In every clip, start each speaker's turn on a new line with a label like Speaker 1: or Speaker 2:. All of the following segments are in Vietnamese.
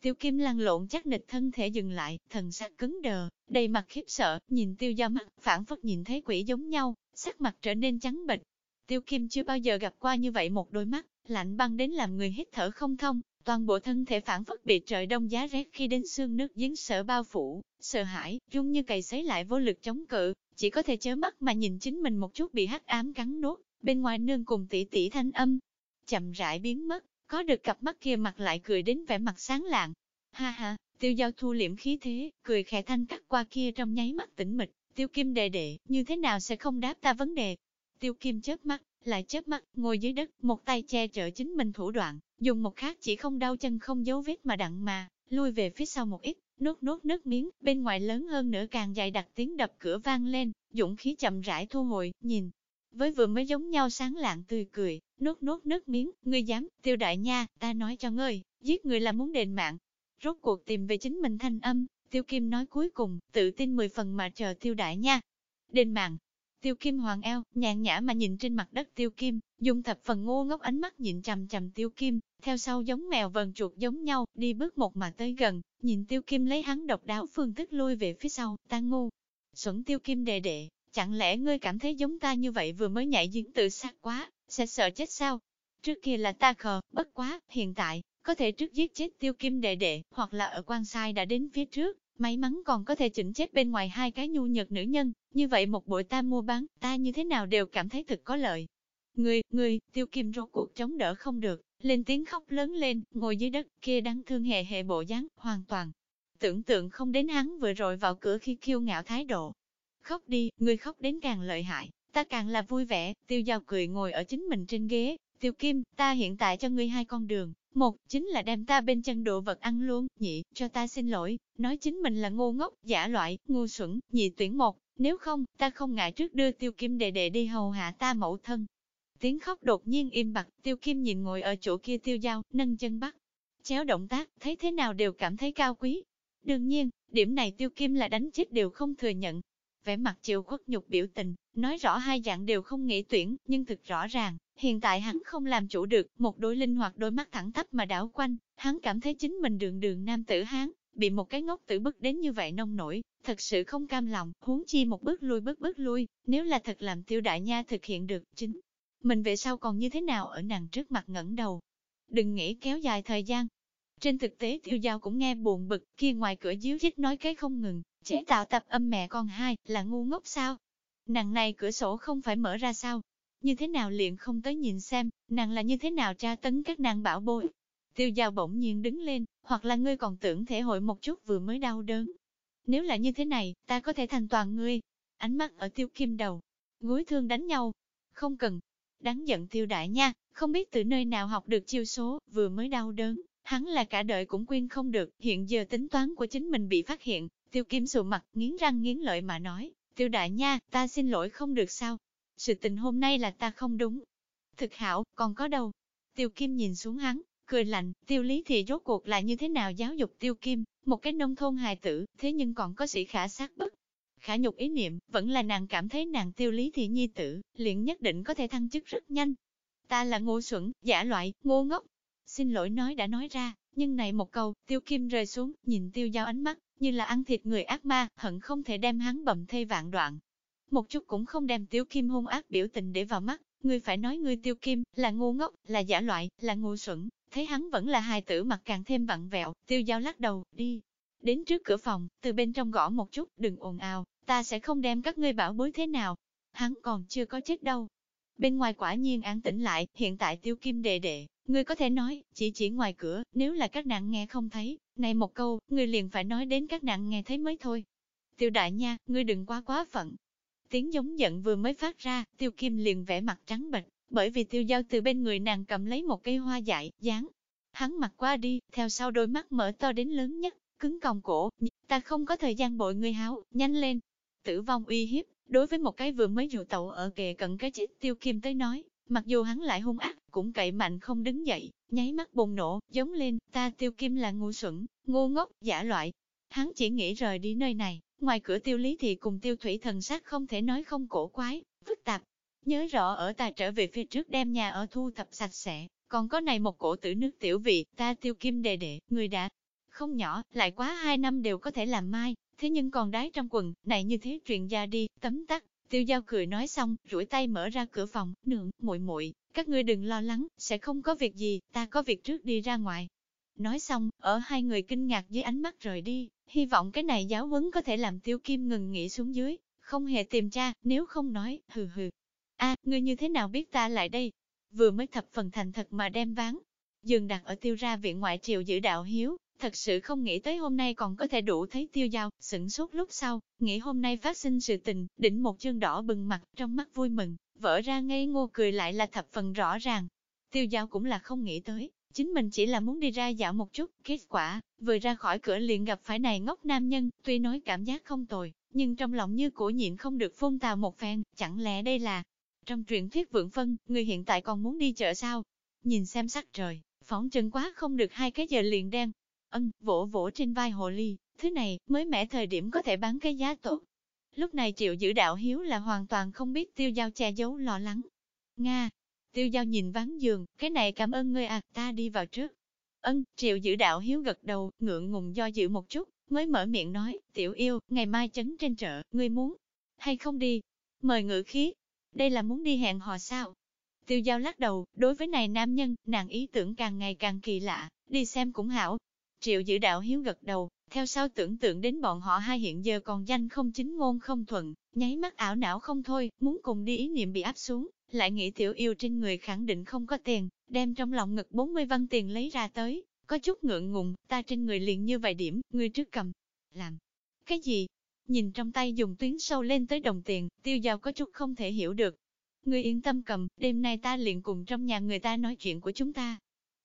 Speaker 1: Tiêu Kim lăn lộn chắc nịch thân thể dừng lại, thần sắc cứng đờ, đầy mặt khiếp sợ, nhìn tiêu Gia mắt, phản phất nhìn thấy quỷ giống nhau, sắc mặt trở nên trắng bệch. Tiêu Kim chưa bao giờ gặp qua như vậy một đôi mắt, lạnh băng đến làm người hít thở không thông, toàn bộ thân thể phản phất bị trời đông giá rét khi đến xương nước giếng sợ bao phủ, sợ hãi, run như cày sấy lại vô lực chống cự, chỉ có thể chớ mắt mà nhìn chính mình một chút bị hắc ám cắn nuốt, bên ngoài nương cùng tỷ tỷ thanh âm, chậm rãi biến mất, có được cặp mắt kia mặt lại cười đến vẻ mặt sáng lạng. Ha ha, tiêu giao thu liễm khí thế, cười khẽ thanh cắt qua kia trong nháy mắt tĩnh mịch, tiêu kim đệ đệ, như thế nào sẽ không đáp ta vấn đề. Tiêu kim chớp mắt, lại chớp mắt, ngồi dưới đất, một tay che chở chính mình thủ đoạn, dùng một khác chỉ không đau chân không dấu vết mà đặng mà, lui về phía sau một ít, nuốt nuốt nước miếng, bên ngoài lớn hơn nữa càng dài đặc tiếng đập cửa vang lên, dũng khí chậm rãi thu hồi, nhìn. Với vừa mới giống nhau sáng lạng tươi cười, nuốt nuốt nước miếng, ngươi dám, tiêu đại nha, ta nói cho ngươi, giết người là muốn đền mạng. Rốt cuộc tìm về chính mình thanh âm, tiêu kim nói cuối cùng, tự tin mười phần mà chờ tiêu đại nha. Đền mạng, Tiêu Kim hoàng eo, nhàn nhã mà nhìn trên mặt đất Tiêu Kim, dùng thập phần ngu ngốc ánh mắt nhìn chằm chằm Tiêu Kim, theo sau giống mèo vần chuột giống nhau, đi bước một mà tới gần, nhìn Tiêu Kim lấy hắn độc đáo phương thức lui về phía sau, ta ngu. Xuẩn Tiêu Kim đề đệ, chẳng lẽ ngươi cảm thấy giống ta như vậy vừa mới nhảy diễn tự sát quá, sẽ sợ chết sao? Trước kia là ta khờ, bất quá, hiện tại, có thể trước giết chết Tiêu Kim đệ đệ, hoặc là ở quan sai đã đến phía trước, May mắn còn có thể chỉnh chết bên ngoài hai cái nhu nhược nữ nhân, như vậy một buổi ta mua bán, ta như thế nào đều cảm thấy thực có lợi. Người, người, tiêu kim rốt cuộc chống đỡ không được, lên tiếng khóc lớn lên, ngồi dưới đất, kia đáng thương hề hề bộ dáng, hoàn toàn. Tưởng tượng không đến hắn vừa rồi vào cửa khi kiêu ngạo thái độ. Khóc đi, người khóc đến càng lợi hại, ta càng là vui vẻ, tiêu giao cười ngồi ở chính mình trên ghế, tiêu kim, ta hiện tại cho ngươi hai con đường, một, chính là đem ta bên chân đồ vật ăn luôn, nhị, cho ta xin lỗi, nói chính mình là ngu ngốc, giả loại, ngu xuẩn, nhị tuyển một, nếu không, ta không ngại trước đưa tiêu kim đệ đệ đi hầu hạ ta mẫu thân. Tiếng khóc đột nhiên im bặt, tiêu kim nhìn ngồi ở chỗ kia tiêu dao, nâng chân bắt. Chéo động tác, thấy thế nào đều cảm thấy cao quý. Đương nhiên, điểm này tiêu kim là đánh chết đều không thừa nhận. Vẻ mặt chịu khuất nhục biểu tình, nói rõ hai dạng đều không nghĩ tuyển, nhưng thực rõ ràng, Hiện tại hắn không làm chủ được, một đôi linh hoạt đôi mắt thẳng tắp mà đảo quanh, hắn cảm thấy chính mình đường đường nam tử hán, bị một cái ngốc tử bức đến như vậy nông nổi, thật sự không cam lòng, huống chi một bước lui bước bước lui, nếu là thật làm tiêu đại nha thực hiện được, chính mình về sau còn như thế nào ở nàng trước mặt ngẩng đầu. Đừng nghĩ kéo dài thời gian. Trên thực tế tiêu giao cũng nghe buồn bực, kia ngoài cửa díu dít nói cái không ngừng, chế tạo tập âm mẹ con hai, là ngu ngốc sao? Nàng này cửa sổ không phải mở ra sao? như thế nào liền không tới nhìn xem, nàng là như thế nào tra tấn các nàng bảo bối. Tiêu giao bỗng nhiên đứng lên, hoặc là ngươi còn tưởng thể hội một chút vừa mới đau đớn. Nếu là như thế này, ta có thể thành toàn ngươi. Ánh mắt ở tiêu kim đầu, gối thương đánh nhau. Không cần. Đáng giận tiêu đại nha, không biết từ nơi nào học được chiêu số, vừa mới đau đớn. Hắn là cả đời cũng quên không được, hiện giờ tính toán của chính mình bị phát hiện. Tiêu kim sụ mặt, nghiến răng nghiến lợi mà nói, tiêu đại nha, ta xin lỗi không được sao, sự tình hôm nay là ta không đúng. Thực hảo, còn có đâu? Tiêu Kim nhìn xuống hắn, cười lạnh, tiêu lý thì rốt cuộc là như thế nào giáo dục tiêu kim, một cái nông thôn hài tử, thế nhưng còn có sĩ khả sát bất. Khả nhục ý niệm, vẫn là nàng cảm thấy nàng tiêu lý thì nhi tử, liền nhất định có thể thăng chức rất nhanh. Ta là ngu xuẩn, giả loại, ngu ngốc. Xin lỗi nói đã nói ra, nhưng này một câu, tiêu kim rơi xuống, nhìn tiêu giao ánh mắt, như là ăn thịt người ác ma, hận không thể đem hắn bầm thây vạn đoạn một chút cũng không đem Tiêu Kim hung ác biểu tình để vào mắt, ngươi phải nói ngươi Tiêu Kim là ngu ngốc, là giả loại, là ngu xuẩn, thấy hắn vẫn là hài tử mặt càng thêm vặn vẹo, Tiêu Giao lắc đầu, đi. Đến trước cửa phòng, từ bên trong gõ một chút, đừng ồn ào, ta sẽ không đem các ngươi bảo bối thế nào. Hắn còn chưa có chết đâu. Bên ngoài quả nhiên an tĩnh lại, hiện tại Tiêu Kim đệ đệ, ngươi có thể nói, chỉ chỉ ngoài cửa, nếu là các nạn nghe không thấy, này một câu, ngươi liền phải nói đến các nạn nghe thấy mới thôi. Tiêu đại nha, ngươi đừng quá quá phận, Tiếng giống giận vừa mới phát ra, tiêu kim liền vẽ mặt trắng bệch, bởi vì tiêu giao từ bên người nàng cầm lấy một cây hoa dại, dán. Hắn mặt qua đi, theo sau đôi mắt mở to đến lớn nhất, cứng còng cổ, ta không có thời gian bội ngươi háo, nhanh lên. Tử vong uy hiếp, đối với một cái vừa mới dụ tẩu ở kề cận cái chết tiêu kim tới nói, mặc dù hắn lại hung ác, cũng cậy mạnh không đứng dậy, nháy mắt bùng nổ, giống lên, ta tiêu kim là ngu xuẩn, ngu ngốc, giả loại. Hắn chỉ nghĩ rời đi nơi này, Ngoài cửa tiêu lý thì cùng tiêu thủy thần sắc không thể nói không cổ quái, phức tạp. Nhớ rõ ở ta trở về phía trước đem nhà ở thu thập sạch sẽ, còn có này một cổ tử nước tiểu vị, ta tiêu kim đề đệ, người đã không nhỏ, lại quá hai năm đều có thể làm mai, thế nhưng còn đái trong quần, này như thế truyền ra đi, tấm tắc. Tiêu Giao cười nói xong, rủi tay mở ra cửa phòng, nương, muội muội, các ngươi đừng lo lắng, sẽ không có việc gì, ta có việc trước đi ra ngoài. Nói xong, ở hai người kinh ngạc dưới ánh mắt rời đi, hy vọng cái này giáo huấn có thể làm Tiêu Kim ngừng nghĩ xuống dưới, không hề tìm cha, nếu không nói, hừ hừ. a ngươi như thế nào biết ta lại đây? Vừa mới thập phần thành thật mà đem ván, dừng đặt ở tiêu ra viện ngoại triều giữ đạo hiếu, thật sự không nghĩ tới hôm nay còn có thể đủ thấy tiêu giao, sửng sốt lúc sau, nghĩ hôm nay phát sinh sự tình, đỉnh một chân đỏ bừng mặt, trong mắt vui mừng, vỡ ra ngây ngô cười lại là thập phần rõ ràng. Tiêu giao cũng là không nghĩ tới, chính mình chỉ là muốn đi ra dạo một chút, kết quả, vừa ra khỏi cửa liền gặp phải này ngốc nam nhân, tuy nói cảm giác không tồi, nhưng trong lòng như cổ nhịn không được phun tào một phen, chẳng lẽ đây là... Trong truyền thuyết vượng phân, người hiện tại còn muốn đi chợ sao? Nhìn xem sắc trời, phóng chân quá không được hai cái giờ liền đen. Ân, vỗ vỗ trên vai hồ ly, thứ này, mới mẻ thời điểm có thể bán cái giá tốt. Lúc này triệu giữ đạo hiếu là hoàn toàn không biết tiêu giao che giấu lo lắng. Nga, tiêu giao nhìn ván giường, cái này cảm ơn ngươi à, ta đi vào trước. Ân, triệu giữ đạo hiếu gật đầu, ngượng ngùng do dự một chút, mới mở miệng nói, tiểu yêu, ngày mai chấn trên chợ, ngươi muốn, hay không đi? Mời ngự khí, đây là muốn đi hẹn hò sao? Tiêu giao lắc đầu, đối với này nam nhân, nàng ý tưởng càng ngày càng kỳ lạ, đi xem cũng hảo. Triệu giữ đạo hiếu gật đầu, theo sau tưởng tượng đến bọn họ hai hiện giờ còn danh không chính ngôn không thuận, nháy mắt ảo não không thôi, muốn cùng đi ý niệm bị áp xuống, lại nghĩ tiểu yêu trên người khẳng định không có tiền, đem trong lòng ngực 40 văn tiền lấy ra tới, có chút ngượng ngùng, ta trên người liền như vậy điểm, người trước cầm. Làm. Cái gì? Nhìn trong tay dùng tuyến sâu lên tới đồng tiền, tiêu giao có chút không thể hiểu được. Ngươi yên tâm cầm, đêm nay ta liền cùng trong nhà người ta nói chuyện của chúng ta.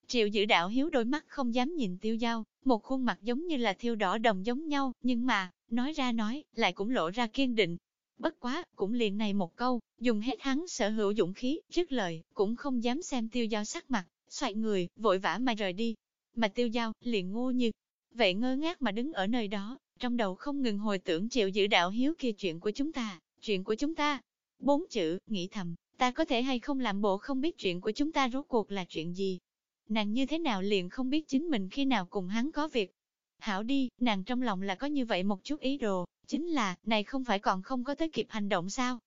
Speaker 1: Triệu giữ đạo hiếu đôi mắt không dám nhìn tiêu giao, một khuôn mặt giống như là thiêu đỏ đồng giống nhau, nhưng mà, nói ra nói, lại cũng lộ ra kiên định. Bất quá, cũng liền này một câu, dùng hết hắn sở hữu dũng khí, trước lời, cũng không dám xem tiêu giao sắc mặt, xoay người, vội vã mà rời đi. Mà tiêu giao, liền ngu như, vậy ngơ ngác mà đứng ở nơi đó, trong đầu không ngừng hồi tưởng triệu giữ đạo hiếu kia chuyện của chúng ta, chuyện của chúng ta. Bốn chữ, nghĩ thầm, ta có thể hay không làm bộ không biết chuyện của chúng ta rốt cuộc là chuyện gì. Nàng như thế nào liền không biết chính mình khi nào cùng hắn có việc. Hảo đi, nàng trong lòng là có như vậy một chút ý đồ, chính là, này không phải còn không có tới kịp hành động sao.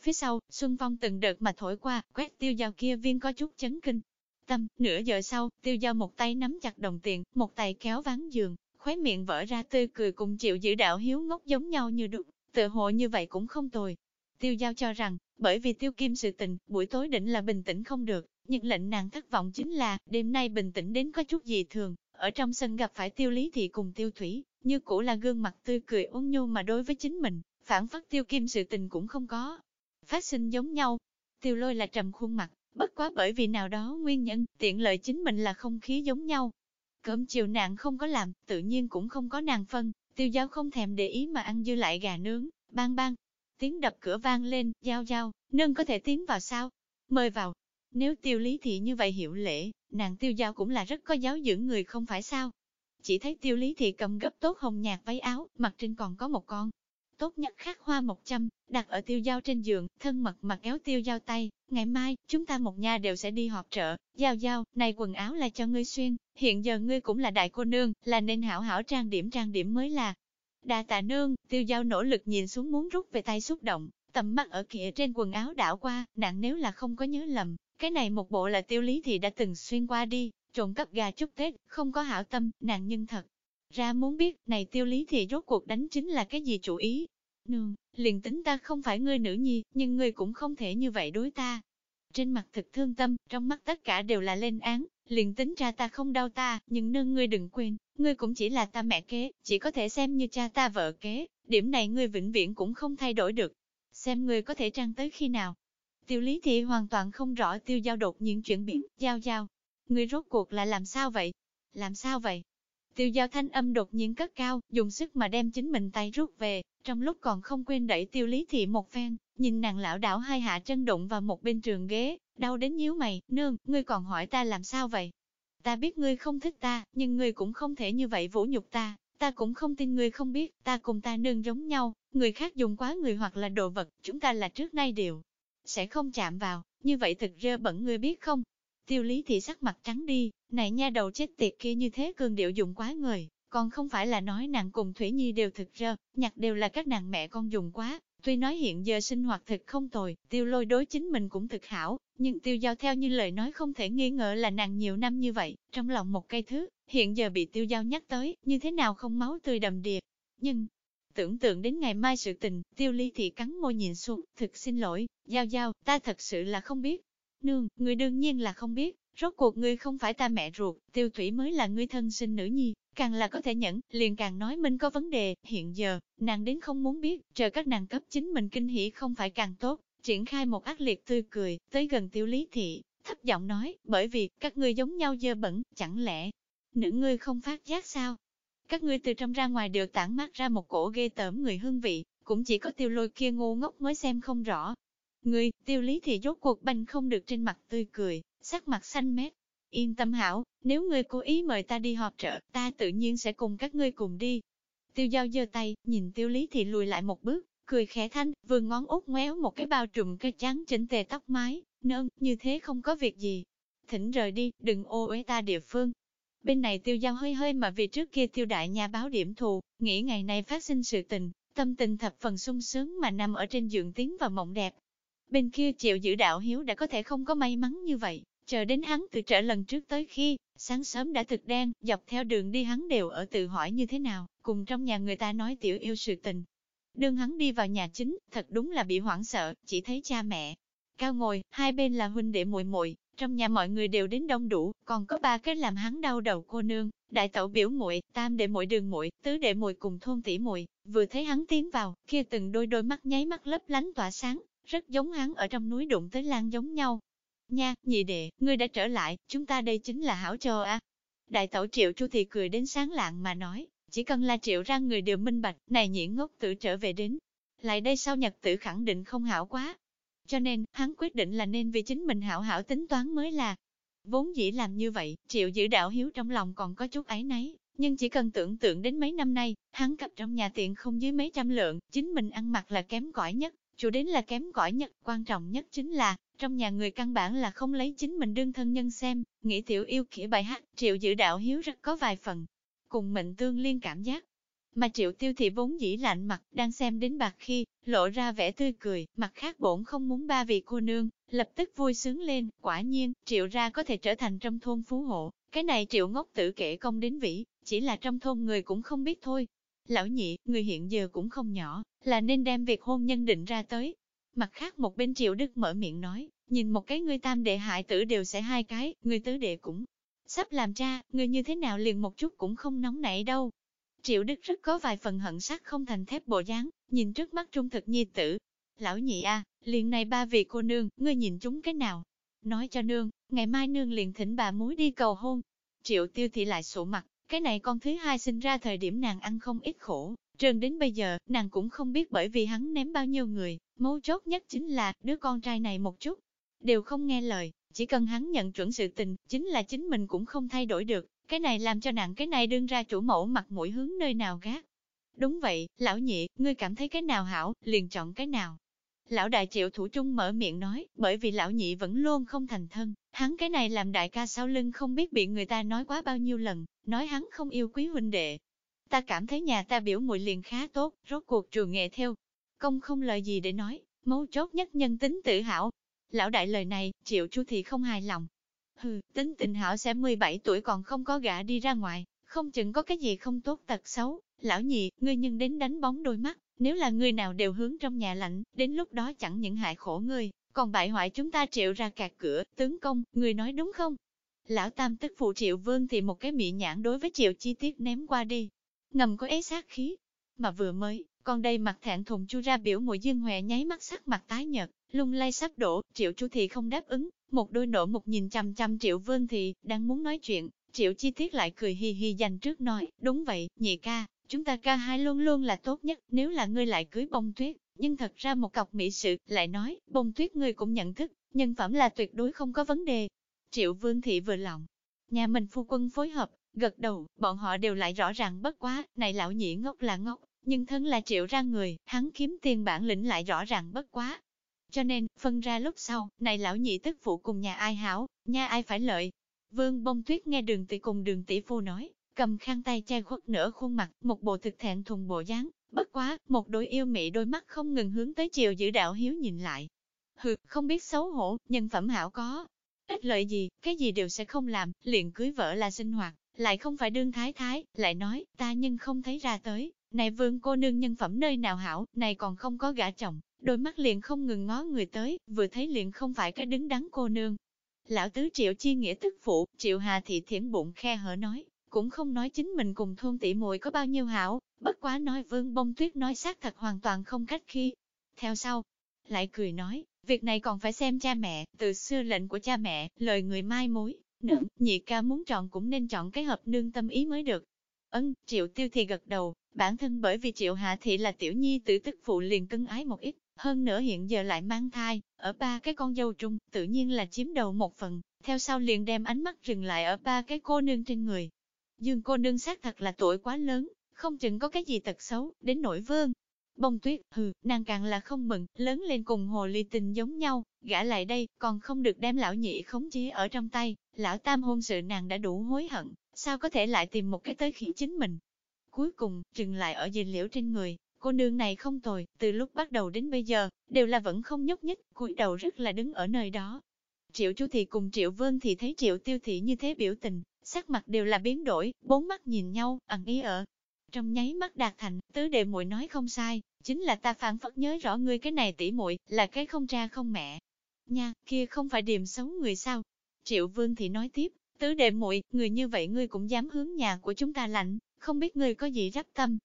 Speaker 1: Phía sau, Xuân Phong từng đợt mà thổi qua, quét tiêu dao kia viên có chút chấn kinh. Tâm, nửa giờ sau, tiêu dao một tay nắm chặt đồng tiền, một tay kéo ván giường, khóe miệng vỡ ra tươi cười cùng chịu giữ đạo hiếu ngốc giống nhau như đúc, tự hộ như vậy cũng không tồi. Tiêu giao cho rằng, bởi vì tiêu kim sự tình, buổi tối định là bình tĩnh không được, nhưng lệnh nàng thất vọng chính là, đêm nay bình tĩnh đến có chút gì thường, ở trong sân gặp phải tiêu lý thị cùng tiêu thủy, như cũ là gương mặt tươi cười ôn nhu mà đối với chính mình, phản phất tiêu kim sự tình cũng không có. Phát sinh giống nhau, tiêu lôi là trầm khuôn mặt, bất quá bởi vì nào đó nguyên nhân, tiện lợi chính mình là không khí giống nhau, Cơm chiều nàng không có làm, tự nhiên cũng không có nàng phân, tiêu giao không thèm để ý mà ăn dư lại gà nướng, bang bang. Tiếng đập cửa vang lên, giao giao, nương có thể tiến vào sao? Mời vào. Nếu tiêu lý thị như vậy hiểu lễ, nàng tiêu giao cũng là rất có giáo dưỡng người không phải sao? Chỉ thấy tiêu lý thị cầm gấp tốt hồng nhạt váy áo, mặt trên còn có một con, tốt nhất khắc hoa một trăm, đặt ở tiêu giao trên giường, thân mật mặt kéo tiêu giao tay, ngày mai, chúng ta một nhà đều sẽ đi họp trợ, giao giao, này quần áo là cho ngươi xuyên, hiện giờ ngươi cũng là đại cô nương, là nên hảo hảo trang điểm trang điểm mới là. Đà tạ nương, tiêu giao nỗ lực nhìn xuống muốn rút về tay xúc động, tầm mắt ở kia trên quần áo đảo qua, nàng nếu là không có nhớ lầm, cái này một bộ là tiêu lý thì đã từng xuyên qua đi, trộn cắp gà chúc Tết, không có hảo tâm, nàng nhân thật, ra muốn biết, này tiêu lý thì rốt cuộc đánh chính là cái gì chủ ý. Nương, liền tính ta không phải ngươi nữ nhi, nhưng ngươi cũng không thể như vậy đối ta. Trên mặt thực thương tâm, trong mắt tất cả đều là lên án, liền tính cha ta không đau ta, nhưng nương ngươi đừng quên, ngươi cũng chỉ là ta mẹ kế, chỉ có thể xem như cha ta vợ kế, điểm này ngươi vĩnh viễn cũng không thay đổi được. Xem ngươi có thể trang tới khi nào. Tiêu lý thị hoàn toàn không rõ tiêu giao đột nhiên chuyển biến, giao giao. người rốt cuộc là làm sao vậy? Làm sao vậy? Tiêu giao thanh âm đột nhiên cất cao, dùng sức mà đem chính mình tay rút về, trong lúc còn không quên đẩy tiêu lý thị một phen, nhìn nàng lão đảo hai hạ chân đụng vào một bên trường ghế, đau đến nhíu mày, nương, ngươi còn hỏi ta làm sao vậy? Ta biết ngươi không thích ta, nhưng ngươi cũng không thể như vậy vũ nhục ta, ta cũng không tin ngươi không biết, ta cùng ta nương giống nhau, người khác dùng quá người hoặc là đồ vật, chúng ta là trước nay đều sẽ không chạm vào, như vậy thực rơ bẩn ngươi biết không? Tiêu lý thị sắc mặt trắng đi, này nha đầu chết tiệt kia như thế cường điệu dùng quá người, còn không phải là nói nàng cùng Thủy Nhi đều thực rơ, nhặt đều là các nàng mẹ con dùng quá, tuy nói hiện giờ sinh hoạt thực không tồi, tiêu lôi đối chính mình cũng thực hảo, nhưng tiêu giao theo như lời nói không thể nghi ngờ là nàng nhiều năm như vậy, trong lòng một cây thứ, hiện giờ bị tiêu giao nhắc tới, như thế nào không máu tươi đầm đìa. Nhưng, tưởng tượng đến ngày mai sự tình, tiêu ly thị cắn môi nhìn xuống, thực xin lỗi, giao giao, ta thật sự là không biết. Nương, người đương nhiên là không biết, rốt cuộc ngươi không phải ta mẹ ruột, tiêu thủy mới là ngươi thân sinh nữ nhi, càng là có thể nhẫn, liền càng nói mình có vấn đề, hiện giờ, nàng đến không muốn biết, chờ các nàng cấp chính mình kinh hỉ không phải càng tốt, triển khai một ác liệt tươi cười, tới gần tiêu lý thị, thấp giọng nói, bởi vì, các ngươi giống nhau dơ bẩn, chẳng lẽ, nữ ngươi không phát giác sao? Các ngươi từ trong ra ngoài đều tản mát ra một cổ ghê tởm người hương vị, cũng chỉ có tiêu lôi kia ngu ngốc mới xem không rõ. Ngươi, tiêu lý thì rốt cuộc banh không được trên mặt tươi cười, sắc mặt xanh mét. Yên tâm hảo, nếu ngươi cố ý mời ta đi họp trợ, ta tự nhiên sẽ cùng các ngươi cùng đi. Tiêu giao giơ tay, nhìn tiêu lý thì lùi lại một bước, cười khẽ thanh, vừa ngón út ngoéo một cái bao trùm cái trắng chỉnh tề tóc mái, nơn, như thế không có việc gì. Thỉnh rời đi, đừng ô uế ta địa phương. Bên này tiêu giao hơi hơi mà vì trước kia tiêu đại nhà báo điểm thù, nghĩ ngày nay phát sinh sự tình, tâm tình thập phần sung sướng mà nằm ở trên giường tiến vào mộng đẹp. Bên kia chịu giữ đạo hiếu đã có thể không có may mắn như vậy, chờ đến hắn từ trở lần trước tới khi, sáng sớm đã thực đen, dọc theo đường đi hắn đều ở tự hỏi như thế nào, cùng trong nhà người ta nói tiểu yêu sự tình. Đương hắn đi vào nhà chính, thật đúng là bị hoảng sợ, chỉ thấy cha mẹ. Cao ngồi, hai bên là huynh đệ muội muội, trong nhà mọi người đều đến đông đủ, còn có ba cái làm hắn đau đầu cô nương, đại tẩu biểu muội, tam đệ muội đường muội, tứ đệ muội cùng thôn tỷ muội, vừa thấy hắn tiến vào, kia từng đôi đôi mắt nháy mắt lấp lánh tỏa sáng, rất giống hắn ở trong núi đụng tới lan giống nhau. Nha, nhị đệ, ngươi đã trở lại, chúng ta đây chính là hảo trò à. Đại tẩu triệu chu thì cười đến sáng lạng mà nói, chỉ cần là triệu ra người đều minh bạch, này nhị ngốc tử trở về đến. Lại đây sau nhật tử khẳng định không hảo quá. Cho nên, hắn quyết định là nên vì chính mình hảo hảo tính toán mới là. Vốn dĩ làm như vậy, triệu giữ đạo hiếu trong lòng còn có chút ấy nấy, nhưng chỉ cần tưởng tượng đến mấy năm nay, hắn cặp trong nhà tiện không dưới mấy trăm lượng, chính mình ăn mặc là kém cỏi nhất, chủ đến là kém cỏi nhất, quan trọng nhất chính là, trong nhà người căn bản là không lấy chính mình đương thân nhân xem, nghĩ tiểu yêu khỉa bài hát, triệu giữ đạo hiếu rất có vài phần, cùng mệnh tương liên cảm giác. Mà triệu tiêu thì vốn dĩ lạnh mặt, đang xem đến bạc khi, lộ ra vẻ tươi cười, mặt khác bổn không muốn ba vị cô nương, lập tức vui sướng lên, quả nhiên, triệu ra có thể trở thành trong thôn phú hộ, cái này triệu ngốc tử kể công đến vĩ, chỉ là trong thôn người cũng không biết thôi. Lão nhị, người hiện giờ cũng không nhỏ, là nên đem việc hôn nhân định ra tới. Mặt khác một bên triệu đức mở miệng nói, nhìn một cái người tam đệ hại tử đều sẽ hai cái, người tứ đệ cũng sắp làm cha, người như thế nào liền một chút cũng không nóng nảy đâu. Triệu Đức rất có vài phần hận sắc không thành thép bộ dáng, nhìn trước mắt trung thực nhi tử. Lão nhị a, liền này ba vị cô nương, ngươi nhìn chúng cái nào? Nói cho nương, ngày mai nương liền thỉnh bà muối đi cầu hôn. Triệu tiêu thị lại sổ mặt, cái này con thứ hai sinh ra thời điểm nàng ăn không ít khổ, trường đến bây giờ, nàng cũng không biết bởi vì hắn ném bao nhiêu người, mấu chốt nhất chính là, đứa con trai này một chút, đều không nghe lời, chỉ cần hắn nhận chuẩn sự tình, chính là chính mình cũng không thay đổi được, cái này làm cho nàng cái này đương ra chủ mẫu mặt mũi hướng nơi nào gác. Đúng vậy, lão nhị, ngươi cảm thấy cái nào hảo, liền chọn cái nào. Lão đại triệu thủ trung mở miệng nói, bởi vì lão nhị vẫn luôn không thành thân, hắn cái này làm đại ca sau lưng không biết bị người ta nói quá bao nhiêu lần, nói hắn không yêu quý huynh đệ. Ta cảm thấy nhà ta biểu muội liền khá tốt, rốt cuộc trường nghệ theo. Công không lời gì để nói, mấu chốt nhất nhân tính tự hảo. Lão đại lời này, triệu chu thì không hài lòng, Hừ, tính tình hảo sẽ 17 tuổi còn không có gã đi ra ngoài, không chừng có cái gì không tốt tật xấu. Lão nhị, ngươi nhưng đến đánh bóng đôi mắt, nếu là người nào đều hướng trong nhà lạnh, đến lúc đó chẳng những hại khổ ngươi, còn bại hoại chúng ta triệu ra cạc cửa, tướng công, người nói đúng không? Lão tam tức phụ triệu vương thì một cái miệng nhãn đối với triệu chi tiết ném qua đi, ngầm có ế sát khí, mà vừa mới, còn đây mặt thẹn thùng chu ra biểu mùi dương hòe nháy mắt sắc mặt tái nhợt, lung lay sắp đổ, triệu chu thì không đáp ứng, một đôi nổ một nhìn chăm chăm triệu vương thì, đang muốn nói chuyện, triệu chi tiết lại cười hi hi dành trước nói, đúng vậy, nhị ca, chúng ta ca hai luôn luôn là tốt nhất, nếu là ngươi lại cưới bông tuyết, nhưng thật ra một cọc mỹ sự, lại nói, bông tuyết ngươi cũng nhận thức, nhân phẩm là tuyệt đối không có vấn đề. Triệu vương thị vừa lòng, nhà mình phu quân phối hợp, gật đầu, bọn họ đều lại rõ ràng bất quá, này lão nhị ngốc là ngốc, nhưng thân là triệu ra người, hắn kiếm tiền bản lĩnh lại rõ ràng bất quá, cho nên, phân ra lúc sau, này lão nhị tức phụ cùng nhà ai hảo, nhà ai phải lợi. Vương bông tuyết nghe đường tỷ cùng đường tỷ phu nói, cầm khăn tay che khuất nửa khuôn mặt, một bộ thực thẹn thùng bộ dáng, bất quá, một đôi yêu mị đôi mắt không ngừng hướng tới chiều giữ đạo hiếu nhìn lại. Hừ, không biết xấu hổ, nhân phẩm hảo có. Ít lợi gì, cái gì đều sẽ không làm, liền cưới vợ là sinh hoạt, lại không phải đương thái thái, lại nói, ta nhưng không thấy ra tới, này vương cô nương nhân phẩm nơi nào hảo, này còn không có gả chồng, đôi mắt liền không ngừng ngó người tới, vừa thấy liền không phải cái đứng đắn cô nương. Lão tứ triệu chi nghĩa tức phụ, triệu hà thị thiển bụng khe hở nói, cũng không nói chính mình cùng thôn tỷ muội có bao nhiêu hảo, bất quá nói vương bông tuyết nói xác thật hoàn toàn không cách khi. Theo sau, lại cười nói, việc này còn phải xem cha mẹ, từ xưa lệnh của cha mẹ, lời người mai mối, nữ, nhị ca muốn chọn cũng nên chọn cái hợp nương tâm ý mới được. Ân, triệu tiêu thì gật đầu, bản thân bởi vì triệu hạ thị là tiểu nhi tử tức phụ liền cân ái một ít, hơn nữa hiện giờ lại mang thai, ở ba cái con dâu trung, tự nhiên là chiếm đầu một phần, theo sau liền đem ánh mắt dừng lại ở ba cái cô nương trên người. Dương cô nương xác thật là tuổi quá lớn, không chừng có cái gì tật xấu, đến nổi vương. Bông tuyết, hừ, nàng càng là không mừng, lớn lên cùng hồ ly tình giống nhau, gã lại đây, còn không được đem lão nhị khống chế ở trong tay, lão tam hôn sự nàng đã đủ hối hận, sao có thể lại tìm một cái tới khỉ chính mình. Cuối cùng, trừng lại ở dì liễu trên người, cô nương này không tồi, từ lúc bắt đầu đến bây giờ, đều là vẫn không nhúc nhích, cúi đầu rất là đứng ở nơi đó. Triệu Chu Thị cùng Triệu Vân thì thấy Triệu Tiêu Thị như thế biểu tình, sắc mặt đều là biến đổi, bốn mắt nhìn nhau, ẩn ý ở. Trong nháy mắt đạt thành, tứ đệ muội nói không sai, chính là ta phản phất nhớ rõ ngươi cái này tỷ muội là cái không cha không mẹ. Nha, kia không phải điểm xấu người sao? Triệu Vương thì nói tiếp, tứ đệ muội, người như vậy ngươi cũng dám hướng nhà của chúng ta lạnh, không biết ngươi có gì rắp tâm.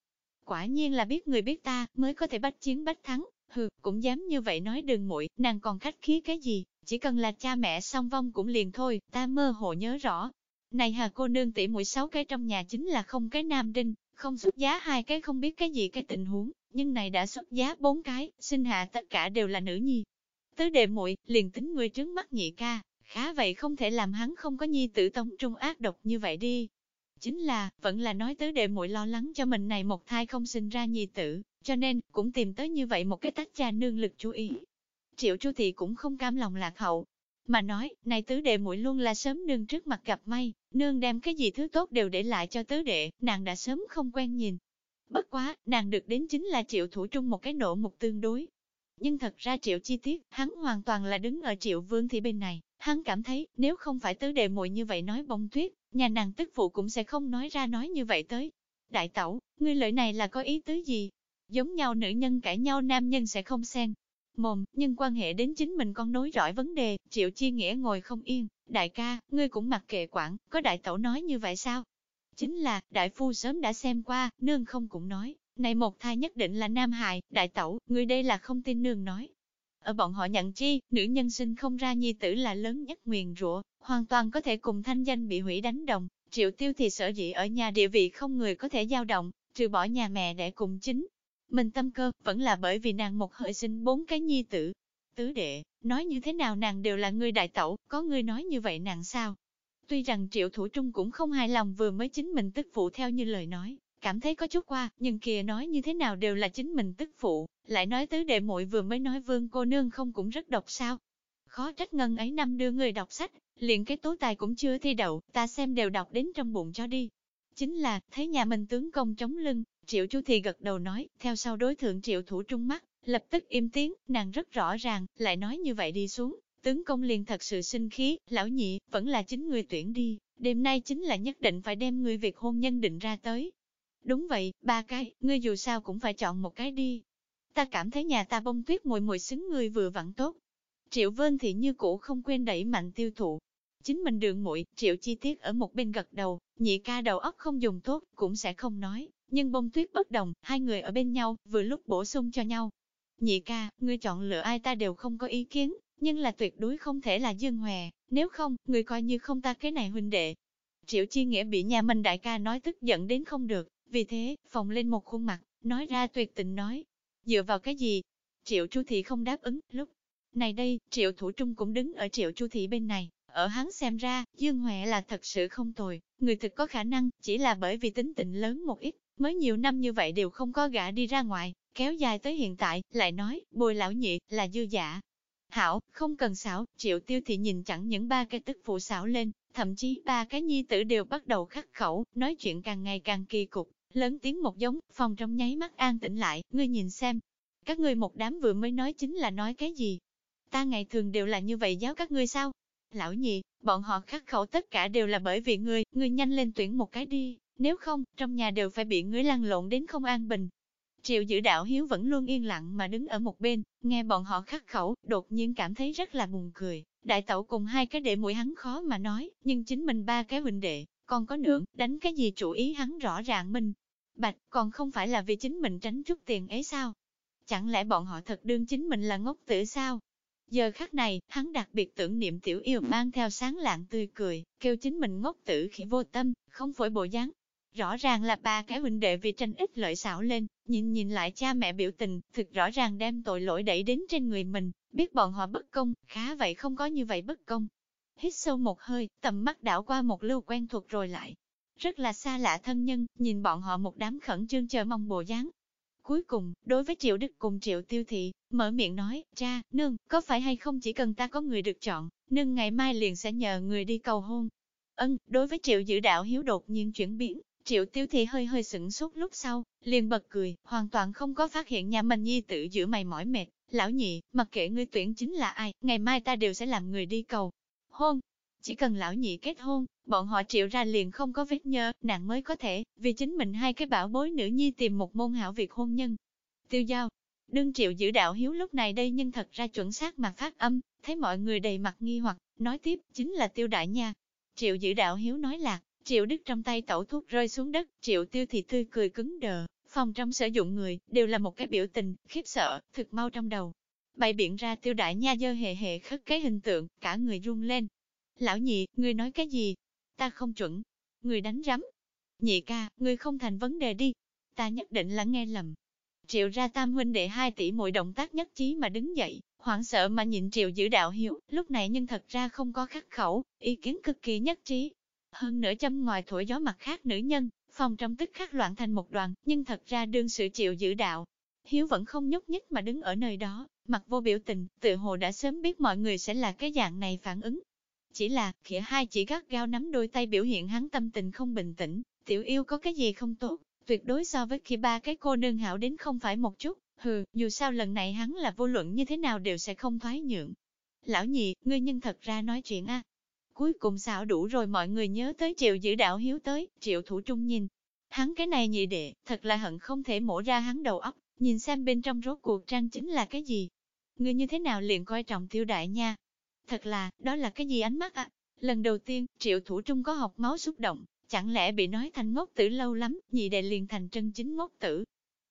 Speaker 1: Quả nhiên là biết người biết ta, mới có thể bách chiến bách thắng, hừ, cũng dám như vậy nói đừng muội, nàng còn khách khí cái gì, chỉ cần là cha mẹ song vong cũng liền thôi, ta mơ hồ nhớ rõ. Này hà cô nương tỷ mũi sáu cái trong nhà chính là không cái nam đinh, không xuất giá hai cái không biết cái gì cái tình huống, nhưng này đã xuất giá bốn cái, sinh hạ tất cả đều là nữ nhi. Tứ đệ muội liền tính người trướng mắt nhị ca, khá vậy không thể làm hắn không có nhi tử tông trung ác độc như vậy đi. Chính là, vẫn là nói tứ đệ muội lo lắng cho mình này một thai không sinh ra nhi tử, cho nên, cũng tìm tới như vậy một cái tách cha nương lực chú ý. Triệu Chu Thị cũng không cam lòng lạc hậu, mà nói, này tứ đệ muội luôn là sớm nương trước mặt gặp may, nương đem cái gì thứ tốt đều để lại cho tứ đệ, nàng đã sớm không quen nhìn. Bất quá, nàng được đến chính là triệu thủ trung một cái nộ mục tương đối. Nhưng thật ra triệu chi tiết, hắn hoàn toàn là đứng ở triệu vương thị bên này, hắn cảm thấy, nếu không phải tứ đệ muội như vậy nói bông tuyết, nhà nàng tức phụ cũng sẽ không nói ra nói như vậy tới. Đại tẩu, ngươi lợi này là có ý tứ gì? Giống nhau nữ nhân cãi nhau nam nhân sẽ không xen, mồm, nhưng quan hệ đến chính mình con nối rõi vấn đề, triệu chi nghĩa ngồi không yên, đại ca, ngươi cũng mặc kệ quản, có đại tẩu nói như vậy sao? Chính là, đại phu sớm đã xem qua, nương không cũng nói, này một thai nhất định là nam hài, đại tẩu, ngươi đây là không tin nương nói. Ở bọn họ nhận chi, nữ nhân sinh không ra nhi tử là lớn nhất nguyền rủa, hoàn toàn có thể cùng thanh danh bị hủy đánh đồng, triệu tiêu thì sở dĩ ở nhà địa vị không người có thể dao động, trừ bỏ nhà mẹ để cùng chính, mình tâm cơ, vẫn là bởi vì nàng một hơi sinh bốn cái nhi tử. Tứ đệ, nói như thế nào nàng đều là người đại tẩu, có người nói như vậy nàng sao? Tuy rằng triệu thủ trung cũng không hài lòng vừa mới chính mình tức phụ theo như lời nói, cảm thấy có chút qua, nhưng kìa nói như thế nào đều là chính mình tức phụ, lại nói tứ đệ muội vừa mới nói vương cô nương không cũng rất độc sao. Khó trách ngân ấy năm đưa người đọc sách, liền cái tố tài cũng chưa thi đậu, ta xem đều đọc đến trong bụng cho đi. Chính là, thấy nhà mình tướng công chống lưng, Triệu Chu thì gật đầu nói, theo sau đối thượng Triệu Thủ Trung mắt, lập tức im tiếng, nàng rất rõ ràng, lại nói như vậy đi xuống, tướng công liền thật sự sinh khí, lão nhị, vẫn là chính người tuyển đi, đêm nay chính là nhất định phải đem người việc hôn nhân định ra tới. Đúng vậy, ba cái, ngươi dù sao cũng phải chọn một cái đi. Ta cảm thấy nhà ta bông tuyết mùi mùi xứng người vừa vặn tốt. Triệu Vân thì như cũ không quên đẩy mạnh tiêu thụ. Chính mình đường muội Triệu chi tiết ở một bên gật đầu, nhị ca đầu óc không dùng tốt, cũng sẽ không nói. Nhưng bông tuyết bất đồng, hai người ở bên nhau, vừa lúc bổ sung cho nhau. Nhị ca, ngươi chọn lựa ai ta đều không có ý kiến, nhưng là tuyệt đối không thể là Dương Hòe, nếu không, ngươi coi như không ta cái này huynh đệ. Triệu Chi Nghĩa bị nhà mình đại ca nói tức giận đến không được, vì thế, phòng lên một khuôn mặt, nói ra tuyệt tình nói. Dựa vào cái gì? Triệu Chu Thị không đáp ứng, lúc này đây, Triệu Thủ Trung cũng đứng ở Triệu Chu Thị bên này, ở hắn xem ra, Dương Huệ là thật sự không tồi, người thực có khả năng, chỉ là bởi vì tính tình lớn một ít, mới nhiều năm như vậy đều không có gã đi ra ngoài, kéo dài tới hiện tại, lại nói, bồi lão nhị, là dư giả. Hảo, không cần xảo, triệu tiêu thì nhìn chẳng những ba cái tức phụ xảo lên, thậm chí ba cái nhi tử đều bắt đầu khắc khẩu, nói chuyện càng ngày càng kỳ cục, lớn tiếng một giống, phòng trong nháy mắt an tĩnh lại, ngươi nhìn xem. Các ngươi một đám vừa mới nói chính là nói cái gì? Ta ngày thường đều là như vậy giáo các ngươi sao? Lão nhị, bọn họ khắc khẩu tất cả đều là bởi vì ngươi, ngươi nhanh lên tuyển một cái đi, nếu không, trong nhà đều phải bị người lăn lộn đến không an bình. Triệu giữ đạo hiếu vẫn luôn yên lặng mà đứng ở một bên, nghe bọn họ khắc khẩu, đột nhiên cảm thấy rất là buồn cười. Đại tẩu cùng hai cái đệ mũi hắn khó mà nói, nhưng chính mình ba cái huynh đệ, còn có nượng, đánh cái gì chủ ý hắn rõ ràng mình, Bạch, còn không phải là vì chính mình tránh chút tiền ấy sao? Chẳng lẽ bọn họ thật đương chính mình là ngốc tử sao? Giờ khắc này, hắn đặc biệt tưởng niệm tiểu yêu mang theo sáng lạng tươi cười, kêu chính mình ngốc tử khi vô tâm, không phổi bộ dáng. Rõ ràng là ba cái huynh đệ vì tranh ít lợi xảo lên, nhìn nhìn lại cha mẹ biểu tình, thực rõ ràng đem tội lỗi đẩy đến trên người mình, biết bọn họ bất công, khá vậy không có như vậy bất công. Hít sâu một hơi, tầm mắt đảo qua một lưu quen thuộc rồi lại. Rất là xa lạ thân nhân, nhìn bọn họ một đám khẩn trương chờ mong bộ dáng, Cuối cùng, đối với Triệu Đức cùng Triệu Tiêu Thị, mở miệng nói, cha, nương, có phải hay không chỉ cần ta có người được chọn, nương ngày mai liền sẽ nhờ người đi cầu hôn. Ân, đối với Triệu dữ Đạo hiếu đột nhiên chuyển biến, Triệu Tiêu thì hơi hơi sửng sốt lúc sau, liền bật cười, hoàn toàn không có phát hiện nhà mình nhi tử giữa mày mỏi mệt. Lão nhị, mặc kệ ngươi tuyển chính là ai, ngày mai ta đều sẽ làm người đi cầu. Hôn, chỉ cần lão nhị kết hôn, bọn họ triệu ra liền không có vết nhơ, nàng mới có thể, vì chính mình hai cái bảo bối nữ nhi tìm một môn hảo việc hôn nhân. Tiêu giao, đương triệu giữ đạo hiếu lúc này đây nhưng thật ra chuẩn xác mà phát âm, thấy mọi người đầy mặt nghi hoặc, nói tiếp, chính là tiêu đại nha. Triệu giữ đạo hiếu nói lạc, triệu đức trong tay tẩu thuốc rơi xuống đất, triệu tiêu thì tươi cười cứng đờ, phòng trong sử dụng người, đều là một cái biểu tình, khiếp sợ, thực mau trong đầu. Bày biện ra tiêu đại nha dơ hề hề khất cái hình tượng, cả người run lên, Lão nhị, ngươi nói cái gì? Ta không chuẩn. Ngươi đánh rắm. Nhị ca, ngươi không thành vấn đề đi. Ta nhất định là nghe lầm. Triệu ra tam huynh đệ hai tỷ mỗi động tác nhất trí mà đứng dậy, hoảng sợ mà nhìn triệu giữ đạo hiếu, lúc này nhưng thật ra không có khắc khẩu, ý kiến cực kỳ nhất trí. Hơn nữa châm ngoài thổi gió mặt khác nữ nhân, phòng trong tức khắc loạn thành một đoàn, nhưng thật ra đương sự chịu giữ đạo. Hiếu vẫn không nhúc nhích mà đứng ở nơi đó, mặt vô biểu tình, tự hồ đã sớm biết mọi người sẽ là cái dạng này phản ứng, chỉ là, khỉa hai chỉ gắt gao nắm đôi tay biểu hiện hắn tâm tình không bình tĩnh, tiểu yêu có cái gì không tốt, tuyệt đối so với khi ba cái cô nương hảo đến không phải một chút, hừ, dù sao lần này hắn là vô luận như thế nào đều sẽ không thoái nhượng. Lão nhị, ngươi nhân thật ra nói chuyện a. Cuối cùng xảo đủ rồi mọi người nhớ tới triệu giữ đạo hiếu tới, triệu thủ trung nhìn. Hắn cái này nhị đệ, thật là hận không thể mổ ra hắn đầu óc, nhìn xem bên trong rốt cuộc trang chính là cái gì. Ngươi như thế nào liền coi trọng tiêu đại nha, Thật là, đó là cái gì ánh mắt ạ? Lần đầu tiên, triệu thủ trung có học máu xúc động, chẳng lẽ bị nói thành ngốc tử lâu lắm, nhị đệ liền thành chân chính ngốc tử.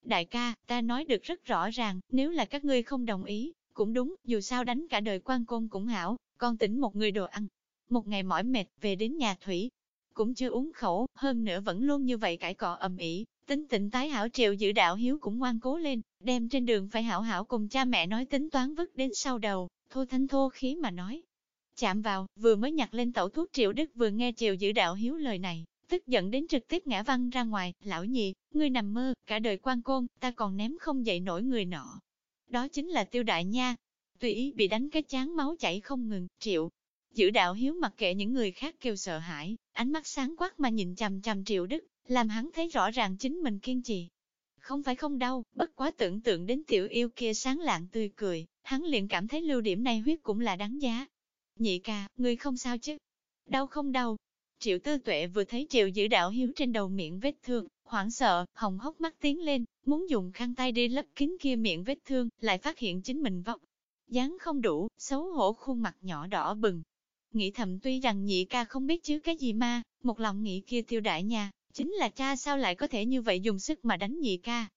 Speaker 1: Đại ca, ta nói được rất rõ ràng, nếu là các ngươi không đồng ý, cũng đúng, dù sao đánh cả đời quan côn cũng hảo, con tỉnh một người đồ ăn. Một ngày mỏi mệt, về đến nhà thủy, cũng chưa uống khẩu, hơn nữa vẫn luôn như vậy cãi cọ ầm ĩ, tính tình tái hảo triệu giữ đạo hiếu cũng ngoan cố lên, đem trên đường phải hảo hảo cùng cha mẹ nói tính toán vứt đến sau đầu, thô thanh thô khí mà nói. Chạm vào, vừa mới nhặt lên tẩu thuốc triệu đức vừa nghe triệu giữ đạo hiếu lời này, tức giận đến trực tiếp ngã văng ra ngoài, lão nhị, ngươi nằm mơ, cả đời quan côn, ta còn ném không dậy nổi người nọ. Đó chính là tiêu đại nha, tùy ý bị đánh cái chán máu chảy không ngừng, triệu. Giữ đạo hiếu mặc kệ những người khác kêu sợ hãi, ánh mắt sáng quát mà nhìn chằm chằm triệu đức, làm hắn thấy rõ ràng chính mình kiên trì. Không phải không đau, bất quá tưởng tượng đến tiểu yêu kia sáng lạng tươi cười, hắn liền cảm thấy lưu điểm này huyết cũng là đáng giá. Nhị ca, ngươi không sao chứ? Đau không đau? Triệu tư tuệ vừa thấy triệu giữ đạo hiếu trên đầu miệng vết thương, hoảng sợ, hồng hốc mắt tiến lên, muốn dùng khăn tay đi lấp kín kia miệng vết thương, lại phát hiện chính mình vóc. dáng không đủ, xấu hổ khuôn mặt nhỏ đỏ bừng. Nghĩ thầm tuy rằng nhị ca không biết chứ cái gì ma, một lòng nghĩ kia tiêu đại nhà, chính là cha sao lại có thể như vậy dùng sức mà đánh nhị ca.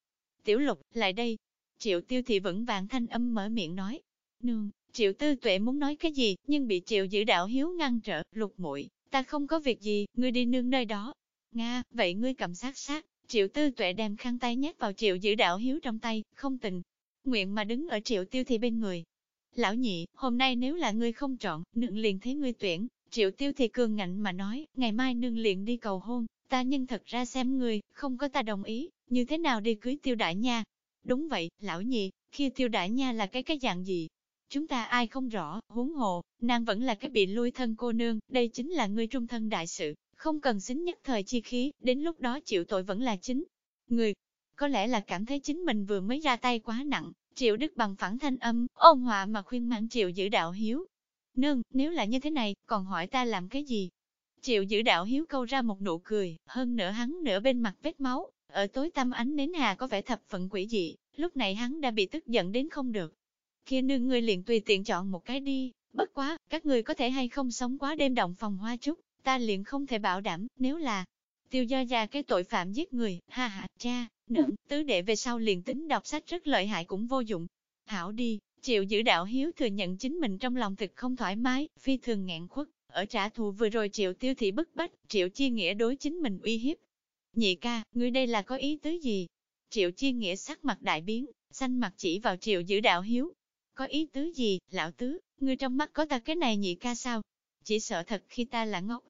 Speaker 1: Tiểu lục, lại đây, Triệu tiêu thị vẫn vàng thanh âm mở miệng nói. Nương, triệu tư tuệ muốn nói cái gì, nhưng bị triệu giữ đạo hiếu ngăn trở, lục muội ta không có việc gì, ngươi đi nương nơi đó. Nga, vậy ngươi cầm sát sát, triệu tư tuệ đem khăn tay nhét vào triệu giữ đạo hiếu trong tay, không tình. Nguyện mà đứng ở triệu tiêu thị bên người. Lão nhị, hôm nay nếu là ngươi không chọn, nương liền thấy ngươi tuyển, triệu tiêu thì cường ngạnh mà nói, ngày mai nương liền đi cầu hôn, ta nhưng thật ra xem ngươi, không có ta đồng ý, như thế nào đi cưới tiêu đại nha, Đúng vậy, lão nhị, khi tiêu đại nha là cái cái dạng gì? chúng ta ai không rõ, huống hồ, nàng vẫn là cái bị lui thân cô nương, đây chính là ngươi trung thân đại sự, không cần xính nhất thời chi khí, đến lúc đó chịu tội vẫn là chính. Người, có lẽ là cảm thấy chính mình vừa mới ra tay quá nặng, Triệu Đức bằng phẳng thanh âm, ôn hòa mà khuyên mang Triệu giữ đạo hiếu. Nương, nếu là như thế này, còn hỏi ta làm cái gì? Triệu giữ đạo hiếu câu ra một nụ cười, hơn nữa hắn nửa bên mặt vết máu, ở tối tăm ánh nến hà có vẻ thập phận quỷ dị, lúc này hắn đã bị tức giận đến không được. Kia nương ngươi liền tùy tiện chọn một cái đi, bất quá, các người có thể hay không sống quá đêm động phòng hoa trúc, ta liền không thể bảo đảm, nếu là tiêu do ra cái tội phạm giết người, ha ha, cha, nương, tứ đệ về sau liền tính đọc sách rất lợi hại cũng vô dụng. Hảo đi, chịu giữ đạo hiếu thừa nhận chính mình trong lòng thực không thoải mái, phi thường ngạn khuất, ở trả thù vừa rồi triệu tiêu thị bức bách, triệu chi nghĩa đối chính mình uy hiếp. Nhị ca, ngươi đây là có ý tứ gì? Triệu chi nghĩa sắc mặt đại biến, xanh mặt chỉ vào triệu giữ đạo hiếu. Có ý tứ gì, lão tứ, ngươi trong mắt có ta cái này nhị ca sao? Chỉ sợ thật khi ta là ngốc.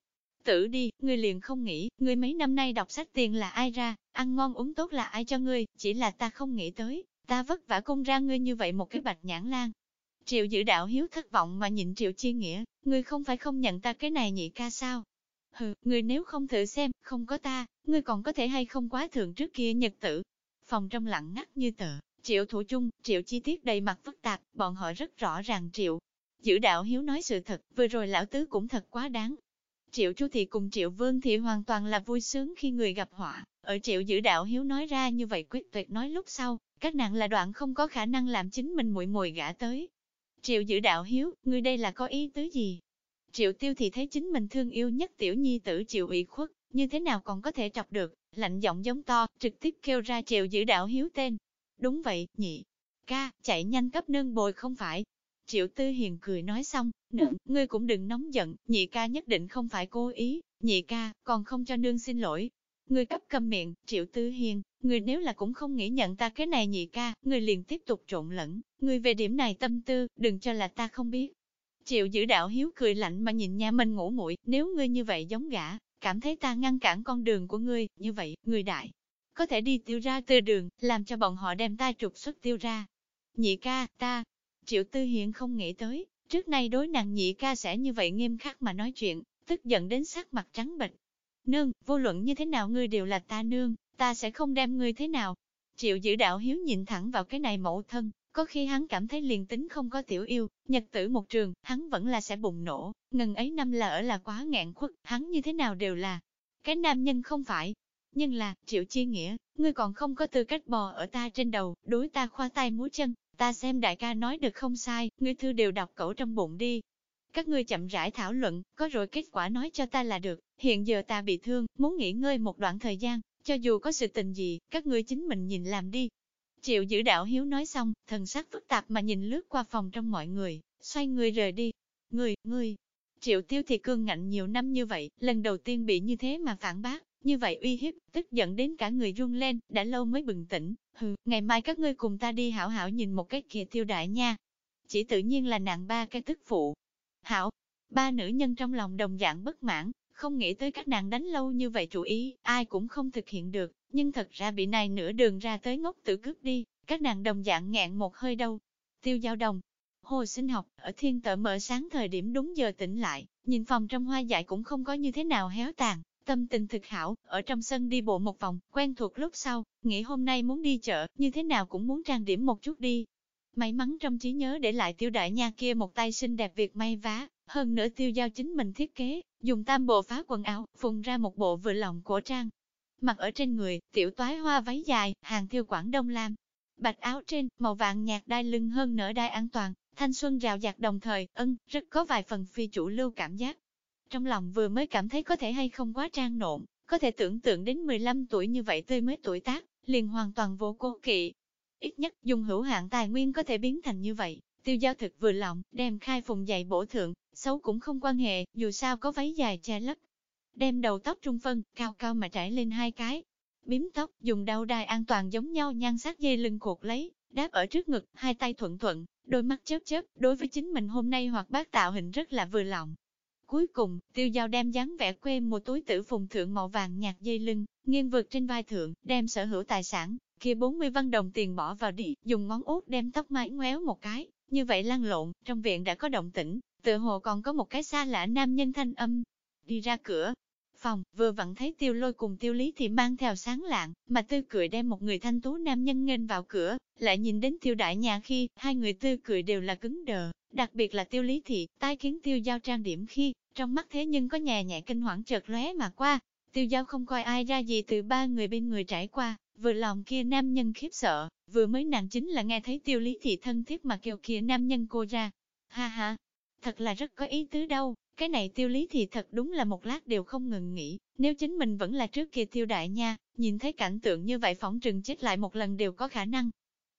Speaker 1: Tử đi, ngươi liền không nghĩ, ngươi mấy năm nay đọc sách tiền là ai ra, ăn ngon uống tốt là ai cho ngươi, chỉ là ta không nghĩ tới, ta vất vả cung ra ngươi như vậy một cái bạch nhãn lan. Triệu giữ đạo hiếu thất vọng mà nhịn triệu chi nghĩa, ngươi không phải không nhận ta cái này nhị ca sao? Hừ, ngươi nếu không thử xem, không có ta, ngươi còn có thể hay không quá thượng trước kia nhật tử. Phòng trong lặng ngắt như tờ, triệu thủ chung, triệu chi tiết đầy mặt phức tạp, bọn họ rất rõ ràng triệu. Giữ đạo hiếu nói sự thật, vừa rồi lão tứ cũng thật quá đáng. Triệu Chu Thị cùng Triệu Vương Thị hoàn toàn là vui sướng khi người gặp họa, ở Triệu Giữ Đạo Hiếu nói ra như vậy quyết tuyệt nói lúc sau, các nàng là đoạn không có khả năng làm chính mình muội muội gã tới. Triệu Giữ Đạo Hiếu, người đây là có ý tứ gì? Triệu Tiêu Thị thấy chính mình thương yêu nhất tiểu nhi tử Triệu ủy khuất, như thế nào còn có thể chọc được, lạnh giọng giống to, trực tiếp kêu ra Triệu Giữ Đạo Hiếu tên. Đúng vậy, nhị, ca, chạy nhanh cấp nương bồi không phải, Triệu Tư Hiền cười nói xong, nương, ngươi cũng đừng nóng giận, nhị ca nhất định không phải cố ý, nhị ca, còn không cho nương xin lỗi. Ngươi cấp cầm miệng, Triệu Tư Hiền, ngươi nếu là cũng không nghĩ nhận ta cái này nhị ca, ngươi liền tiếp tục trộn lẫn, ngươi về điểm này tâm tư, đừng cho là ta không biết. Triệu giữ đạo hiếu cười lạnh mà nhìn nhà mình ngủ muội nếu ngươi như vậy giống gã, cảm thấy ta ngăn cản con đường của ngươi, như vậy, ngươi đại, có thể đi tiêu ra từ đường, làm cho bọn họ đem ta trục xuất tiêu ra. Nhị ca, ta, Triệu Tư Hiền không nghĩ tới, trước nay đối nàng nhị ca sẽ như vậy nghiêm khắc mà nói chuyện, tức giận đến sắc mặt trắng bệch. Nương, vô luận như thế nào ngươi đều là ta nương, ta sẽ không đem ngươi thế nào. Triệu giữ đạo hiếu nhìn thẳng vào cái này mẫu thân, có khi hắn cảm thấy liền tính không có tiểu yêu, nhật tử một trường, hắn vẫn là sẽ bùng nổ, ngần ấy năm là ở là quá ngạn khuất, hắn như thế nào đều là. Cái nam nhân không phải, nhưng là, triệu chi nghĩa, ngươi còn không có tư cách bò ở ta trên đầu, đối ta khoa tay múa chân, Ta xem đại ca nói được không sai, ngươi thư đều đọc cẩu trong bụng đi. Các ngươi chậm rãi thảo luận, có rồi kết quả nói cho ta là được. Hiện giờ ta bị thương, muốn nghỉ ngơi một đoạn thời gian, cho dù có sự tình gì, các ngươi chính mình nhìn làm đi. Triệu giữ đạo hiếu nói xong, thần sắc phức tạp mà nhìn lướt qua phòng trong mọi người, xoay người rời đi. Người, người, triệu tiêu thì cương ngạnh nhiều năm như vậy, lần đầu tiên bị như thế mà phản bác, như vậy uy hiếp, tức giận đến cả người run lên, đã lâu mới bừng tỉnh, hừ, ngày mai các ngươi cùng ta đi hảo hảo nhìn một cái kia tiêu đại nha. Chỉ tự nhiên là nàng ba cái tức phụ. Hảo, ba nữ nhân trong lòng đồng dạng bất mãn, không nghĩ tới các nàng đánh lâu như vậy chủ ý, ai cũng không thực hiện được, nhưng thật ra bị này nửa đường ra tới ngốc tự cướp đi, các nàng đồng dạng ngẹn một hơi đâu. Tiêu giao đồng, hồ sinh học, ở thiên tợ mở sáng thời điểm đúng giờ tỉnh lại, nhìn phòng trong hoa dại cũng không có như thế nào héo tàn, Tâm tình thực hảo, ở trong sân đi bộ một vòng, quen thuộc lúc sau, nghĩ hôm nay muốn đi chợ, như thế nào cũng muốn trang điểm một chút đi. May mắn trong trí nhớ để lại tiêu đại nha kia một tay xinh đẹp việc may vá, hơn nữa tiêu giao chính mình thiết kế, dùng tam bộ phá quần áo, phùng ra một bộ vừa lòng cổ trang. Mặc ở trên người, tiểu toái hoa váy dài, hàng tiêu Quảng Đông Lam. Bạch áo trên, màu vàng nhạt đai lưng hơn nở đai an toàn, thanh xuân rào rạt đồng thời, ân, rất có vài phần phi chủ lưu cảm giác. Trong lòng vừa mới cảm thấy có thể hay không quá trang nộn, có thể tưởng tượng đến 15 tuổi như vậy tươi mới tuổi tác, liền hoàn toàn vô cô kỵ. Ít nhất dùng hữu hạn tài nguyên có thể biến thành như vậy, tiêu giao thực vừa lòng, đem khai phùng dạy bổ thượng, xấu cũng không quan hệ, dù sao có váy dài che lấp. Đem đầu tóc trung phân, cao cao mà trải lên hai cái. Bím tóc, dùng đau đai an toàn giống nhau nhan sắc dây lưng cột lấy, đáp ở trước ngực, hai tay thuận thuận, đôi mắt chớp chớp, đối với chính mình hôm nay hoặc bác tạo hình rất là vừa lòng. Cuối cùng, tiêu giao đem dáng vẻ quê một túi tử phùng thượng màu vàng nhạt dây lưng, nghiêng vượt trên vai thượng, đem sở hữu tài sản, kia 40 văn đồng tiền bỏ vào đi, dùng ngón út đem tóc mái ngoéo một cái, Như vậy lăn lộn, trong viện đã có động tĩnh, tựa hồ còn có một cái xa lạ nam nhân thanh âm. Đi ra cửa, phòng, vừa vặn thấy tiêu lôi cùng tiêu lý thì mang theo sáng lạng, mà tươi cười đem một người thanh tú nam nhân nghênh vào cửa, lại nhìn đến tiêu đại nhà khi, hai người tươi cười đều là cứng đờ, đặc biệt là tiêu lý thị, tai kiến tiêu giao trang điểm khi, trong mắt thế nhưng có nhẹ nhẹ kinh hoảng chợt lóe mà qua, tiêu giao không coi ai ra gì từ ba người bên người trải qua, vừa lòng kia nam nhân khiếp sợ, vừa mới nàng chính là nghe thấy tiêu lý thị thân thiết mà kêu kia nam nhân cô ra, ha ha, thật là rất có ý tứ đâu, cái này tiêu lý thì thật đúng là một lát đều không ngừng nghỉ, nếu chính mình vẫn là trước kia tiêu đại nha, nhìn thấy cảnh tượng như vậy phỏng trừng chết lại một lần đều có khả năng.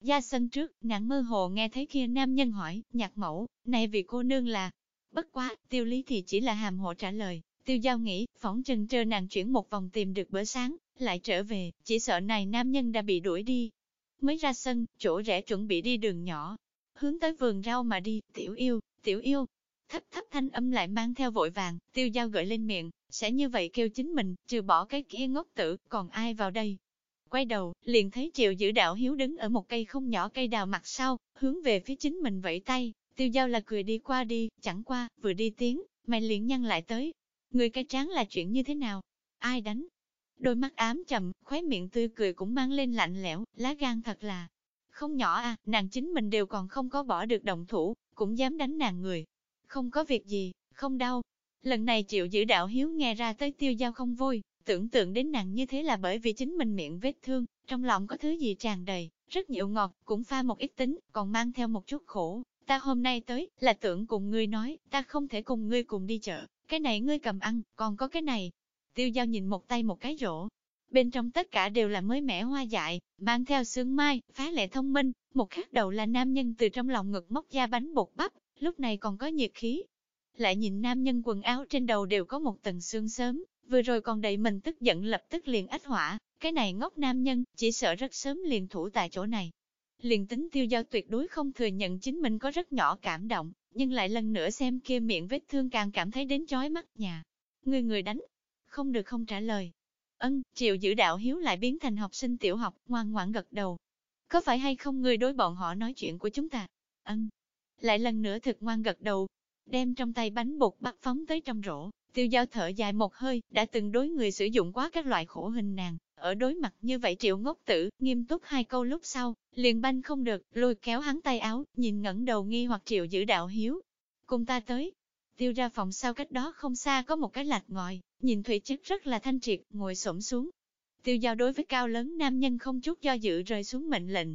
Speaker 1: Ra sân trước, nàng mơ hồ nghe thấy kia nam nhân hỏi, nhạc mẫu, này vì cô nương là, bất quá, tiêu lý thì chỉ là hàm hộ trả lời, tiêu giao nghĩ, phỏng trừng trơ nàng chuyển một vòng tìm được bữa sáng, lại trở về, chỉ sợ này nam nhân đã bị đuổi đi. Mới ra sân, chỗ rẽ chuẩn bị đi đường nhỏ, hướng tới vườn rau mà đi, tiểu yêu, tiểu yêu, thấp thấp thanh âm lại mang theo vội vàng, tiêu giao gợi lên miệng, sẽ như vậy kêu chính mình, trừ bỏ cái kia ngốc tử, còn ai vào đây. Quay đầu, liền thấy triệu giữ đạo hiếu đứng ở một cây không nhỏ cây đào mặt sau, hướng về phía chính mình vẫy tay, tiêu Giao là cười đi qua đi, chẳng qua, vừa đi tiếng, mày liền nhăn lại tới. Người cái tráng là chuyện như thế nào? Ai đánh? Đôi mắt ám chậm, khóe miệng tươi cười cũng mang lên lạnh lẽo, lá gan thật là không nhỏ à, nàng chính mình đều còn không có bỏ được động thủ, cũng dám đánh nàng người, không có việc gì, không đau. Lần này chịu giữ đạo hiếu nghe ra tới tiêu giao không vui, tưởng tượng đến nàng như thế là bởi vì chính mình miệng vết thương, trong lòng có thứ gì tràn đầy, rất nhiều ngọt, cũng pha một ít tính, còn mang theo một chút khổ. Ta hôm nay tới, là tưởng cùng ngươi nói, ta không thể cùng ngươi cùng đi chợ, cái này ngươi cầm ăn, còn có cái này. Tiêu giao nhìn một tay một cái rổ, bên trong tất cả đều là mới mẻ hoa dại, mang theo sương mai, phá lệ thông minh, một khắc đầu là nam nhân từ trong lòng ngực móc ra bánh bột bắp, lúc này còn có nhiệt khí. Lại nhìn nam nhân quần áo trên đầu đều có một tầng xương sớm, vừa rồi còn đầy mình tức giận lập tức liền ách hỏa, cái này ngốc nam nhân, chỉ sợ rất sớm liền thủ tại chỗ này. Liền tính tiêu giao tuyệt đối không thừa nhận chính mình có rất nhỏ cảm động, nhưng lại lần nữa xem kia miệng vết thương càng cảm thấy đến chói mắt nhà. Người người đánh, không được không trả lời. Ân, triệu giữ đạo hiếu lại biến thành học sinh tiểu học, ngoan ngoãn gật đầu. Có phải hay không người đối bọn họ nói chuyện của chúng ta? Ân, lại lần nữa thực ngoan gật đầu, đem trong tay bánh bột bắt phóng tới trong rổ, tiêu giao thở dài một hơi, đã từng đối người sử dụng quá các loại khổ hình nàng, ở đối mặt như vậy triệu ngốc tử, nghiêm túc hai câu lúc sau, liền banh không được, lôi kéo hắn tay áo, nhìn ngẩng đầu nghi hoặc triệu giữ đạo hiếu. Cùng ta tới, tiêu ra phòng sau cách đó không xa có một cái lạch ngòi, nhìn thủy chất rất là thanh triệt, ngồi xổm xuống. Tiêu giao đối với cao lớn nam nhân không chút do dự rơi xuống mệnh lệnh.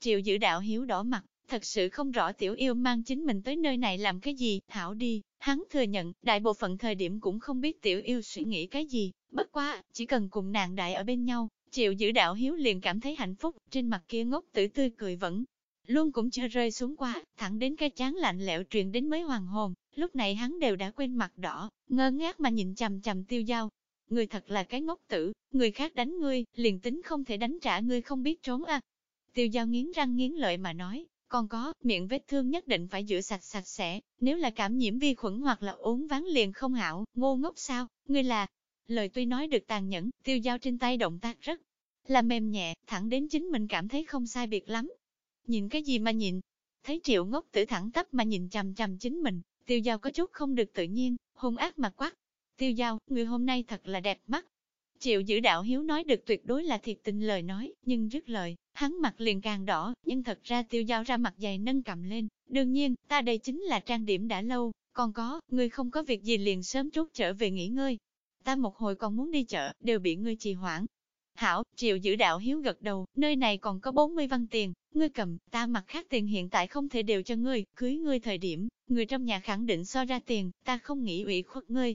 Speaker 1: Triệu giữ đạo hiếu đỏ mặt, Thật sự không rõ tiểu yêu mang chính mình tới nơi này làm cái gì, thảo đi, hắn thừa nhận, đại bộ phận thời điểm cũng không biết tiểu yêu suy nghĩ cái gì, bất quá, chỉ cần cùng nàng đại ở bên nhau, chịu giữ đạo hiếu liền cảm thấy hạnh phúc, trên mặt kia ngốc tử tươi cười vẫn, luôn cũng chưa rơi xuống qua, thẳng đến cái chán lạnh lẽo truyền đến mấy hoàng hồn, lúc này hắn đều đã quên mặt đỏ, ngơ ngác mà nhìn chầm chầm tiêu dao. Người thật là cái ngốc tử, người khác đánh ngươi, liền tính không thể đánh trả ngươi không biết trốn à. Tiêu dao nghiến răng nghiến lợi mà nói, còn có, miệng vết thương nhất định phải rửa sạch sạch sẽ, nếu là cảm nhiễm vi khuẩn hoặc là uống ván liền không hảo, ngô ngốc sao, ngươi là... Lời tuy nói được tàn nhẫn, tiêu dao trên tay động tác rất là mềm nhẹ, thẳng đến chính mình cảm thấy không sai biệt lắm. Nhìn cái gì mà nhìn? Thấy triệu ngốc tử thẳng tắp mà nhìn chằm chằm chính mình, tiêu dao có chút không được tự nhiên, hung ác mà quát. Tiêu dao, người hôm nay thật là đẹp mắt, Triệu giữ đạo hiếu nói được tuyệt đối là thiệt tình lời nói, nhưng rứt lời, hắn mặt liền càng đỏ, nhưng thật ra tiêu giao ra mặt dày nâng cầm lên. Đương nhiên, ta đây chính là trang điểm đã lâu, còn có, người không có việc gì liền sớm trút trở về nghỉ ngơi. Ta một hồi còn muốn đi chợ, đều bị ngươi trì hoãn. Hảo, triệu giữ đạo hiếu gật đầu, nơi này còn có 40 văn tiền, ngươi cầm, ta mặt khác tiền hiện tại không thể đều cho ngươi, cưới ngươi thời điểm, người trong nhà khẳng định so ra tiền, ta không nghĩ ủy khuất ngươi,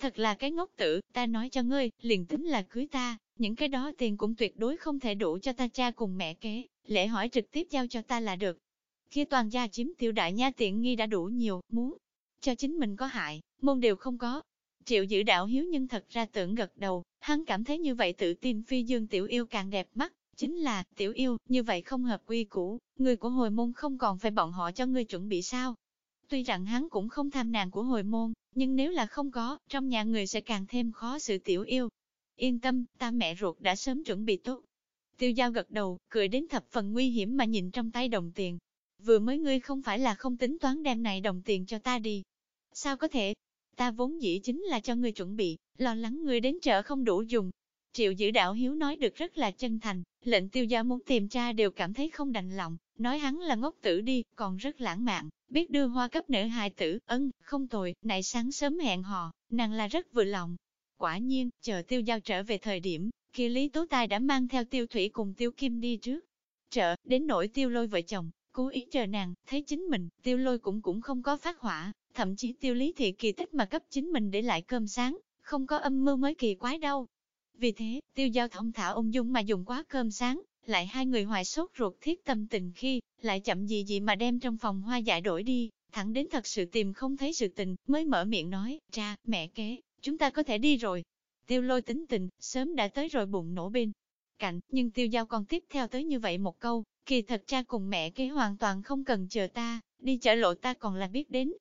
Speaker 1: Thật là cái ngốc tử, ta nói cho ngươi, liền tính là cưới ta, những cái đó tiền cũng tuyệt đối không thể đủ cho ta cha cùng mẹ kế, lễ hỏi trực tiếp giao cho ta là được. Khi toàn gia chiếm tiêu đại nha tiện nghi đã đủ nhiều, muốn cho chính mình có hại, môn đều không có. Triệu giữ đạo hiếu nhưng thật ra tưởng gật đầu, hắn cảm thấy như vậy tự tin phi dương tiểu yêu càng đẹp mắt, chính là, tiểu yêu, như vậy không hợp quy củ, người của hồi môn không còn phải bọn họ cho ngươi chuẩn bị sao. Tuy rằng hắn cũng không tham nàng của hồi môn, nhưng nếu là không có, trong nhà người sẽ càng thêm khó sự tiểu yêu. Yên tâm, ta mẹ ruột đã sớm chuẩn bị tốt. Tiêu giao gật đầu, cười đến thập phần nguy hiểm mà nhìn trong tay đồng tiền. vừa mới ngươi không phải là không tính toán đem này đồng tiền cho ta đi. Sao có thể? Ta vốn dĩ chính là cho ngươi chuẩn bị, lo lắng ngươi đến chợ không đủ dùng. Triệu giữ đạo hiếu nói được rất là chân thành, lệnh tiêu gia muốn tìm cha đều cảm thấy không đành lòng, nói hắn là ngốc tử đi, còn rất lãng mạn, biết đưa hoa cấp nữ hài tử, ân, không tồi, này sáng sớm hẹn hò, nàng là rất vừa lòng. Quả nhiên, chờ tiêu giao trở về thời điểm, kia Lý Tố Tài đã mang theo tiêu thủy cùng tiêu kim đi trước. Chợ, đến nỗi tiêu lôi vợ chồng, cố ý chờ nàng, thấy chính mình, tiêu lôi cũng cũng không có phát hỏa, thậm chí tiêu lý thị kỳ tích mà cấp chính mình để lại cơm sáng, không có âm mưu mới kỳ quái đâu. Vì thế, tiêu giao thông thả ung dung mà dùng quá cơm sáng, lại hai người hoài sốt ruột thiết tâm tình khi, lại chậm gì gì mà đem trong phòng hoa giải đổi đi, thẳng đến thật sự tìm không thấy sự tình, mới mở miệng nói, cha, mẹ kế, chúng ta có thể đi rồi. Tiêu lôi tính tình, sớm đã tới rồi bụng nổ bên. Cạnh, nhưng tiêu giao còn tiếp theo tới như vậy một câu, kỳ thật cha cùng mẹ kế hoàn toàn không cần chờ ta, đi chợ lộ ta còn là biết đến.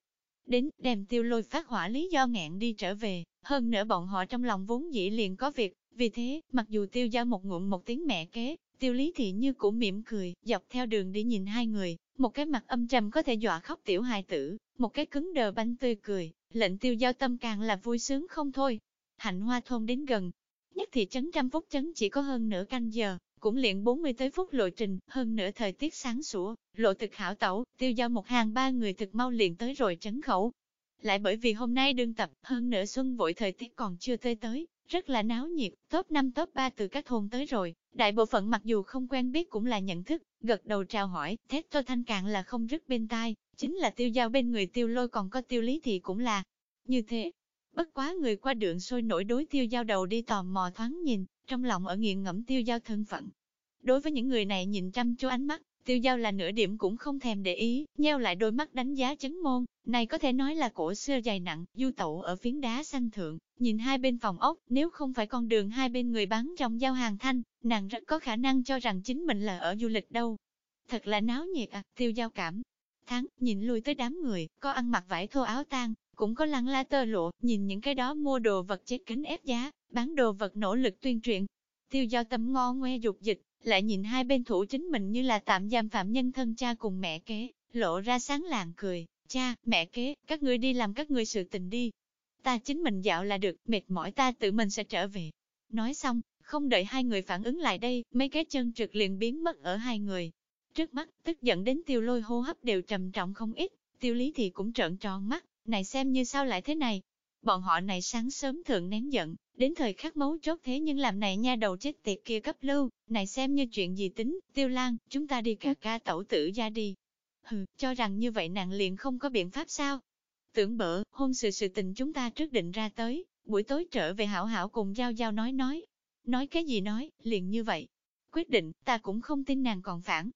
Speaker 1: Đến, đem tiêu lôi phát hỏa lý do nghẹn đi trở về, hơn nữa bọn họ trong lòng vốn dĩ liền có việc, vì thế, mặc dù tiêu giao một ngụm một tiếng mẹ kế, tiêu lý thị như cũng mỉm cười, dọc theo đường đi nhìn hai người, một cái mặt âm trầm có thể dọa khóc tiểu hài tử, một cái cứng đờ banh tươi cười, lệnh tiêu giao tâm càng là vui sướng không thôi. Hạnh hoa thôn đến gần, nhất thị trấn trăm phút trấn chỉ có hơn nửa canh giờ, cũng liền 40 tới phút lộ trình, hơn nửa thời tiết sáng sủa, lộ thực hảo tẩu, tiêu giao một hàng ba người thực mau liền tới rồi trấn khẩu. Lại bởi vì hôm nay đương tập, hơn nửa xuân vội thời tiết còn chưa tới tới, rất là náo nhiệt, top 5 top 3 từ các thôn tới rồi, đại bộ phận mặc dù không quen biết cũng là nhận thức, gật đầu chào hỏi, thét cho thanh cạn là không rứt bên tai, chính là tiêu giao bên người tiêu lôi còn có tiêu lý thì cũng là như thế. Bất quá người qua đường sôi nổi đối tiêu giao đầu đi tò mò thoáng nhìn, trong lòng ở nghiện ngẫm tiêu giao thân phận. Đối với những người này nhìn chăm chú ánh mắt, tiêu giao là nửa điểm cũng không thèm để ý, nheo lại đôi mắt đánh giá chấn môn, này có thể nói là cổ xưa dày nặng, du tẩu ở phiến đá xanh thượng, nhìn hai bên phòng ốc, nếu không phải con đường hai bên người bán trong giao hàng thanh, nàng rất có khả năng cho rằng chính mình là ở du lịch đâu. Thật là náo nhiệt à, tiêu giao cảm. Tháng, nhìn lui tới đám người, có ăn mặc vải thô áo tang, cũng có lăng la tơ lộ, nhìn những cái đó mua đồ vật chết kính ép giá, bán đồ vật nỗ lực tuyên truyền. Tiêu giao tâm ngo ngoe dục dịch, lại nhìn hai bên thủ chính mình như là tạm giam phạm nhân thân cha cùng mẹ kế, lộ ra sáng lạng cười, cha, mẹ kế, các ngươi đi làm các ngươi sự tình đi. Ta chính mình dạo là được, mệt mỏi ta tự mình sẽ trở về. Nói xong, không đợi hai người phản ứng lại đây, mấy cái chân trượt liền biến mất ở hai người. Trước mắt, tức giận đến tiêu lôi hô hấp đều trầm trọng không ít, tiêu lý thì cũng trợn tròn mắt, này xem như sao lại thế này. Bọn họ này sáng sớm thượng nén giận, đến thời khắc mấu chốt thế nhưng làm này nha đầu chết tiệt kia cấp lưu, này xem như chuyện gì tính, tiêu lan, chúng ta đi cả ca tẩu tử ra đi. Hừ, cho rằng như vậy nàng liền không có biện pháp sao? Tưởng bở, hôn sự sự tình chúng ta trước định ra tới, buổi tối trở về hảo hảo cùng giao giao nói nói. Nói cái gì nói, liền như vậy. Quyết định, ta cũng không tin nàng còn phản.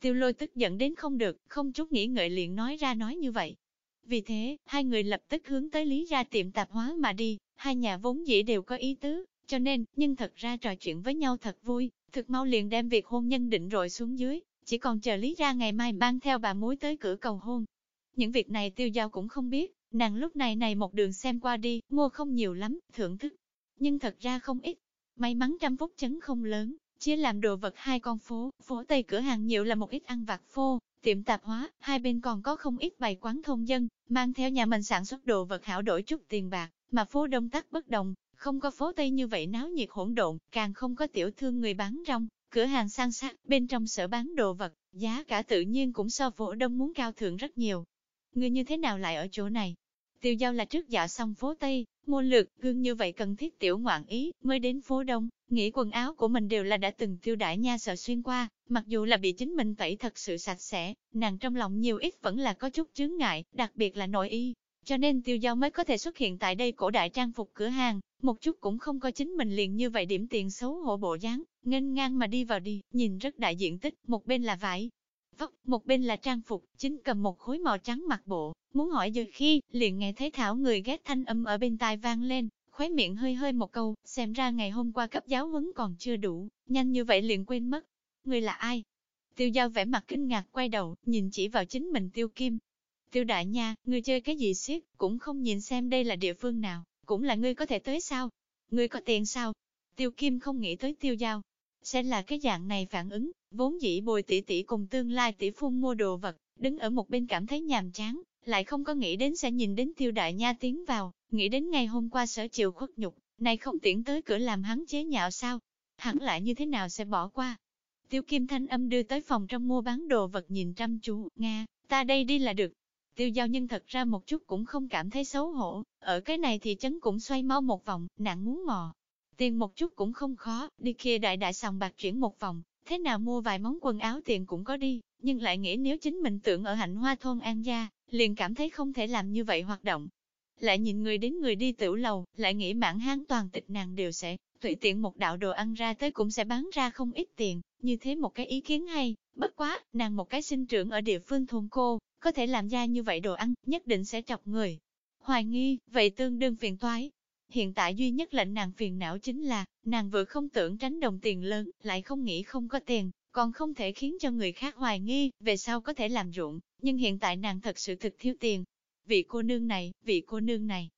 Speaker 1: Tiêu lôi tức giận đến không được, không chút nghĩ ngợi liền nói ra nói như vậy. Vì thế, hai người lập tức hướng tới Lý ra tiệm tạp hóa mà đi, hai nhà vốn dĩ đều có ý tứ, cho nên, nhưng thật ra trò chuyện với nhau thật vui, thực mau liền đem việc hôn nhân định rồi xuống dưới, chỉ còn chờ Lý ra ngày mai mang theo bà mối tới cửa cầu hôn. Những việc này tiêu giao cũng không biết, nàng lúc này này một đường xem qua đi, mua không nhiều lắm, thưởng thức. Nhưng thật ra không ít, may mắn trăm phút chấn không lớn, chia làm đồ vật hai con phố, phố Tây cửa hàng nhiều là một ít ăn vặt phô, tiệm tạp hóa, hai bên còn có không ít bày quán thôn dân, mang theo nhà mình sản xuất đồ vật hảo đổi chút tiền bạc, mà phố Đông tắc bất đồng, không có phố Tây như vậy náo nhiệt hỗn độn, càng không có tiểu thương người bán rong, cửa hàng sang sát, bên trong sở bán đồ vật, giá cả tự nhiên cũng so phố Đông muốn cao thượng rất nhiều. Người như thế nào lại ở chỗ này? Tiêu giao là trước dạo xong phố Tây, mua lượt, gương như vậy cần thiết tiểu ngoạn ý, mới đến phố Đông, nghĩ quần áo của mình đều là đã từng tiêu đại nha sợ xuyên qua, mặc dù là bị chính mình tẩy thật sự sạch sẽ, nàng trong lòng nhiều ít vẫn là có chút chướng ngại, đặc biệt là nội y. Cho nên tiêu giao mới có thể xuất hiện tại đây cổ đại trang phục cửa hàng, một chút cũng không có chính mình liền như vậy điểm tiền xấu hổ bộ dáng, nghênh ngang mà đi vào đi, nhìn rất đại diện tích, một bên là vải, vóc, một bên là trang phục, chính cầm một khối màu trắng mặc bộ, muốn hỏi giờ khi, liền nghe thấy thảo người ghét thanh âm ở bên tai vang lên, khóe miệng hơi hơi một câu, xem ra ngày hôm qua cấp giáo huấn còn chưa đủ, nhanh như vậy liền quên mất. Người là ai? Tiêu giao vẻ mặt kinh ngạc quay đầu, nhìn chỉ vào chính mình tiêu kim. Tiêu đại nha, người chơi cái gì siết, cũng không nhìn xem đây là địa phương nào, cũng là ngươi có thể tới sao? Ngươi có tiền sao? Tiêu kim không nghĩ tới tiêu giao. sẽ là cái dạng này phản ứng, vốn dĩ bồi tỷ tỷ cùng tương lai tỷ phu mua đồ vật, đứng ở một bên cảm thấy nhàm chán, lại không có nghĩ đến sẽ nhìn đến tiêu đại nha tiến vào, nghĩ đến ngày hôm qua sở chịu khuất nhục, này không tiễn tới cửa làm hắn chế nhạo sao, hẳn lại như thế nào sẽ bỏ qua. Tiêu Kim Thanh âm đưa tới phòng trong mua bán đồ vật nhìn chăm chú, Nga, ta đây đi là được. Tiêu giao nhân thật ra một chút cũng không cảm thấy xấu hổ, ở cái này thì chấn cũng xoay mau một vòng, nặng muốn mò. Tiền một chút cũng không khó, đi kia đại đại sòng bạc chuyển một vòng, thế nào mua vài món quần áo tiền cũng có đi, nhưng lại nghĩ nếu chính mình tưởng ở hạnh hoa thôn An Gia, liền cảm thấy không thể làm như vậy hoạt động. Lại nhìn người đến người đi tiểu lầu, lại nghĩ mãn hán toàn tịch nàng đều sẽ, tùy tiện một đạo đồ ăn ra tới cũng sẽ bán ra không ít tiền, như thế một cái ý kiến hay, bất quá, nàng một cái sinh trưởng ở địa phương thôn cô, có thể làm ra như vậy đồ ăn, nhất định sẽ chọc người. Hoài nghi, vậy tương đương phiền toái. Hiện tại duy nhất lệnh nàng phiền não chính là, nàng vừa không tưởng tránh đồng tiền lớn, lại không nghĩ không có tiền, còn không thể khiến cho người khác hoài nghi, về sau có thể làm ruộng, nhưng hiện tại nàng thật sự thực thiếu tiền. Vị cô nương này, vị cô nương này.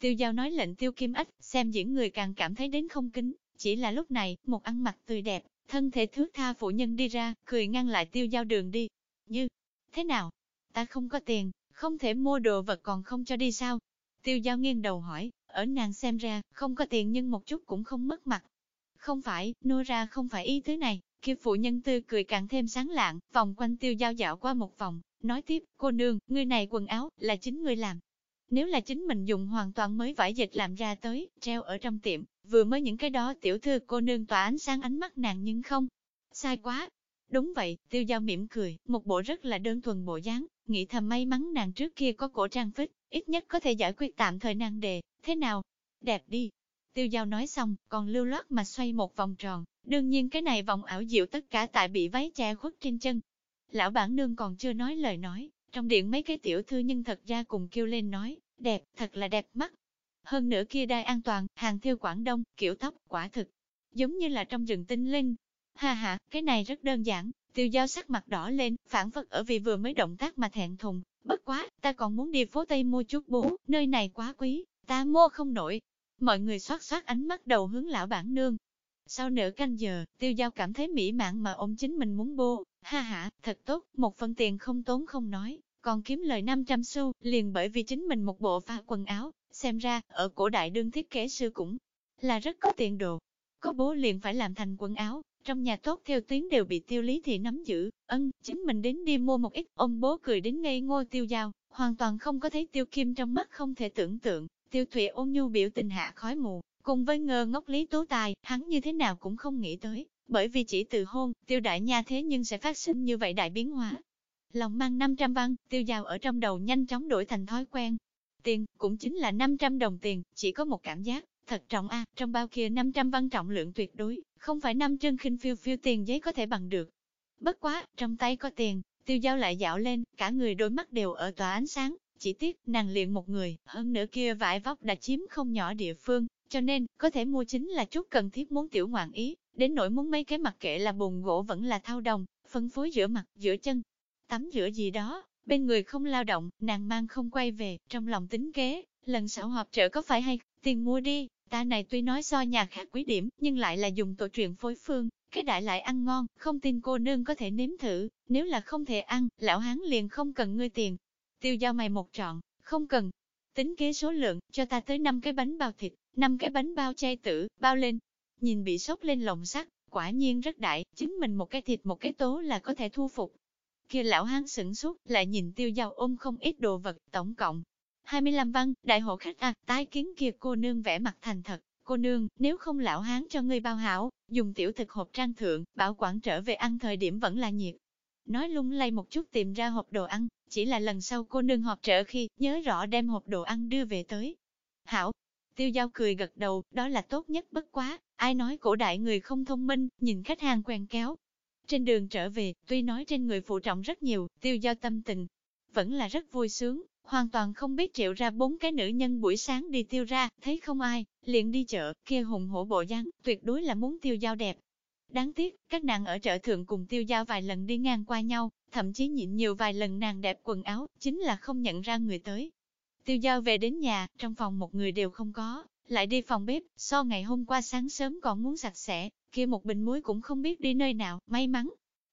Speaker 1: Tiêu giao nói lệnh tiêu kim ếch, xem diễn người càng cảm thấy đến không kính, chỉ là lúc này, một ăn mặc tươi đẹp, thân thể thước tha phụ nhân đi ra, cười ngăn lại tiêu giao đường đi. Như, thế nào? Ta không có tiền, không thể mua đồ vật còn không cho đi sao? Tiêu giao nghiêng đầu hỏi, ở nàng xem ra, không có tiền nhưng một chút cũng không mất mặt. Không phải, nô ra không phải ý thứ này, kia phụ nhân tươi cười càng thêm sáng lạng, vòng quanh tiêu giao dạo qua một vòng, nói tiếp, cô nương, người này quần áo, là chính người làm. Nếu là chính mình dùng hoàn toàn mới vải dịch làm ra tới, treo ở trong tiệm, vừa mới những cái đó tiểu thư cô nương tỏa ánh sáng ánh mắt nàng nhưng không. Sai quá. Đúng vậy, tiêu giao mỉm cười, một bộ rất là đơn thuần bộ dáng, nghĩ thầm may mắn nàng trước kia có cổ trang phích, ít nhất có thể giải quyết tạm thời nàng đề, thế nào? Đẹp đi. Tiêu giao nói xong, còn lưu loát mà xoay một vòng tròn, đương nhiên cái này vòng ảo diệu tất cả tại bị váy che khuất trên chân. Lão bản nương còn chưa nói lời nói, trong điện mấy cái tiểu thư nhân thật ra cùng kêu lên nói, đẹp, thật là đẹp mắt. Hơn nữa kia đai an toàn, hàng thiêu Quảng Đông, kiểu tóc, quả thực, giống như là trong rừng tinh linh. Ha ha, cái này rất đơn giản, tiêu giao sắc mặt đỏ lên, phản phất ở vì vừa mới động tác mà thẹn thùng, bất quá, ta còn muốn đi phố Tây mua chút bố, nơi này quá quý, ta mua không nổi. Mọi người xoát xoát ánh mắt đầu hướng lão bản nương. Sau nửa canh giờ, tiêu giao cảm thấy mỹ mãn mà ôm chính mình muốn bô, ha ha, thật tốt, một phần tiền không tốn không nói, còn kiếm lời 500 xu, liền bởi vì chính mình một bộ pha quần áo, xem ra, ở cổ đại đương thiết kế sư cũng là rất có tiền đồ. Có bố liền phải làm thành quần áo, trong nhà tốt theo tuyến đều bị tiêu lý thì nắm giữ, ân, chính mình đến đi mua một ít, ông bố cười đến ngây ngô tiêu giao, hoàn toàn không có thấy tiêu kim trong mắt không thể tưởng tượng, tiêu Thụy ôn nhu biểu tình hạ khói mù, cùng với ngơ ngốc lý tố tài, hắn như thế nào cũng không nghĩ tới, bởi vì chỉ từ hôn, tiêu đại nha thế nhưng sẽ phát sinh như vậy đại biến hóa. Lòng mang 500 văn, tiêu giao ở trong đầu nhanh chóng đổi thành thói quen. Tiền, cũng chính là 500 đồng tiền, chỉ có một cảm giác, thật trọng a trong bao kia 500 văn trọng lượng tuyệt đối, không phải năm chân khinh phiêu phiêu tiền giấy có thể bằng được. Bất quá, trong tay có tiền, tiêu giao lại dạo lên, cả người đôi mắt đều ở tòa ánh sáng, chỉ tiếc, nàng liền một người, hơn nữa kia vải vóc đã chiếm không nhỏ địa phương, cho nên, có thể mua chính là chút cần thiết muốn tiểu ngoạn ý, đến nỗi muốn mấy cái mặt kệ là bùn gỗ vẫn là thao đồng, phân phối giữa mặt, giữa chân, tắm rửa gì đó, bên người không lao động, nàng mang không quay về, trong lòng tính kế, lần sau họp trợ có phải hay, tiền mua đi, ta này tuy nói so nhà khác quý điểm, nhưng lại là dùng tổ truyền phối phương, cái đại lại ăn ngon, không tin cô nương có thể nếm thử, nếu là không thể ăn, lão hán liền không cần ngươi tiền. Tiêu giao mày một trọn, không cần. Tính kế số lượng, cho ta tới 5 cái bánh bao thịt, 5 cái bánh bao chay tử, bao lên. Nhìn bị sốc lên lồng sắt, quả nhiên rất đại, chính mình một cái thịt một cái tố là có thể thu phục. Kia lão hán sửng sốt, lại nhìn tiêu giao ôm không ít đồ vật, tổng cộng. 25 văn, đại hộ khách à, tái kiến kia cô nương vẽ mặt thành thật. Cô nương, nếu không lão hán cho ngươi bao hảo, dùng tiểu thực hộp trang thượng, bảo quản trở về ăn thời điểm vẫn là nhiệt. Nói lung lay một chút tìm ra hộp đồ ăn, chỉ là lần sau cô nương họp trở khi, nhớ rõ đem hộp đồ ăn đưa về tới. Hảo, tiêu giao cười gật đầu, đó là tốt nhất bất quá, ai nói cổ đại người không thông minh, nhìn khách hàng quen kéo, trên đường trở về, tuy nói trên người phụ trọng rất nhiều, tiêu giao tâm tình, vẫn là rất vui sướng, hoàn toàn không biết triệu ra bốn cái nữ nhân buổi sáng đi tiêu ra, thấy không ai, liền đi chợ, kia hùng hổ bộ dáng, tuyệt đối là muốn tiêu giao đẹp. Đáng tiếc, các nàng ở chợ thượng cùng tiêu giao vài lần đi ngang qua nhau, thậm chí nhịn nhiều vài lần nàng đẹp quần áo, chính là không nhận ra người tới. Tiêu giao về đến nhà, trong phòng một người đều không có, lại đi phòng bếp, so ngày hôm qua sáng sớm còn muốn sạch sẽ, kia một bình muối cũng không biết đi nơi nào, may mắn.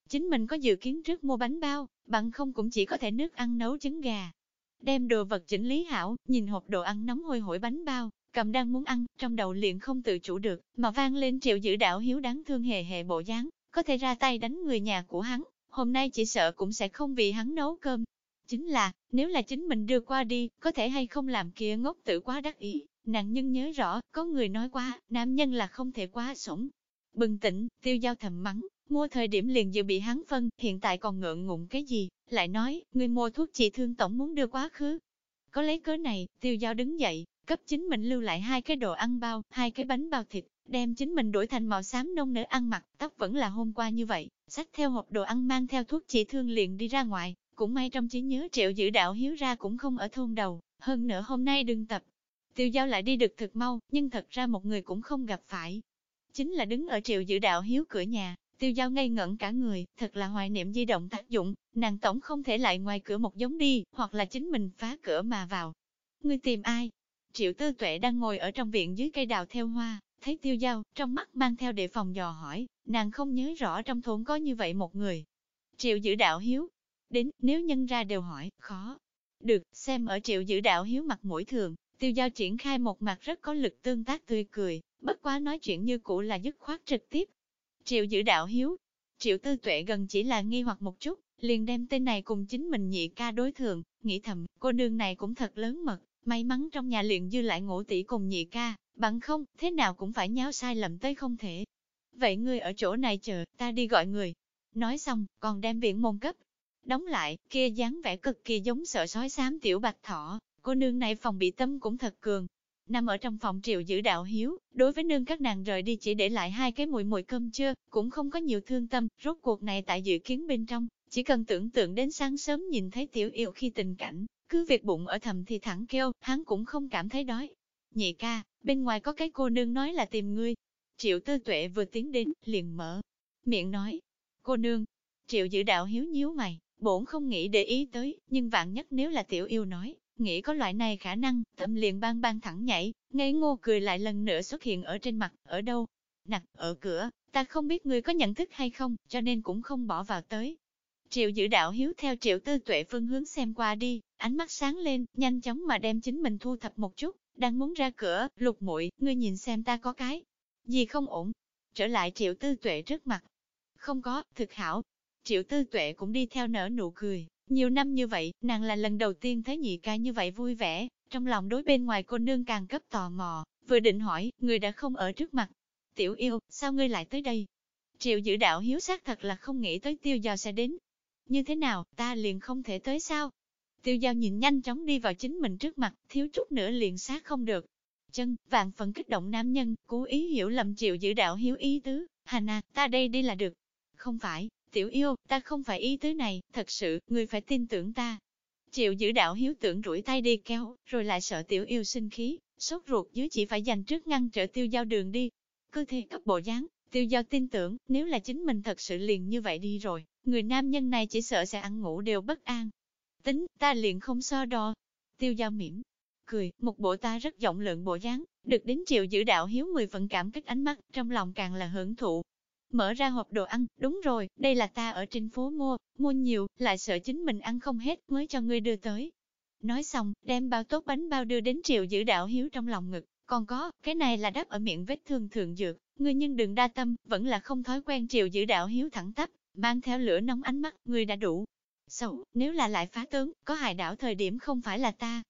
Speaker 1: Chính mình có dự kiến trước mua bánh bao, bằng không cũng chỉ có thể nước ăn nấu trứng gà. Đem đồ vật chỉnh lý hảo, nhìn hộp đồ ăn nóng hôi hổi bánh bao, cầm đang muốn ăn, trong đầu liền không tự chủ được, mà vang lên triệu giữ đảo hiếu đáng thương hề hề bộ dáng, có thể ra tay đánh người nhà của hắn, hôm nay chỉ sợ cũng sẽ không vì hắn nấu cơm. Chính là, nếu là chính mình đưa qua đi, có thể hay không làm kia ngốc tử quá đắc ý, nàng nhân nhớ rõ, có người nói qua, nam nhân là không thể quá sống. Bừng tỉnh, tiêu giao thầm mắng, mua thời điểm liền dự bị hắn phân, hiện tại còn ngượng ngụng cái gì, lại nói, người mua thuốc trị thương tổng muốn đưa quá khứ. Có lấy cớ này, tiêu giao đứng dậy, cấp chính mình lưu lại hai cái đồ ăn bao, hai cái bánh bao thịt, đem chính mình đổi thành màu xám nông nở ăn mặc, tóc vẫn là hôm qua như vậy, xách theo hộp đồ ăn mang theo thuốc trị thương liền đi ra ngoài, cũng may trong trí nhớ triệu giữ đạo hiếu ra cũng không ở thôn đầu, hơn nữa hôm nay đừng tập. Tiêu giao lại đi được thật mau, nhưng thật ra một người cũng không gặp phải. Chính là đứng ở triệu giữ đạo hiếu cửa nhà, tiêu giao ngây ngẩn cả người, thật là hoài niệm di động tác dụng, nàng tổng không thể lại ngoài cửa một giống đi, hoặc là chính mình phá cửa mà vào. Ngươi tìm ai? Triệu tư tuệ đang ngồi ở trong viện dưới cây đào theo hoa, thấy tiêu giao, trong mắt mang theo đề phòng dò hỏi, nàng không nhớ rõ trong thôn có như vậy một người. Triệu giữ đạo hiếu, đến, nếu nhân ra đều hỏi, khó. Được, xem ở triệu giữ đạo hiếu mặt mũi thường, tiêu giao triển khai một mặt rất có lực tương tác tươi cười, bất quá nói chuyện như cũ là dứt khoát trực tiếp. Triệu giữ đạo hiếu, triệu tư tuệ gần chỉ là nghi hoặc một chút, liền đem tên này cùng chính mình nhị ca đối thường, nghĩ thầm, cô nương này cũng thật lớn mật, may mắn trong nhà liền dư lại ngũ tỷ cùng nhị ca, bằng không, thế nào cũng phải nháo sai lầm tới không thể. Vậy ngươi ở chỗ này chờ, ta đi gọi người. Nói xong, còn đem viện môn cấp. Đóng lại, kia dáng vẻ cực kỳ giống sợ sói xám tiểu bạch thỏ, cô nương này phòng bị tâm cũng thật cường. Nằm ở trong phòng triệu giữ đạo hiếu, đối với nương các nàng rời đi chỉ để lại hai cái mùi mùi cơm chưa, cũng không có nhiều thương tâm, rốt cuộc này tại dự kiến bên trong, chỉ cần tưởng tượng đến sáng sớm nhìn thấy tiểu yêu khi tình cảnh, cứ việc bụng ở thầm thì thẳng kêu, hắn cũng không cảm thấy đói. Nhị ca, bên ngoài có cái cô nương nói là tìm ngươi. Triệu tư tuệ vừa tiến đến, liền mở. Miệng nói, cô nương. Triệu giữ đạo hiếu nhíu mày, bổn không nghĩ để ý tới, nhưng vạn nhất nếu là tiểu yêu nói, nghĩ có loại này khả năng, thậm liền bang bang thẳng nhảy, ngây ngô cười lại lần nữa xuất hiện ở trên mặt, ở đâu? Nặc, ở cửa, ta không biết ngươi có nhận thức hay không, cho nên cũng không bỏ vào tới. Triệu giữ đạo hiếu theo triệu tư tuệ phương hướng xem qua đi, ánh mắt sáng lên, nhanh chóng mà đem chính mình thu thập một chút, đang muốn ra cửa, lục muội ngươi nhìn xem ta có cái gì không ổn. Trở lại triệu tư tuệ trước mặt. Không có, thực hảo. Triệu tư tuệ cũng đi theo nở nụ cười. Nhiều năm như vậy, nàng là lần đầu tiên thấy nhị ca như vậy vui vẻ, trong lòng đối bên ngoài cô nương càng cấp tò mò, vừa định hỏi, người đã không ở trước mặt. Tiểu yêu, sao ngươi lại tới đây? Triệu giữ đạo hiếu xác thật là không nghĩ tới tiêu do sẽ đến. Như thế nào, ta liền không thể tới sao? Tiêu giao nhìn nhanh chóng đi vào chính mình trước mặt, thiếu chút nữa liền sát không được. Chân, vạn phần kích động nam nhân, cố ý hiểu lầm triệu giữ đạo hiếu ý tứ, Hana, ta đây đi là được. Không phải, tiểu yêu, ta không phải ý tứ này, thật sự, người phải tin tưởng ta. Triệu giữ đạo hiếu tưởng rủi tay đi kéo, rồi lại sợ tiểu yêu sinh khí, sốt ruột dưới chỉ phải dành trước ngăn trở tiêu giao đường đi. Cơ thể cấp bộ dáng, tiêu giao tin tưởng, nếu là chính mình thật sự liền như vậy đi rồi, người nam nhân này chỉ sợ sẽ ăn ngủ đều bất an, tính, ta liền không so đo. Tiêu giao mỉm, cười, một bộ ta rất rộng lượng bộ dáng, được đến triệu giữ đạo hiếu mười phần cảm kích ánh mắt, trong lòng càng là hưởng thụ. Mở ra hộp đồ ăn, đúng rồi, đây là ta ở trên phố mua, mua nhiều, lại sợ chính mình ăn không hết mới cho ngươi đưa tới. Nói xong, đem bao tốt bánh bao đưa đến triệu giữ đạo hiếu trong lòng ngực, còn có, cái này là đắp ở miệng vết thương thường dược, ngươi nhưng đừng đa tâm, vẫn là không thói quen triệu giữ đạo hiếu thẳng tắp, mang theo lửa nóng ánh mắt, ngươi đã đủ, Xấu, nếu là lại phá tướng, có hại đảo thời điểm không phải là ta.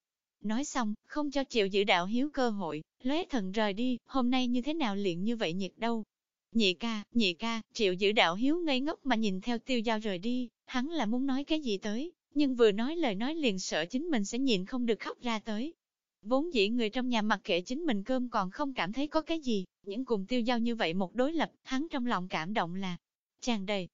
Speaker 1: Nói xong, không cho chịu giữ đạo hiếu cơ hội, lóe thần rời đi, hôm nay như thế nào liền như vậy nhiệt đâu. Nhị ca, nhị ca, triệu giữ đạo hiếu ngây ngốc mà nhìn theo tiêu giao rời đi, hắn là muốn nói cái gì tới, nhưng vừa nói lời nói liền sợ chính mình sẽ nhìn không được khóc ra tới. Vốn dĩ người trong nhà mặc kệ chính mình cơm còn không cảm thấy có cái gì, những cùng tiêu giao như vậy một đối lập, hắn trong lòng cảm động là tràn đầy.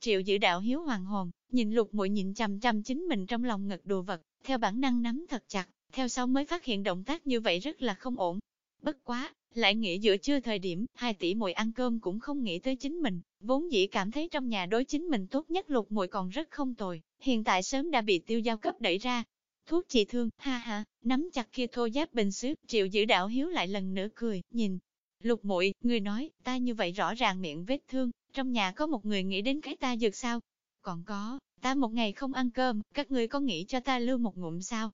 Speaker 1: Triệu giữ đạo hiếu hoàng hồn, Nhìn lục muội nhìn chằm chằm chính mình trong lòng ngực đồ vật, theo bản năng nắm thật chặt, theo sau mới phát hiện động tác như vậy rất là không ổn. Bất quá, lại nghĩ giữa trưa thời điểm, hai tỷ muội ăn cơm cũng không nghĩ tới chính mình, vốn dĩ cảm thấy trong nhà đối chính mình tốt nhất lục muội còn rất không tồi, hiện tại sớm đã bị tiêu giao cấp đẩy ra. thuốc trị thương, ha ha, nắm chặt kia thô giáp bình xứ, triệu giữ đạo hiếu lại lần nữa cười, nhìn. Lục muội người nói, ta như vậy rõ ràng miệng vết thương, trong nhà có một người nghĩ đến cái ta dược sao? Còn có, ta một ngày không ăn cơm, các người có nghĩ cho ta lưu một ngụm sao?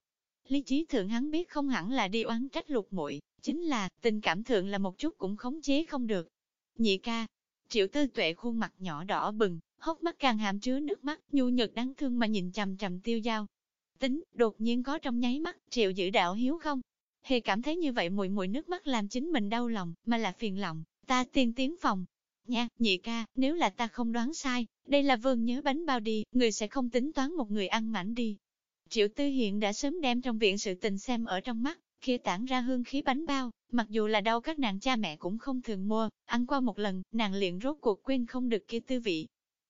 Speaker 1: Lý trí thượng hắn biết không hẳn là đi oán trách lục muội chính là, tình cảm thượng là một chút cũng khống chế không được. Nhị ca, triệu tư tuệ khuôn mặt nhỏ đỏ bừng, hốc mắt càng hàm chứa nước mắt, nhu nhược đáng thương mà nhìn chằm chằm tiêu dao. Tính, đột nhiên có trong nháy mắt, triệu giữ đạo hiếu không? Hề cảm thấy như vậy mùi mùi nước mắt làm chính mình đau lòng, mà là phiền lòng, ta tiên tiến phòng. Nha, nhị ca, nếu là ta không đoán sai, đây là vương nhớ bánh bao đi, người sẽ không tính toán một người ăn mảnh đi. Triệu Tư Hiện đã sớm đem trong viện sự tình xem ở trong mắt, khi tản ra hương khí bánh bao, mặc dù là đau các nàng cha mẹ cũng không thường mua, ăn qua một lần, nàng liền rốt cuộc quên không được kia tư vị.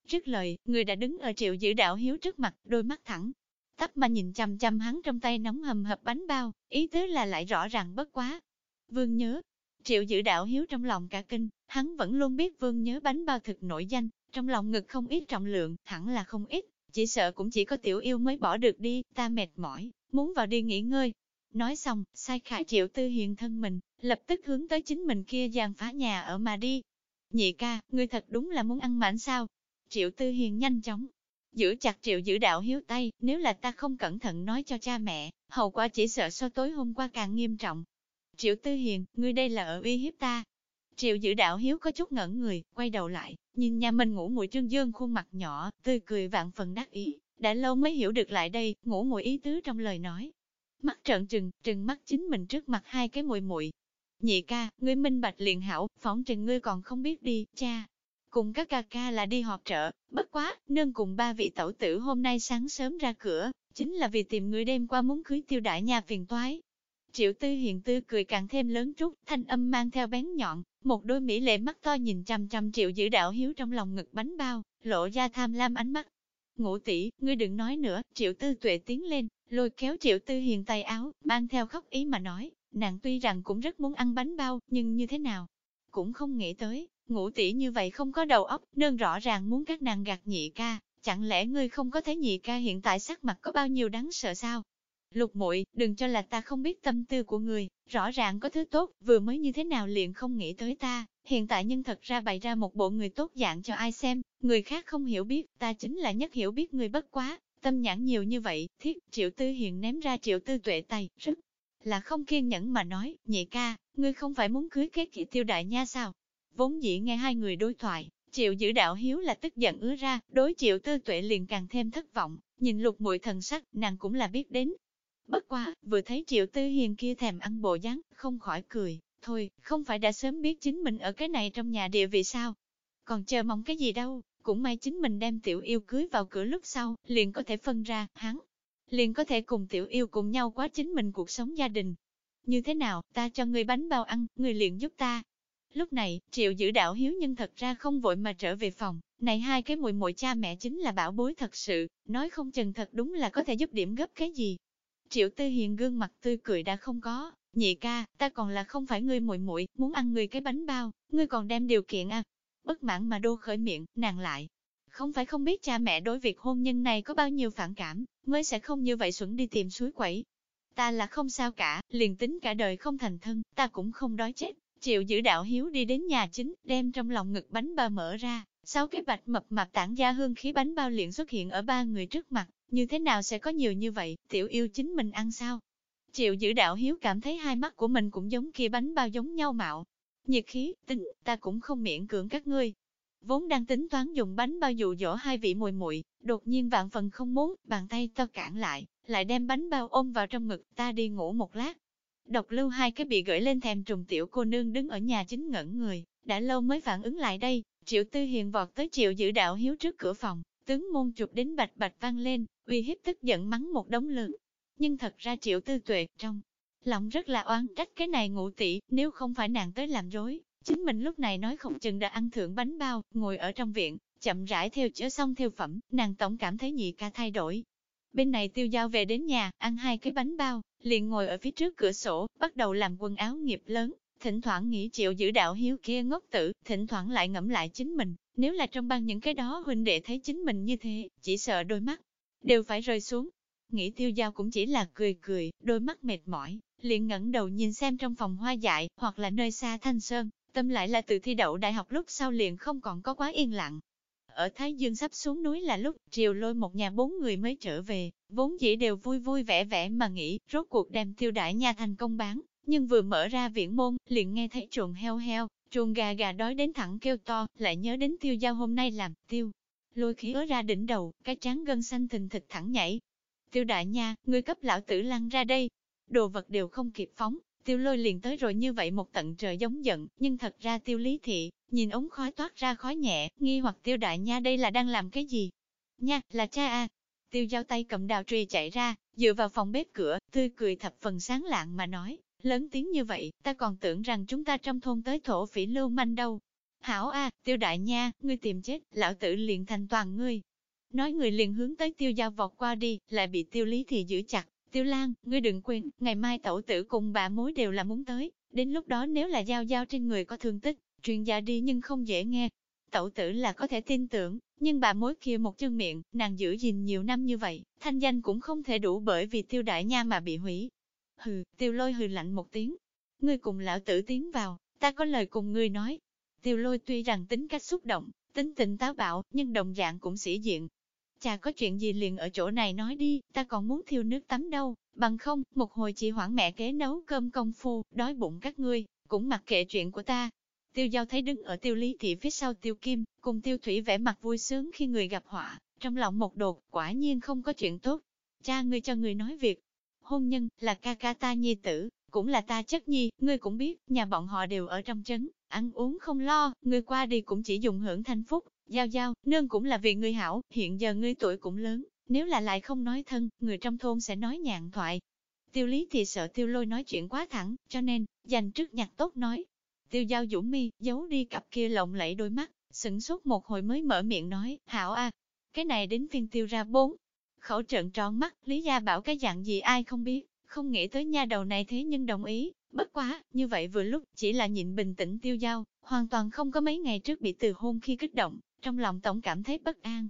Speaker 1: Trước lời, người đã đứng ở triệu giữ đạo hiếu trước mặt, đôi mắt thẳng, tắp mà nhìn chăm chăm hắn trong tay nóng hầm hập bánh bao, ý tứ là lại rõ ràng bất quá. Vương nhớ, triệu giữ đạo hiếu trong lòng cả kinh, hắn vẫn luôn biết vương nhớ bánh bao thực nổi danh, trong lòng ngực không ít trọng lượng, hẳn là không ít, chỉ sợ cũng chỉ có tiểu yêu mới bỏ được đi, ta mệt mỏi, muốn vào đi nghỉ ngơi. Nói xong, sai khải triệu tư hiện thân mình, lập tức hướng tới chính mình kia giàn phá nhà ở mà đi. Nhị ca, ngươi thật đúng là muốn ăn mảnh sao? Triệu tư hiền nhanh chóng, giữ chặt triệu giữ đạo hiếu tay, nếu là ta không cẩn thận nói cho cha mẹ, hậu quả chỉ sợ so tối hôm qua càng nghiêm trọng. Triệu tư hiền, ngươi đây là ở uy hiếp ta. Triệu giữ đạo hiếu có chút ngẩn người, quay đầu lại, nhìn nhà mình ngủ mùi trương dương khuôn mặt nhỏ, tươi cười vạn phần đắc ý, đã lâu mới hiểu được lại đây, ngủ mùi ý tứ trong lời nói. Mắt trợn trừng, trừng mắt chính mình trước mặt hai cái mùi mùi. Nhị ca, ngươi minh bạch liền hảo, phóng trình ngươi còn không biết đi, cha, cùng các ca ca là đi họp trợ, bất quá, nương cùng ba vị tẩu tử hôm nay sáng sớm ra cửa, chính là vì tìm người đêm qua muốn cưới tiêu đại nhà phiền toái. Triệu tư hiền tư cười càng thêm lớn trút, thanh âm mang theo bén nhọn, một đôi mỹ lệ mắt to nhìn chăm chăm triệu giữ đạo hiếu trong lòng ngực bánh bao, lộ ra tham lam ánh mắt. Ngũ tỷ, ngươi đừng nói nữa, triệu tư tuệ tiến lên, lôi kéo triệu tư hiền tay áo, mang theo khóc ý mà nói, nàng tuy rằng cũng rất muốn ăn bánh bao, nhưng như thế nào? Cũng không nghĩ tới, ngũ tỷ như vậy không có đầu óc, nên rõ ràng muốn các nàng gạt nhị ca, chẳng lẽ ngươi không có thấy nhị ca hiện tại sắc mặt có bao nhiêu đáng sợ sao? Lục muội, đừng cho là ta không biết tâm tư của người, rõ ràng có thứ tốt, vừa mới như thế nào liền không nghĩ tới ta, hiện tại nhân thật ra bày ra một bộ người tốt dạng cho ai xem, người khác không hiểu biết, ta chính là nhất hiểu biết người bất quá, tâm nhãn nhiều như vậy, thiết, triệu tư hiền ném ra triệu tư tuệ tay, rất là không kiên nhẫn mà nói, nhị ca, ngươi không phải muốn cưới kết kỵ tiêu đại nha sao? Vốn dĩ nghe hai người đối thoại, triệu giữ đạo hiếu là tức giận ứa ra, đối triệu tư tuệ liền càng thêm thất vọng, nhìn lục muội thần sắc, nàng cũng là biết đến. Bất quá vừa thấy triệu tư hiền kia thèm ăn bộ dáng, không khỏi cười, thôi, không phải đã sớm biết chính mình ở cái này trong nhà địa vị sao? Còn chờ mong cái gì đâu, cũng may chính mình đem tiểu yêu cưới vào cửa lúc sau, liền có thể phân ra, hắn, liền có thể cùng tiểu yêu cùng nhau quá chính mình cuộc sống gia đình. Như thế nào, ta cho người bánh bao ăn, người liền giúp ta, Lúc này, triệu giữ đạo hiếu nhưng thật ra không vội mà trở về phòng, này hai cái muội muội cha mẹ chính là bảo bối thật sự, nói không chừng thật đúng là có thể giúp điểm gấp cái gì. Triệu tư hiền gương mặt tươi cười đã không có, nhị ca, ta còn là không phải ngươi muội muội muốn ăn người cái bánh bao, ngươi còn đem điều kiện à. Bất mãn mà đô khởi miệng, nàng lại. Không phải không biết cha mẹ đối việc hôn nhân này có bao nhiêu phản cảm, mới sẽ không như vậy xuẩn đi tìm suối quẩy. Ta là không sao cả, liền tính cả đời không thành thân, ta cũng không đói chết. Triệu giữ đạo hiếu đi đến nhà chính, đem trong lòng ngực bánh bao mở ra, sau cái bạch mập mạp tản ra hương khí bánh bao liền xuất hiện ở ba người trước mặt, như thế nào sẽ có nhiều như vậy, tiểu yêu chính mình ăn sao? Triệu giữ đạo hiếu cảm thấy hai mắt của mình cũng giống kia bánh bao giống nhau mạo. Nhiệt khí, tính, ta cũng không miễn cưỡng các ngươi. Vốn đang tính toán dùng bánh bao dụ dỗ hai vị mùi muội đột nhiên vạn phần không muốn, bàn tay to cản lại, lại đem bánh bao ôm vào trong ngực, ta đi ngủ một lát, Độc lưu hai cái bị gửi lên thèm trùng tiểu cô nương đứng ở nhà chính ngẩn người, đã lâu mới phản ứng lại đây, triệu tư hiền vọt tới triệu giữ đạo hiếu trước cửa phòng, tướng môn chụp đến bạch bạch vang lên, uy hiếp tức giận mắng một đống lớn. Nhưng thật ra triệu tư tuệ trong lòng rất là oan trách cái này ngụ tỷ, nếu không phải nàng tới làm rối, chính mình lúc này nói không chừng đã ăn thưởng bánh bao, ngồi ở trong viện, chậm rãi theo chữa xong theo phẩm, nàng tổng cảm thấy nhị ca thay đổi, Bên này tiêu giao về đến nhà, ăn hai cái bánh bao, liền ngồi ở phía trước cửa sổ, bắt đầu làm quần áo nghiệp lớn, thỉnh thoảng nghĩ chịu giữ đạo hiếu kia ngốc tử, thỉnh thoảng lại ngẫm lại chính mình, nếu là trong ban những cái đó huynh đệ thấy chính mình như thế, chỉ sợ đôi mắt, đều phải rơi xuống. Nghĩ tiêu giao cũng chỉ là cười cười, đôi mắt mệt mỏi, liền ngẩng đầu nhìn xem trong phòng hoa dại, hoặc là nơi xa thanh sơn, tâm lại là từ thi đậu đại học lúc sau liền không còn có quá yên lặng. Ở Thái Dương sắp xuống núi là lúc triều lôi một nhà bốn người mới trở về, vốn dĩ đều vui vui vẻ vẻ mà nghĩ, rốt cuộc đem tiêu đại nha thành công bán, nhưng vừa mở ra viễn môn, liền nghe thấy chuồng heo heo, chuồng gà gà đói đến thẳng kêu to, lại nhớ đến tiêu giao hôm nay làm, tiêu. Lôi khí ứa ra đỉnh đầu, cái trán gân xanh thình thịt thẳng nhảy. Tiêu đại nha, ngươi cấp lão tử lăn ra đây. Đồ vật đều không kịp phóng, tiêu lôi liền tới rồi như vậy một tận trời giống giận, nhưng thật ra tiêu lý thị, nhìn ống khói toát ra khói nhẹ, nghi hoặc tiêu đại nha đây là đang làm cái gì? Nha, là cha a. Tiêu giao tay cầm đào trùy chạy ra, dựa vào phòng bếp cửa, tươi cười thập phần sáng lạng mà nói, lớn tiếng như vậy, ta còn tưởng rằng chúng ta trong thôn tới thổ phỉ lưu manh đâu. Hảo a, tiêu đại nha, ngươi tìm chết, lão tử liền thành toàn ngươi. Nói người liền hướng tới tiêu giao vọt qua đi, lại bị tiêu lý thì giữ chặt. Tiêu Lan, ngươi đừng quên, ngày mai tẩu tử cùng bà mối đều là muốn tới, đến lúc đó nếu là giao giao trên người có thương tích, truyền gia đi nhưng không dễ nghe. Tẩu tử là có thể tin tưởng, nhưng bà mối kia một chân miệng, nàng giữ gìn nhiều năm như vậy, thanh danh cũng không thể đủ bởi vì tiêu đại nha mà bị hủy. Hừ, tiêu lôi hừ lạnh một tiếng. Ngươi cùng lão tử tiến vào, ta có lời cùng ngươi nói. Tiêu lôi tuy rằng tính cách xúc động, tính tình táo bạo, nhưng đồng dạng cũng sĩ diện. Chà có chuyện gì liền ở chỗ này nói đi, ta còn muốn thiêu nước tắm đâu, bằng không, một hồi chỉ hoãn mẹ kế nấu cơm công phu, đói bụng các ngươi, cũng mặc kệ chuyện của ta, Tiêu giao thấy đứng ở tiêu lý thị phía sau tiêu kim, cùng tiêu thủy vẻ mặt vui sướng khi người gặp họa, trong lòng một đột, quả nhiên không có chuyện tốt. Cha ngươi cho ngươi nói việc, hôn nhân, là ca ca ta nhi tử, cũng là ta chất nhi, ngươi cũng biết, nhà bọn họ đều ở trong trấn, ăn uống không lo, ngươi qua đi cũng chỉ dùng hưởng thanh phúc, giao giao, nương cũng là vì ngươi hảo, hiện giờ ngươi tuổi cũng lớn, nếu là lại không nói thân, người trong thôn sẽ nói nhạn thoại. Tiêu lý thì sợ tiêu lôi nói chuyện quá thẳng, cho nên, dành trước nhạc tốt nói, Tiêu giao dũng mi, giấu đi cặp kia lộng lẫy đôi mắt, sửng sốt một hồi mới mở miệng nói, hảo a, cái này đến phiên tiêu ra bốn. Khẩu trợn tròn mắt, Lý Gia bảo cái dạng gì ai không biết, không nghĩ tới nha đầu này thế nhưng đồng ý, bất quá, như vậy vừa lúc, chỉ là nhịn bình tĩnh tiêu giao, hoàn toàn không có mấy ngày trước bị từ hôn khi kích động, trong lòng tổng cảm thấy bất an.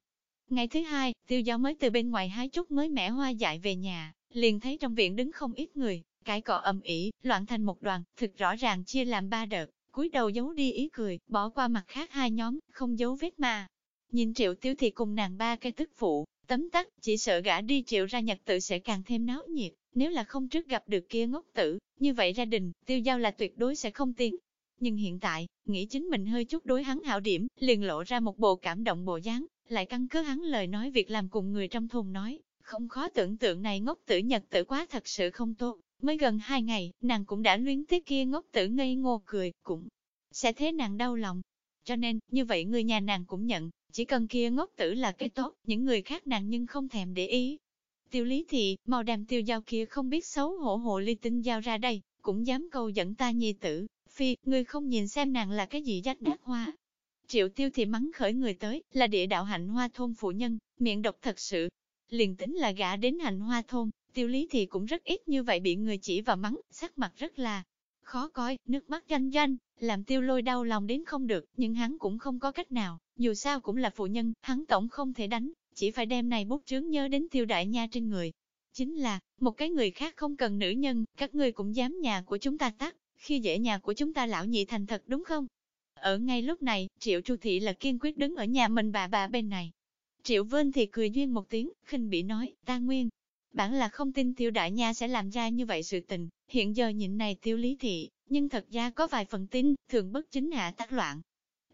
Speaker 1: Ngày thứ hai, tiêu giao mới từ bên ngoài hái chút mới mẻ hoa dại về nhà, liền thấy trong viện đứng không ít người, cái cọ ầm ĩ, loạn thành một đoàn, thực rõ ràng chia làm ba đợt, cúi đầu giấu đi ý cười, bỏ qua mặt khác hai nhóm, không giấu vết mà. Nhìn triệu tiêu thì cùng nàng ba cái tức phụ, tấm tắc, chỉ sợ gã đi triệu ra nhật tự sẽ càng thêm náo nhiệt, nếu là không trước gặp được kia ngốc tử, như vậy gia đình, tiêu giao là tuyệt đối sẽ không tiến. Nhưng hiện tại, nghĩ chính mình hơi chút đối hắn hảo điểm, liền lộ ra một bộ cảm động bộ dáng, lại căn cứ hắn lời nói việc làm cùng người trong thôn nói, không khó tưởng tượng này ngốc tử nhật tử quá thật sự không tốt. Mới gần hai ngày, nàng cũng đã luyến tiếc kia ngốc tử ngây ngô cười, cũng sẽ thế nàng đau lòng. Cho nên, như vậy người nhà nàng cũng nhận, chỉ cần kia ngốc tử là cái tốt, những người khác nàng nhưng không thèm để ý. Tiêu lý thị, màu đàm tiêu giao kia không biết xấu hổ hộ ly tinh giao ra đây, cũng dám câu dẫn ta nhi tử, phi, người không nhìn xem nàng là cái gì rách nát hoa. Triệu tiêu thì mắng khởi người tới, là địa đạo hạnh hoa thôn phụ nhân, miệng độc thật sự. Liền tính là gã đến hạnh hoa thôn, Tiêu lý thì cũng rất ít như vậy bị người chỉ và mắng, sắc mặt rất là khó coi, nước mắt danh danh, làm tiêu lôi đau lòng đến không được, nhưng hắn cũng không có cách nào, dù sao cũng là phụ nhân, hắn tổng không thể đánh, chỉ phải đem này bút chướng nhớ đến tiêu đại nha trên người. Chính là, một cái người khác không cần nữ nhân, các ngươi cũng dám nhà của chúng ta tắt, khi dễ nhà của chúng ta lão nhị thành thật đúng không? Ở ngay lúc này, Triệu Chu Thị là kiên quyết đứng ở nhà mình bà bà bên này. Triệu vân thì cười duyên một tiếng, khinh bị nói, ta nguyên, bản là không tin tiêu đại nha sẽ làm ra như vậy sự tình, hiện giờ nhịn này tiêu lý thị, nhưng thật ra có vài phần tin, thường bất chính hạ tác loạn.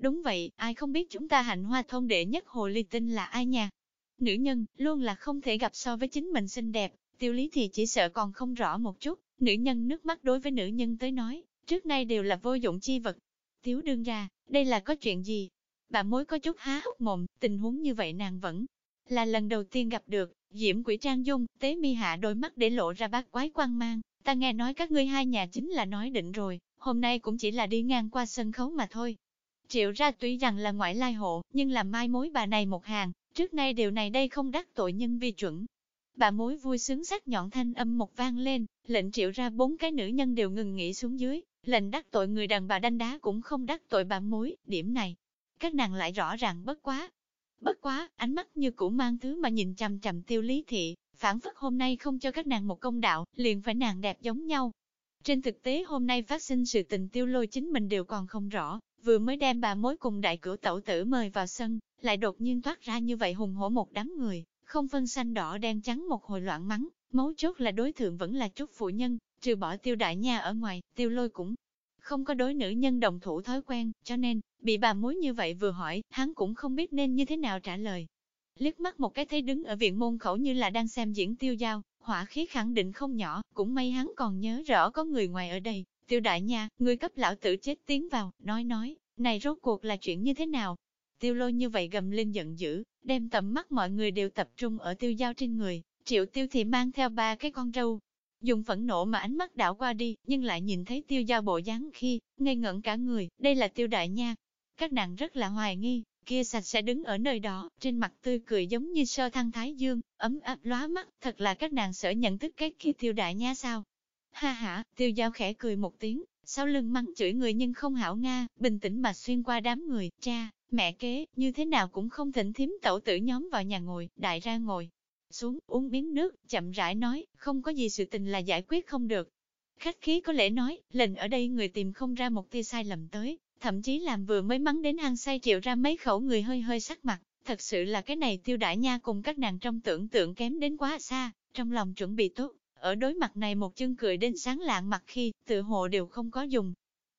Speaker 1: Đúng vậy, ai không biết chúng ta hạnh hoa thôn đệ nhất hồ ly tinh là ai nha? Nữ nhân, luôn là không thể gặp so với chính mình xinh đẹp, tiêu lý thì chỉ sợ còn không rõ một chút, nữ nhân nước mắt đối với nữ nhân tới nói, trước nay đều là vô dụng chi vật. Tiếu đương ra, đây là có chuyện gì? Bà mối có chút há hốc mồm, tình huống như vậy nàng vẫn là lần đầu tiên gặp được, Diễm quỷ trang dung, tế mi hạ đôi mắt để lộ ra bát quái quang mang, ta nghe nói các ngươi hai nhà chính là nói định rồi, hôm nay cũng chỉ là đi ngang qua sân khấu mà thôi. Triệu ra tuy rằng là ngoại lai hộ, nhưng là mai mối bà này một hàng, trước nay điều này đây không đắc tội nhân vi chuẩn. Bà mối vui sướng sắc nhọn thanh âm một vang lên, lệnh triệu ra bốn cái nữ nhân đều ngừng nghỉ xuống dưới, lệnh đắc tội người đàn bà đanh đá cũng không đắc tội bà mối, điểm này. Các nàng lại rõ ràng bất quá, Bất quá, ánh mắt như cũ mang thứ mà nhìn chằm chằm tiêu lý thị, phản phất hôm nay không cho các nàng một công đạo, liền phải nàng đẹp giống nhau. Trên thực tế hôm nay phát sinh sự tình tiêu lôi chính mình đều còn không rõ, vừa mới đem bà mối cùng đại cửu tẩu tử mời vào sân, lại đột nhiên thoát ra như vậy hùng hổ một đám người, không phân xanh đỏ đen trắng một hồi loạn mắng, mấu chốt là đối tượng vẫn là chút phụ nhân, trừ bỏ tiêu đại nha ở ngoài, tiêu lôi cũng không có đối nữ nhân đồng thủ thói quen, cho nên, bị bà mối như vậy vừa hỏi, hắn cũng không biết nên như thế nào trả lời. Liếc mắt một cái thấy đứng ở viện môn khẩu như là đang xem diễn tiêu giao, hỏa khí khẳng định không nhỏ, cũng may hắn còn nhớ rõ có người ngoài ở đây. Tiêu đại nha, người cấp lão tử chết tiến vào, nói nói, này rốt cuộc là chuyện như thế nào? Tiêu lôi như vậy gầm lên giận dữ, đem tầm mắt mọi người đều tập trung ở tiêu giao trên người, triệu tiêu thì mang theo ba cái con râu. Dùng phẫn nộ mà ánh mắt đảo qua đi, nhưng lại nhìn thấy tiêu giao bộ dáng khi, ngây ngẩn cả người, đây là tiêu đại nha. Các nàng rất là hoài nghi, kia sạch sẽ đứng ở nơi đó, trên mặt tươi cười giống như sơ thăng thái dương, ấm áp lóa mắt, thật là các nàng sở nhận thức cái khi tiêu đại nha sao. Ha ha, tiêu giao khẽ cười một tiếng, sau lưng mắng chửi người nhưng không hảo Nga, bình tĩnh mà xuyên qua đám người, cha, mẹ kế, như thế nào cũng không thỉnh thím tẩu tử nhóm vào nhà ngồi, đại ra ngồi. Xuống, uống miếng nước, chậm rãi nói, không có gì sự tình là giải quyết không được. Khách khí có lẽ nói, lệnh ở đây người tìm không ra một tia sai lầm tới, thậm chí làm vừa mới mắng đến hang say triệu ra mấy khẩu người hơi hơi sắc mặt, thật sự là cái này tiêu đại nha cùng các nàng trong tưởng tượng kém đến quá xa, trong lòng chuẩn bị tốt, ở đối mặt này một chân cười đến sáng lạng mặt khi, tự hồ đều không có dùng.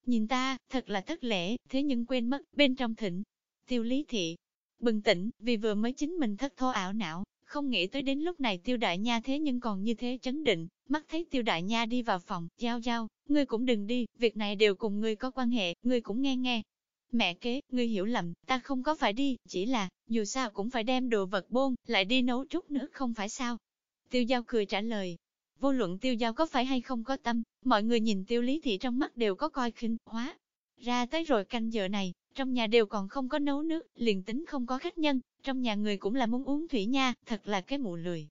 Speaker 1: Nhìn ta, thật là thất lễ, thế nhưng quên mất, bên trong thịnh. Tiêu lý thị, bừng tỉnh, vì vừa mới chính mình thất thô ảo não, không nghĩ tới đến lúc này tiêu đại nha thế nhưng còn như thế chấn định, mắt thấy tiêu đại nha đi vào phòng, giao giao, ngươi cũng đừng đi, việc này đều cùng ngươi có quan hệ, ngươi cũng nghe nghe. Mẹ kế, ngươi hiểu lầm, ta không có phải đi, chỉ là, dù sao cũng phải đem đồ vật bôn, lại đi nấu chút nước không phải sao. Tiêu giao cười trả lời, vô luận tiêu giao có phải hay không có tâm, mọi người nhìn tiêu lý thị trong mắt đều có coi khinh, hóa. Ra tới rồi canh giờ này, trong nhà đều còn không có nấu nước, liền tính không có khách nhân, trong nhà người cũng là muốn uống thủy nha, thật là cái mụ lười.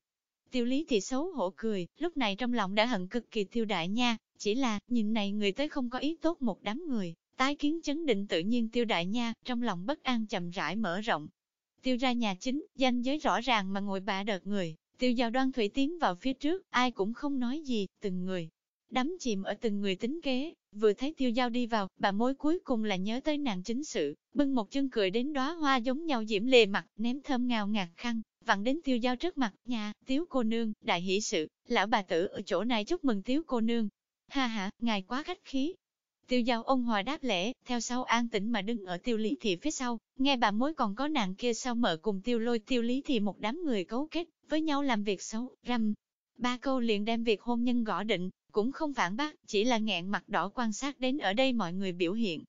Speaker 1: Tiêu lý thị xấu hổ cười, lúc này trong lòng đã hận cực kỳ tiêu đại nha, chỉ là, nhìn này người tới không có ý tốt một đám người, tái kiến chấn định tự nhiên tiêu đại nha, trong lòng bất an chậm rãi mở rộng. Tiêu ra nhà chính, danh giới rõ ràng mà ngồi bạ đợt người, tiêu giao đoan thủy tiến vào phía trước, ai cũng không nói gì, từng người. Đắm chìm ở từng người tính kế, vừa thấy tiêu giao đi vào, bà mối cuối cùng là nhớ tới nàng chính sự, bưng một chân cười đến đóa hoa giống nhau diễm lề mặt, ném thơm ngào ngạt khăn, vặn đến tiêu giao trước mặt, nhà, tiếu cô nương, đại hỷ sự, lão bà tử ở chỗ này chúc mừng tiếu cô nương. Ha ha, ngài quá khách khí. Tiêu giao ông hòa đáp lễ, theo sau an tĩnh mà đứng ở tiêu lý thị phía sau, nghe bà mối còn có nàng kia sau mở cùng tiêu lôi tiêu lý thì một đám người cấu kết, với nhau làm việc xấu, răm. Ba câu liền đem việc hôn nhân gõ định, cũng không phản bác, chỉ là nghẹn mặt đỏ quan sát đến ở đây mọi người biểu hiện.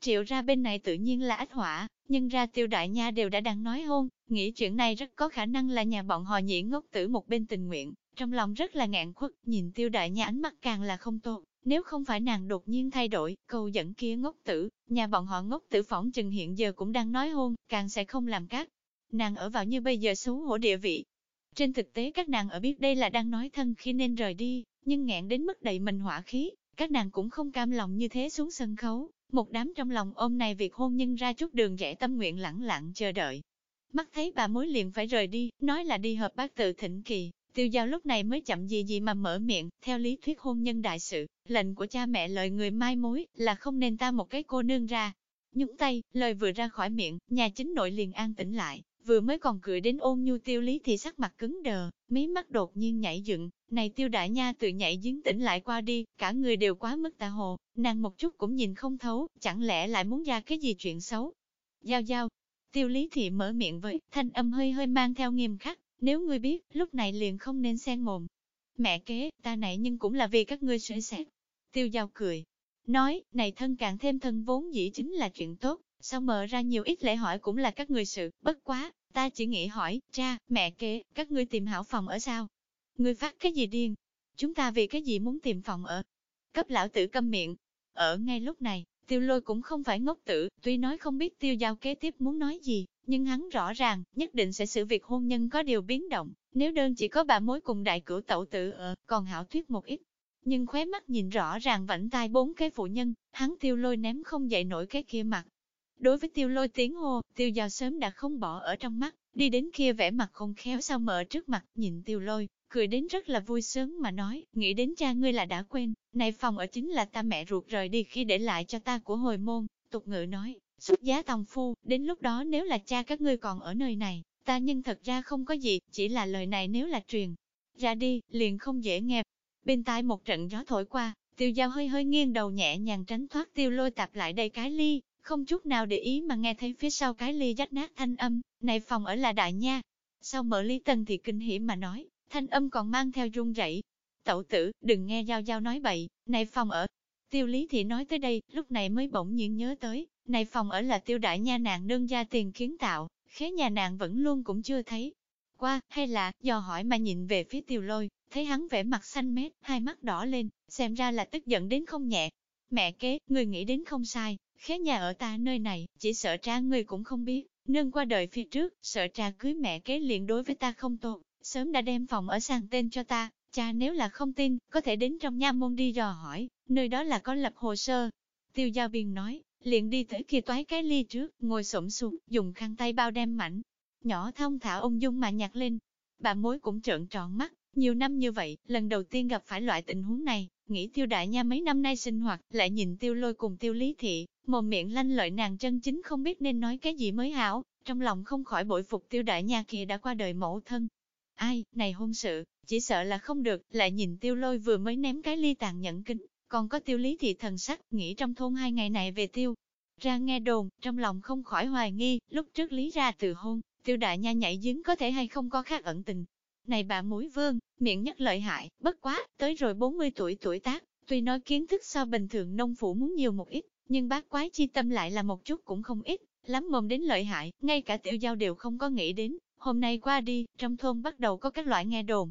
Speaker 1: Triệu ra bên này tự nhiên là ách hỏa, nhưng ra tiêu đại nha đều đã đang nói hôn, nghĩ chuyện này rất có khả năng là nhà bọn họ nhĩ ngốc tử một bên tình nguyện, trong lòng rất là ngạn khuất, nhìn tiêu đại nha ánh mắt càng là không tốt, nếu không phải nàng đột nhiên thay đổi, câu dẫn kia ngốc tử, nhà bọn họ ngốc tử phỏng chừng hiện giờ cũng đang nói hôn, càng sẽ không làm cát. Nàng ở vào như bây giờ xấu hổ địa vị. Trên thực tế các nàng ở biết đây là đang nói thân khi nên rời đi, nhưng ngẹn đến mức đầy mình hỏa khí, các nàng cũng không cam lòng như thế xuống sân khấu, một đám trong lòng ôm này việc hôn nhân ra chút đường rẽ tâm nguyện lẳng lặng chờ đợi. Mắt thấy bà mối liền phải rời đi, nói là đi hợp bác tự thỉnh kỳ, tiêu giao lúc này mới chậm gì gì mà mở miệng, theo lý thuyết hôn nhân đại sự, lệnh của cha mẹ lời người mai mối, là không nên ta một cái cô nương ra. Nhúng tay, lời vừa ra khỏi miệng, nhà chính nội liền an tĩnh lại, vừa mới còn cười đến ôn nhu tiêu lý thì sắc mặt cứng đờ, mí mắt đột nhiên nhảy dựng, này tiêu đại nha tự nhảy giếng tỉnh lại qua đi, cả người đều quá mức tà hồ, nàng một chút cũng nhìn không thấu, chẳng lẽ lại muốn ra cái gì chuyện xấu. Giao giao, tiêu lý thị mở miệng với, thanh âm hơi hơi mang theo nghiêm khắc, nếu ngươi biết, lúc này liền không nên xen mồm. Mẹ kế, ta này nhưng cũng là vì các ngươi suy xét. Tiêu giao cười, nói, này thân càng thêm thân vốn dĩ chính là chuyện tốt, sao mở ra nhiều ít lễ hỏi cũng là các người sự, bất quá, ta chỉ nghĩ hỏi, cha, mẹ kế, các ngươi tìm hảo phòng ở sao? Ngươi phát cái gì điên? Chúng ta vì cái gì muốn tìm phòng ở? Cấp lão tử câm miệng. Ở ngay lúc này, tiêu lôi cũng không phải ngốc tử, tuy nói không biết tiêu giao kế tiếp muốn nói gì, nhưng hắn rõ ràng, nhất định sẽ xử việc hôn nhân có điều biến động, nếu đơn chỉ có bà mối cùng đại cửu tẩu tử ở, còn hảo thuyết một ít. Nhưng khóe mắt nhìn rõ ràng vảnh tai bốn cái phụ nhân, hắn tiêu lôi ném không dậy nổi cái kia mặt, Đối với tiêu lôi tiếng hô, tiêu giao sớm đã không bỏ ở trong mắt, đi đến kia vẻ mặt không khéo sao mở trước mặt, nhìn tiêu lôi, cười đến rất là vui sướng mà nói, nghĩ đến cha ngươi là đã quên, này phòng ở chính là ta mẹ ruột rời đi khi để lại cho ta của hồi môn, tục ngữ nói, xuất giá tòng phu, đến lúc đó nếu là cha các ngươi còn ở nơi này, ta nhưng thật ra không có gì, chỉ là lời này nếu là truyền ra đi, liền không dễ nghe. Bên tai một trận gió thổi qua, tiêu giao hơi hơi nghiêng đầu nhẹ nhàng tránh thoát tiêu lôi tạp lại đây cái ly, không chút nào để ý mà nghe thấy phía sau cái ly rách nát thanh âm, này phòng ở là đại nha. Sau mở ly tần thì kinh hỉ mà nói, thanh âm còn mang theo run rẩy. Tẩu tử, đừng nghe giao giao nói bậy, này phòng ở. Tiêu lý thì nói tới đây, lúc này mới bỗng nhiên nhớ tới, này phòng ở là tiêu đại nha nạn đơn gia tiền kiến tạo, khế nhà nạn vẫn luôn cũng chưa thấy. Qua, hay là, do hỏi mà nhìn về phía tiêu lôi, thấy hắn vẻ mặt xanh mét, hai mắt đỏ lên, xem ra là tức giận đến không nhẹ. Mẹ kế, người nghĩ đến không sai, khế nhà ở ta nơi này, chỉ sợ cha người cũng không biết, nương qua đời phía trước, sợ cha cưới mẹ kế liền đối với ta không tốt, sớm đã đem phòng ở sang tên cho ta, cha nếu là không tin, có thể đến trong nha môn đi dò hỏi, nơi đó là có lập hồ sơ. Tiêu giao biên nói, liền đi tới kia toái cái ly trước, ngồi xổm xuống, dùng khăn tay bao đem mảnh, nhỏ thông thả ung dung mà nhặt lên. Bà mối cũng trợn tròn mắt, nhiều năm như vậy, lần đầu tiên gặp phải loại tình huống này, nghĩ tiêu đại nha mấy năm nay sinh hoạt, lại nhìn tiêu lôi cùng tiêu lý thị, mồm miệng lanh lợi nàng chân chính không biết nên nói cái gì mới hảo, trong lòng không khỏi bội phục tiêu đại nha kia đã qua đời mẫu thân. Ai, này hôn sự, chỉ sợ là không được, lại nhìn tiêu lôi vừa mới ném cái ly tàn nhẫn kính, còn có tiêu lý thị thần sắc, nghĩ trong thôn hai ngày này về tiêu. Ra nghe đồn, trong lòng không khỏi hoài nghi, lúc trước lý ra từ hôn, tiêu đại nha nhảy giếng có thể hay không có khác ẩn tình. Này bà mối vương, miệng nhất lợi hại, bất quá, tới rồi 40 tuổi tuổi tác, tuy nói kiến thức so bình thường nông phủ muốn nhiều một ít, nhưng bác quái chi tâm lại là một chút cũng không ít, lắm mồm đến lợi hại, ngay cả tiểu giao đều không có nghĩ đến, hôm nay qua đi, trong thôn bắt đầu có các loại nghe đồn.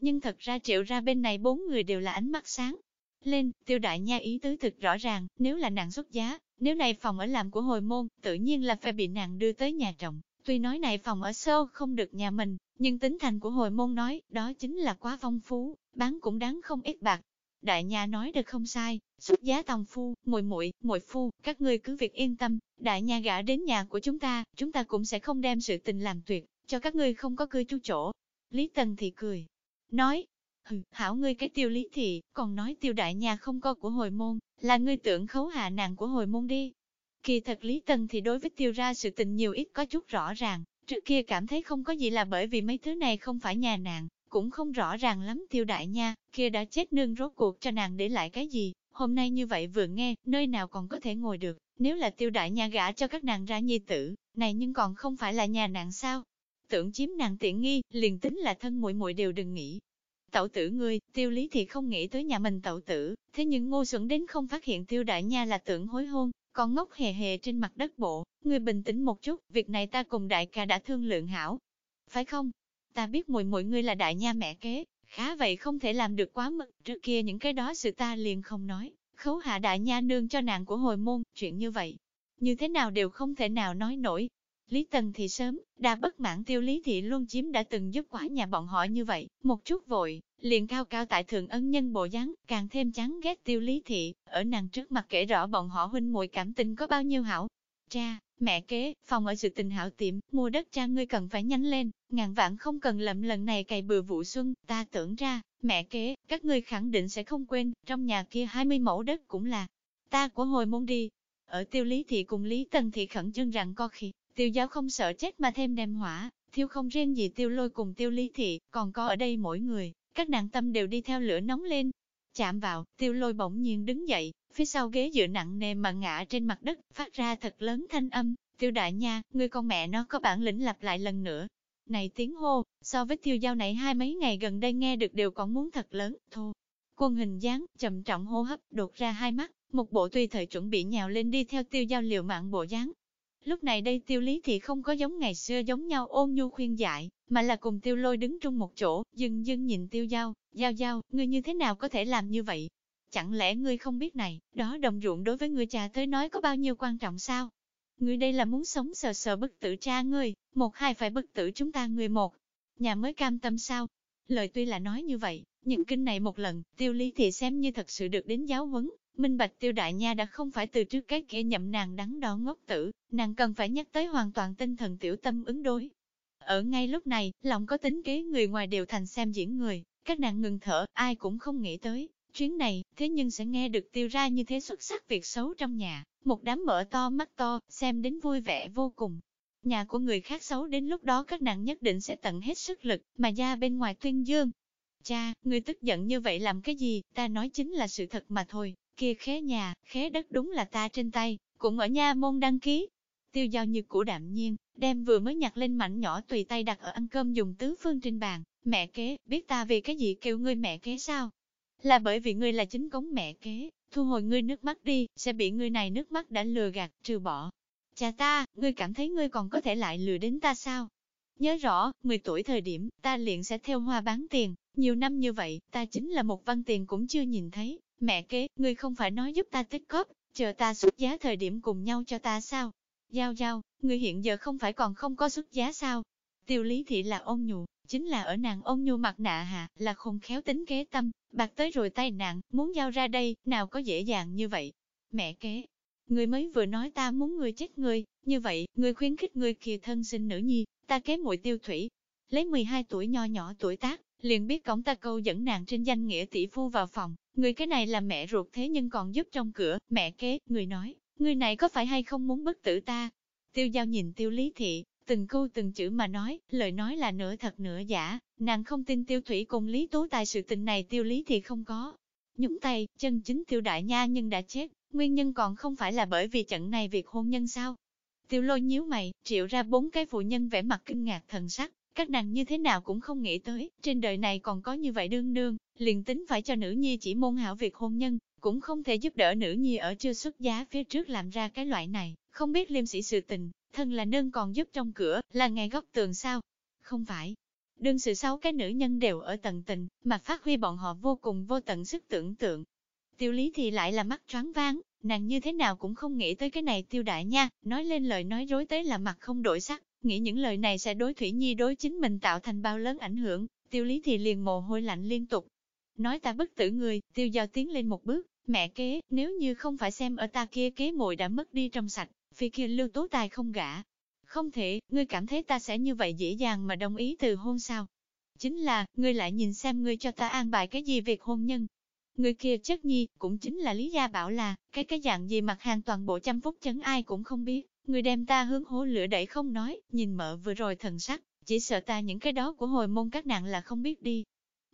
Speaker 1: Nhưng thật ra triệu ra bên này bốn người đều là ánh mắt sáng. Lên, tiêu đại nha ý tứ thực rõ ràng, nếu là nàng xuất giá, nếu này phòng ở làm của hồi môn, tự nhiên là phải bị nàng đưa tới nhà chồng. Tuy nói này phòng ở sâu không được nhà mình, nhưng tính thành của hồi môn nói, đó chính là quá phong phú, bán cũng đáng không ít bạc. Đại nhà nói được không sai, xuất giá tòng phu, muội muội, muội phu, các ngươi cứ việc yên tâm, đại nhà gả đến nhà của chúng ta, chúng ta cũng sẽ không đem sự tình làm tuyệt, cho các ngươi không có cư chú chỗ. Lý Tần thì cười, nói, hừ, hảo ngươi cái tiêu lý thị, còn nói tiêu đại nhà không có của hồi môn, là ngươi tưởng khấu hạ nàng của hồi môn đi. Kỳ thật Lý Tần thì đối với tiêu ra sự tình nhiều ít có chút rõ ràng, trước kia cảm thấy không có gì là bởi vì mấy thứ này không phải nhà nàng, cũng không rõ ràng lắm tiêu đại nha, kia đã chết nương rốt cuộc cho nàng để lại cái gì, hôm nay như vậy vừa nghe, nơi nào còn có thể ngồi được, nếu là tiêu đại nha gả cho các nàng ra nhi tử, này nhưng còn không phải là nhà nàng sao? Tưởng chiếm nàng tiện nghi, liền tính là thân muội muội đều đừng nghĩ. Tẩu tử ngươi, tiêu lý thì không nghĩ tới nhà mình tẩu tử, thế nhưng ngô xuẩn đến không phát hiện tiêu đại nha là tưởng hối hôn, còn ngốc hề hề trên mặt đất bộ, ngươi bình tĩnh một chút, việc này ta cùng đại ca đã thương lượng hảo. Phải không? Ta biết mùi mùi ngươi là đại nha mẹ kế, khá vậy không thể làm được quá mức, trước kia những cái đó sự ta liền không nói, khấu hạ đại nha nương cho nàng của hồi môn, chuyện như vậy, như thế nào đều không thể nào nói nổi. Lý Tần thì sớm, đã bất mãn tiêu Lý Thị luôn chiếm đã từng giúp quả nhà bọn họ như vậy, một chút vội, liền cao cao tại thượng ân nhân bộ dáng, càng thêm chán ghét tiêu Lý Thị, ở nàng trước mặt kể rõ bọn họ huynh muội cảm tình có bao nhiêu hảo. Cha, mẹ kế, phòng ở sự tình hảo tiệm, mua đất cha ngươi cần phải nhanh lên, ngàn vạn không cần lầm lần này cày bừa vụ xuân, ta tưởng ra, mẹ kế, các ngươi khẳng định sẽ không quên, trong nhà kia 20 mẫu đất cũng là, ta của hồi muốn đi. Ở tiêu lý thị cùng lý tần thị khẩn trương rằng co khi, tiêu giáo không sợ chết mà thêm đem hỏa, thiêu không riêng gì tiêu lôi cùng tiêu lý thị, còn có ở đây mỗi người, các nạn tâm đều đi theo lửa nóng lên. Chạm vào, tiêu lôi bỗng nhiên đứng dậy, phía sau ghế dựa nặng nề mà ngã trên mặt đất, phát ra thật lớn thanh âm, tiêu đại nha, người con mẹ nó có bản lĩnh lặp lại lần nữa. Này tiếng hô, so với tiêu giao này hai mấy ngày gần đây nghe được đều còn muốn thật lớn, thô. Quân hình dáng, trầm trọng hô hấp, đột ra hai mắt, một bộ tùy thời chuẩn bị nhào lên đi theo tiêu giao liều mạng bộ dáng. Lúc này đây tiêu lý thì không có giống ngày xưa giống nhau ôn nhu khuyên dạy, mà là cùng tiêu lôi đứng chung một chỗ, dưng dưng nhìn tiêu giao, giao giao, ngươi như thế nào có thể làm như vậy, Chẳng lẽ ngươi không biết này, đó đồng ruộng đối với người cha tới nói có bao nhiêu quan trọng sao? Ngươi đây là muốn sống sờ sờ bức tử cha ngươi, một hai phải bức tử chúng ta người một. Nhà mới cam tâm sao? Lời tuy là nói như vậy, những kinh này một lần, tiêu lý thì xem như thật sự được đến giáo huấn. Minh Bạch Tiêu Đại Nha đã không phải từ trước cái kia nhậm nàng đắng đo ngốc tử, nàng cần phải nhắc tới hoàn toàn tinh thần tiểu tâm ứng đối. Ở ngay lúc này, lòng có tính kế người ngoài đều thành xem diễn người, các nàng ngừng thở, ai cũng không nghĩ tới. Chuyến này, thế nhưng sẽ nghe được tiêu ra như thế xuất sắc việc xấu trong nhà, một đám mở to mắt to, xem đến vui vẻ vô cùng. Nhà của người khác xấu đến lúc đó các nàng nhất định sẽ tận hết sức lực, mà ra bên ngoài tuyên dương. Cha, người tức giận như vậy làm cái gì, ta nói chính là sự thật mà thôi, kia khế nhà, khế đất đúng là ta trên tay, cũng ở nha môn đăng ký. Tiêu giao như của đạm nhiên, đem vừa mới nhặt lên mảnh nhỏ tùy tay đặt ở ăn cơm dùng tứ phương trên bàn, mẹ kế, biết ta vì cái gì kêu ngươi mẹ kế sao? Là bởi vì ngươi là chính cống mẹ kế, thu hồi ngươi nước mắt đi, sẽ bị ngươi này nước mắt đã lừa gạt, trừ bỏ. Cha ta, ngươi cảm thấy ngươi còn có thể lại lừa đến ta sao? Nhớ rõ, 10 tuổi thời điểm, ta liền sẽ theo hoa bán tiền, nhiều năm như vậy, ta chính là một văn tiền cũng chưa nhìn thấy, mẹ kế, ngươi không phải nói giúp ta tích cóp, chờ ta xuất giá thời điểm cùng nhau cho ta sao? Giao giao, người hiện giờ không phải còn không có xuất giá sao? Tiêu lý thị là ôn nhu, chính là ở nàng ôn nhu mặt nạ hạ, là khôn khéo tính kế tâm, bạc tới rồi tay nàng, muốn giao ra đây, nào có dễ dàng như vậy. Mẹ kế, người mới vừa nói ta muốn người chết người, như vậy, người khuyến khích người kia thân sinh nữ nhi, ta kế muội tiêu thủy. Lấy 12 tuổi nho nhỏ tuổi tác, liền biết cổng ta câu dẫn nàng trên danh nghĩa tỷ phu vào phòng, người cái này là mẹ ruột thế nhưng còn giúp trong cửa, mẹ kế, người nói, Ngươi này có phải hay không muốn bức tử ta? Tiêu giao nhìn tiêu lý thị, từng câu từng chữ mà nói, lời nói là nửa thật nửa giả, nàng không tin tiêu thủy cùng lý tố tài sự tình này tiêu lý thì không có. Nhúng tay, chân chính tiêu đại nha nhưng đã chết, nguyên nhân còn không phải là bởi vì trận này việc hôn nhân sao. Tiêu lôi nhíu mày, triệu ra bốn cái phụ nhân vẻ mặt kinh ngạc thần sắc, các nàng như thế nào cũng không nghĩ tới, trên đời này còn có như vậy đương đương, liền tính phải cho nữ nhi chỉ môn hảo việc hôn nhân, cũng không thể giúp đỡ nữ nhi ở chưa xuất giá phía trước làm ra cái loại này, không biết liêm sĩ sự tình, thân là nương còn giúp trong cửa, là ngày góc tường sao? Không phải. Đương sự sáu cái nữ nhân đều ở tận tình, mà phát huy bọn họ vô cùng vô tận sức tưởng tượng. Tiêu lý thì lại là mắt choáng váng, nàng như thế nào cũng không nghĩ tới cái này tiêu đại nha, nói lên lời nói rối tới là mặt không đổi sắc, nghĩ những lời này sẽ đối Thủy Nhi đối chính mình tạo thành bao lớn ảnh hưởng, tiêu lý thì liền mồ hôi lạnh liên tục. Nói ta bất tử người, tiêu giao tiến lên một bước, mẹ kế, nếu như không phải xem ở ta kia kế muội đã mất đi trong sạch, phi kia lưu tố tài không gả. Không thể, ngươi cảm thấy ta sẽ như vậy dễ dàng mà đồng ý từ hôn sao? Chính là, ngươi lại nhìn xem ngươi cho ta an bài cái gì việc hôn nhân. Người kia chất nhi, cũng chính là lý gia bảo là, cái cái dạng gì mặt hàng toàn bộ trăm phúc chấn ai cũng không biết, người đem ta hướng hố lửa đẩy không nói, nhìn mợ vừa rồi thần sắc, chỉ sợ ta những cái đó của hồi môn các nàng là không biết đi.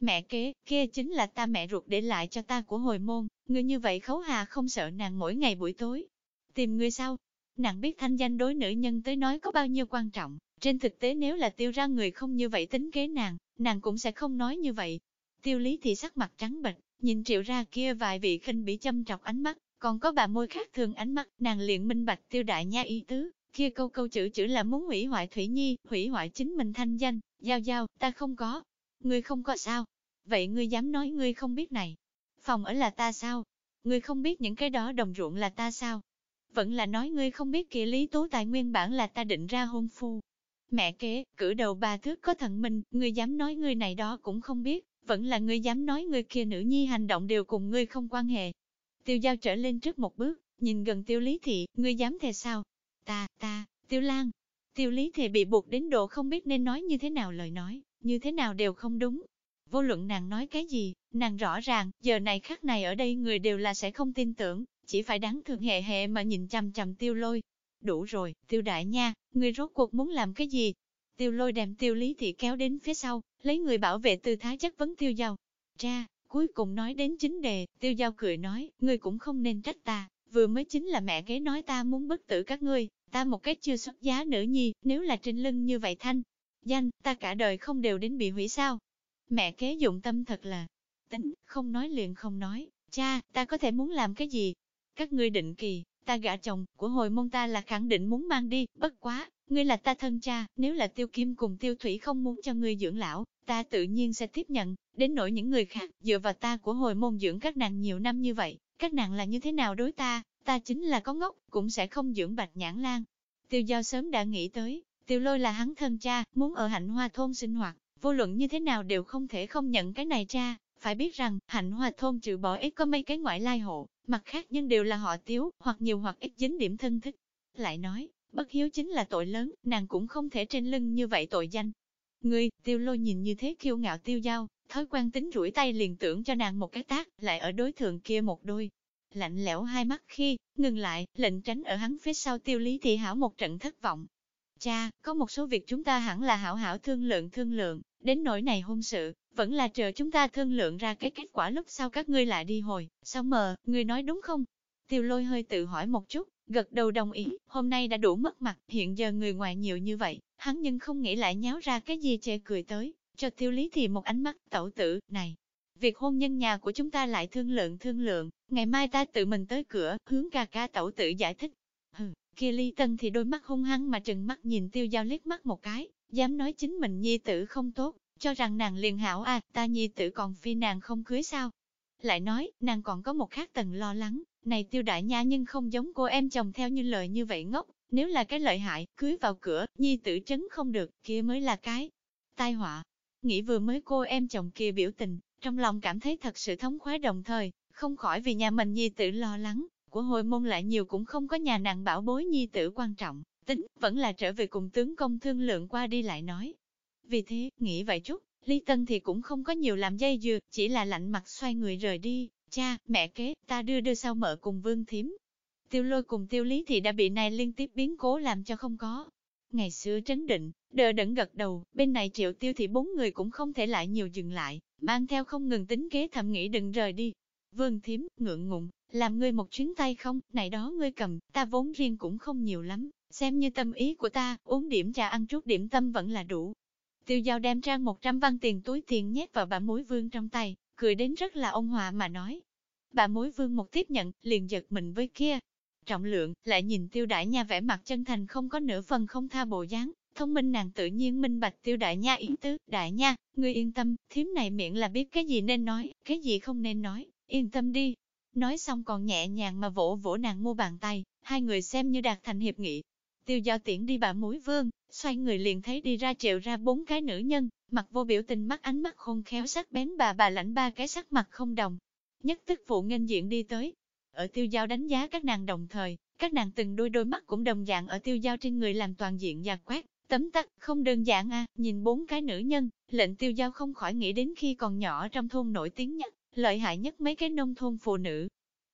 Speaker 1: Mẹ kế, kia chính là ta mẹ ruột để lại cho ta của hồi môn, người như vậy khấu hà không sợ nàng mỗi ngày buổi tối. Tìm người sao, Nàng biết thanh danh đối nữ nhân tới nói có bao nhiêu quan trọng, trên thực tế nếu là tiêu ra người không như vậy tính kế nàng, nàng cũng sẽ không nói như vậy. Tiêu lý thì sắc mặt trắng bệch, nhìn triệu ra kia vài vị khinh bị châm trọc ánh mắt, còn có bà môi khác thường ánh mắt, nàng liền minh bạch tiêu đại nha y tứ, kia câu câu chữ chữ là muốn hủy hoại Thủy Nhi, hủy hoại chính mình thanh danh, giao giao, ta không có, ngươi không có sao, vậy ngươi dám nói ngươi không biết này, phòng ở là ta sao, ngươi không biết những cái đó đồng ruộng là ta sao, vẫn là nói ngươi không biết kia lý tố tài nguyên bản là ta định ra hôn phu. Mẹ kế, cử đầu bà thước có thần minh, ngươi dám nói ngươi này đó cũng không biết, vẫn là ngươi dám nói ngươi kia nữ nhi hành động đều cùng ngươi không quan hệ. Tiêu giao trở lên trước một bước, nhìn gần tiêu lý thị, ngươi dám thề sao? Ta, ta, tiêu lan. Tiêu lý thị bị buộc đến độ không biết nên nói như thế nào lời nói, như thế nào đều không đúng. Vô luận nàng nói cái gì, nàng rõ ràng, giờ này khắc này ở đây người đều là sẽ không tin tưởng, chỉ phải đáng thương hệ hệ mà nhìn chằm chằm tiêu lôi. Đủ rồi, tiêu đại nha, người rốt cuộc muốn làm cái gì? Tiêu lôi đem tiêu lý thị kéo đến phía sau, lấy người bảo vệ tư thái chất vấn tiêu giao. Ra, cuối cùng nói đến chính đề, tiêu giao cười nói, ngươi cũng không nên trách ta, vừa mới chính là mẹ kế nói ta muốn bức tử các ngươi, ta một cái chưa xuất giá nữ nhi, nếu là trên lưng như vậy thanh, danh, ta cả đời không đều đến bị hủy sao. Mẹ kế dụng tâm thật là, tính, không nói liền không nói, cha, ta có thể muốn làm cái gì, các ngươi định kỳ, ta gả chồng, của hồi môn ta là khẳng định muốn mang đi, bất quá, ngươi là ta thân cha, nếu là tiêu kim cùng tiêu thủy không muốn cho ngươi dưỡng lão, ta tự nhiên sẽ tiếp nhận, đến nỗi những người khác, dựa vào ta của hồi môn dưỡng các nàng nhiều năm như vậy, các nàng là như thế nào đối ta, ta chính là có ngốc, cũng sẽ không dưỡng bạch nhãn lan. Tiêu giao sớm đã nghĩ tới, tiêu lôi là hắn thân cha, muốn ở hạnh hoa thôn sinh hoạt, vô luận như thế nào đều không thể không nhận cái này cha, phải biết rằng, hạnh hoa thôn trừ bỏ ít có mấy cái ngoại lai hộ, mặt khác nhưng đều là họ tiếu, hoặc nhiều hoặc ít dính điểm thân thích. Lại nói, Bất hiếu chính là tội lớn, nàng cũng không thể trên lưng như vậy tội danh. Ngươi, tiêu lôi nhìn như thế kiêu ngạo tiêu giao, thói quen tính rủi tay liền tưởng cho nàng một cái tác, lại ở đối thượng kia một đôi. Lạnh lẽo hai mắt khi, ngừng lại, lệnh tránh ở hắn phía sau tiêu lý thị hảo một trận thất vọng. Cha, có một số việc chúng ta hẳn là hảo hảo thương lượng thương lượng, đến nỗi này hôn sự, vẫn là chờ chúng ta thương lượng ra cái kết quả lúc sau các ngươi lại đi hồi, sao mờ, ngươi nói đúng không? Tiêu lôi hơi tự hỏi một chút, gật đầu đồng ý, hôm nay đã đủ mất mặt, hiện giờ người ngoài nhiều như vậy, hắn nhưng không nghĩ lại nháo ra cái gì chê cười tới, cho tiêu lý thì một ánh mắt, tẩu tử, này, việc hôn nhân nhà của chúng ta lại thương lượng thương lượng, ngày mai ta tự mình tới cửa, hướng ca ca tẩu tử giải thích. Hừ, kia ly tân thì đôi mắt hung hăng mà trừng mắt nhìn tiêu giao liếc mắt một cái, dám nói chính mình nhi tử không tốt, cho rằng nàng liền hảo à, ta nhi tử còn phi nàng không cưới sao. Lại nói, nàng còn có một khác tầng lo lắng, này tiêu đại nha nhưng không giống cô em chồng theo như lời như vậy ngốc, nếu là cái lợi hại, cưới vào cửa, nhi tử trấn không được, kia mới là cái tai họa. Nghĩ vừa mới cô em chồng kia biểu tình, trong lòng cảm thấy thật sự thống khoái đồng thời, không khỏi vì nhà mình nhi tử lo lắng, của hồi môn lại nhiều cũng không có nhà nàng bảo bối nhi tử quan trọng, tính, vẫn là trở về cùng tướng công thương lượng qua đi lại nói. Vì thế, nghĩ vậy chút, Ly Tân thì cũng không có nhiều làm dây dừa chỉ là lạnh mặt xoay người rời đi, cha, mẹ kế, ta đưa đưa sau mợ cùng vương thím. Tiêu lôi cùng tiêu lý thì đã bị này liên tiếp biến cố làm cho không có. Ngày xưa trấn định, đờ đẫn gật đầu, bên này triệu tiêu thì bốn người cũng không thể lại nhiều dừng lại, mang theo không ngừng tính kế thầm nghĩ đừng rời đi. Vương thím, ngượng ngụng, làm ngươi một chuyến tay không, này đó ngươi cầm, ta vốn riêng cũng không nhiều lắm, xem như tâm ý của ta, uống điểm trà ăn chút điểm tâm vẫn là đủ. Tiêu giao đem trang 100 văn tiền túi tiền nhét vào bà mối vương trong tay, cười đến rất là ông hòa mà nói. Bà mối vương một tiếp nhận, liền giật mình với kia. Trọng lượng, lại nhìn tiêu đại nha vẻ mặt chân thành không có nửa phần không tha bộ dáng, thông minh nàng tự nhiên minh bạch tiêu đại nha ý tứ, đại nha, ngươi yên tâm, thím này miệng là biết cái gì nên nói, cái gì không nên nói, yên tâm đi. Nói xong còn nhẹ nhàng mà vỗ vỗ nàng mua bàn tay, hai người xem như đạt thành hiệp nghị. Tiêu giao tiễn đi bà mối vương, xoay người liền thấy đi ra triệu ra bốn cái nữ nhân, mặt vô biểu tình mắt ánh mắt khôn khéo sắc bén bà bà lãnh ba cái sắc mặt không đồng. Nhất tức phụ nghênh diện đi tới. Ở tiêu giao đánh giá các nàng đồng thời, các nàng từng đôi đôi mắt cũng đồng dạng ở tiêu giao trên người làm toàn diện già quét, tấm tắc, không đơn giản à, nhìn bốn cái nữ nhân, lệnh tiêu giao không khỏi nghĩ đến khi còn nhỏ trong thôn nổi tiếng nhất, lợi hại nhất mấy cái nông thôn phụ nữ.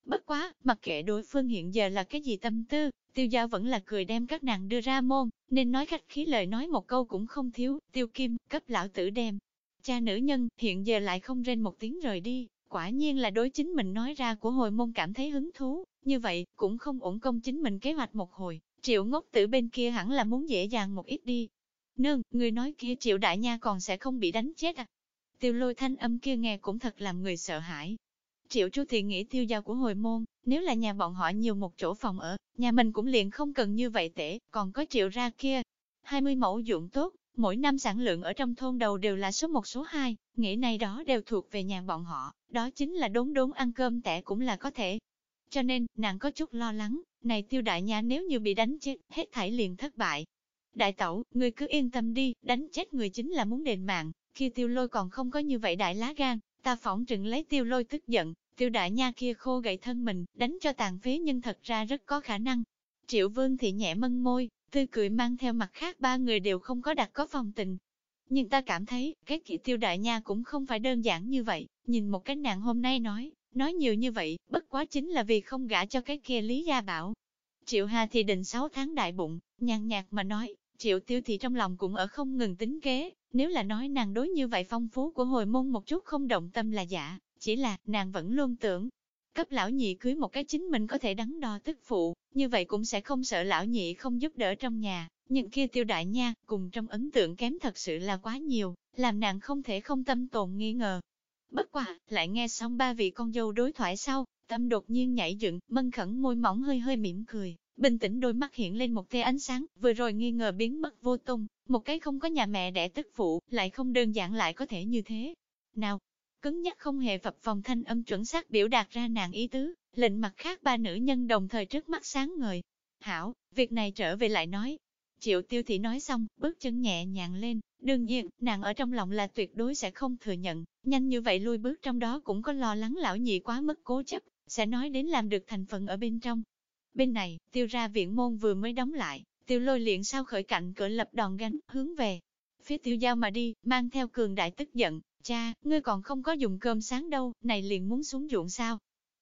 Speaker 1: Bất quá, mặc kệ đối phương hiện giờ là cái gì tâm tư, tiêu gia vẫn là cười đem các nàng đưa ra môn, nên nói khách khí lời nói một câu cũng không thiếu, tiêu kim, cấp lão tử đem. Cha nữ nhân, hiện giờ lại không rên một tiếng rời đi, quả nhiên là đối chính mình nói ra của hồi môn cảm thấy hứng thú, như vậy, cũng không ổn công chính mình kế hoạch một hồi, triệu ngốc tử bên kia hẳn là muốn dễ dàng một ít đi. Nương, người nói kia triệu đại nha còn sẽ không bị đánh chết à? Tiêu lôi thanh âm kia nghe cũng thật làm người sợ hãi. Triệu Chu thì nghĩ tiêu giao của hồi môn, nếu là nhà bọn họ nhiều một chỗ phòng ở, nhà mình cũng liền không cần như vậy tệ, còn có triệu ra kia. 20 mẫu dụng tốt, mỗi năm sản lượng ở trong thôn đầu đều là số 1 số 2, nghĩ này đó đều thuộc về nhà bọn họ, đó chính là đốn đốn ăn cơm tệ cũng là có thể. Cho nên, nàng có chút lo lắng, này tiêu đại nhà nếu như bị đánh chết, hết thảy liền thất bại. Đại tẩu, người cứ yên tâm đi, đánh chết người chính là muốn đền mạng, khi tiêu lôi còn không có như vậy đại lá gan, ta phỏng trừng lấy tiêu lôi tức giận, tiêu đại nha kia khô gậy thân mình, đánh cho tàn phế nhưng thật ra rất có khả năng. Triệu vương thì nhẹ mân môi, tươi cười mang theo mặt khác ba người đều không có đặt có phòng tình. Nhưng ta cảm thấy, cái kỹ tiêu đại nha cũng không phải đơn giản như vậy, nhìn một cái nàng hôm nay nói, nói nhiều như vậy, bất quá chính là vì không gả cho cái kia Lý Gia Bảo. Triệu Hà thì định 6 tháng đại bụng, nhàn nhạt mà nói, Triệu Tiêu thì trong lòng cũng ở không ngừng tính kế, nếu là nói nàng đối như vậy phong phú của hồi môn một chút không động tâm là giả, chỉ là nàng vẫn luôn tưởng, cấp lão nhị cưới một cái chính mình có thể đắn đo tức phụ, như vậy cũng sẽ không sợ lão nhị không giúp đỡ trong nhà, những kia tiêu đại nha, cùng trong ấn tượng kém thật sự là quá nhiều, làm nàng không thể không tâm tồn nghi ngờ. Bất quả, lại nghe xong ba vị con dâu đối thoại sau, tâm đột nhiên nhảy dựng, mân khẩn môi mỏng hơi hơi mỉm cười, bình tĩnh đôi mắt hiện lên một tia ánh sáng, vừa rồi nghi ngờ biến mất vô tung, một cái không có nhà mẹ đẻ tức phụ, lại không đơn giản lại có thể như thế. Nào, cứng nhắc không hề phập phòng thanh âm chuẩn xác biểu đạt ra nàng ý tứ, lệnh mặt khác ba nữ nhân đồng thời trước mắt sáng ngời. Hảo, việc này trở về lại nói. Triệu tiêu thị nói xong, bước chân nhẹ nhàng lên, đương nhiên, nàng ở trong lòng là tuyệt đối sẽ không thừa nhận, nhanh như vậy lui bước trong đó cũng có lo lắng lão nhị quá mất cố chấp, sẽ nói đến làm được thành phần ở bên trong. Bên này, tiêu ra viện môn vừa mới đóng lại, Tiêu lôi liền sao khởi cạnh cửa lập đòn gánh, hướng về. Phía tiêu giao mà đi, mang theo cường đại tức giận, cha, ngươi còn không có dùng cơm sáng đâu, này liền muốn xuống ruộng sao.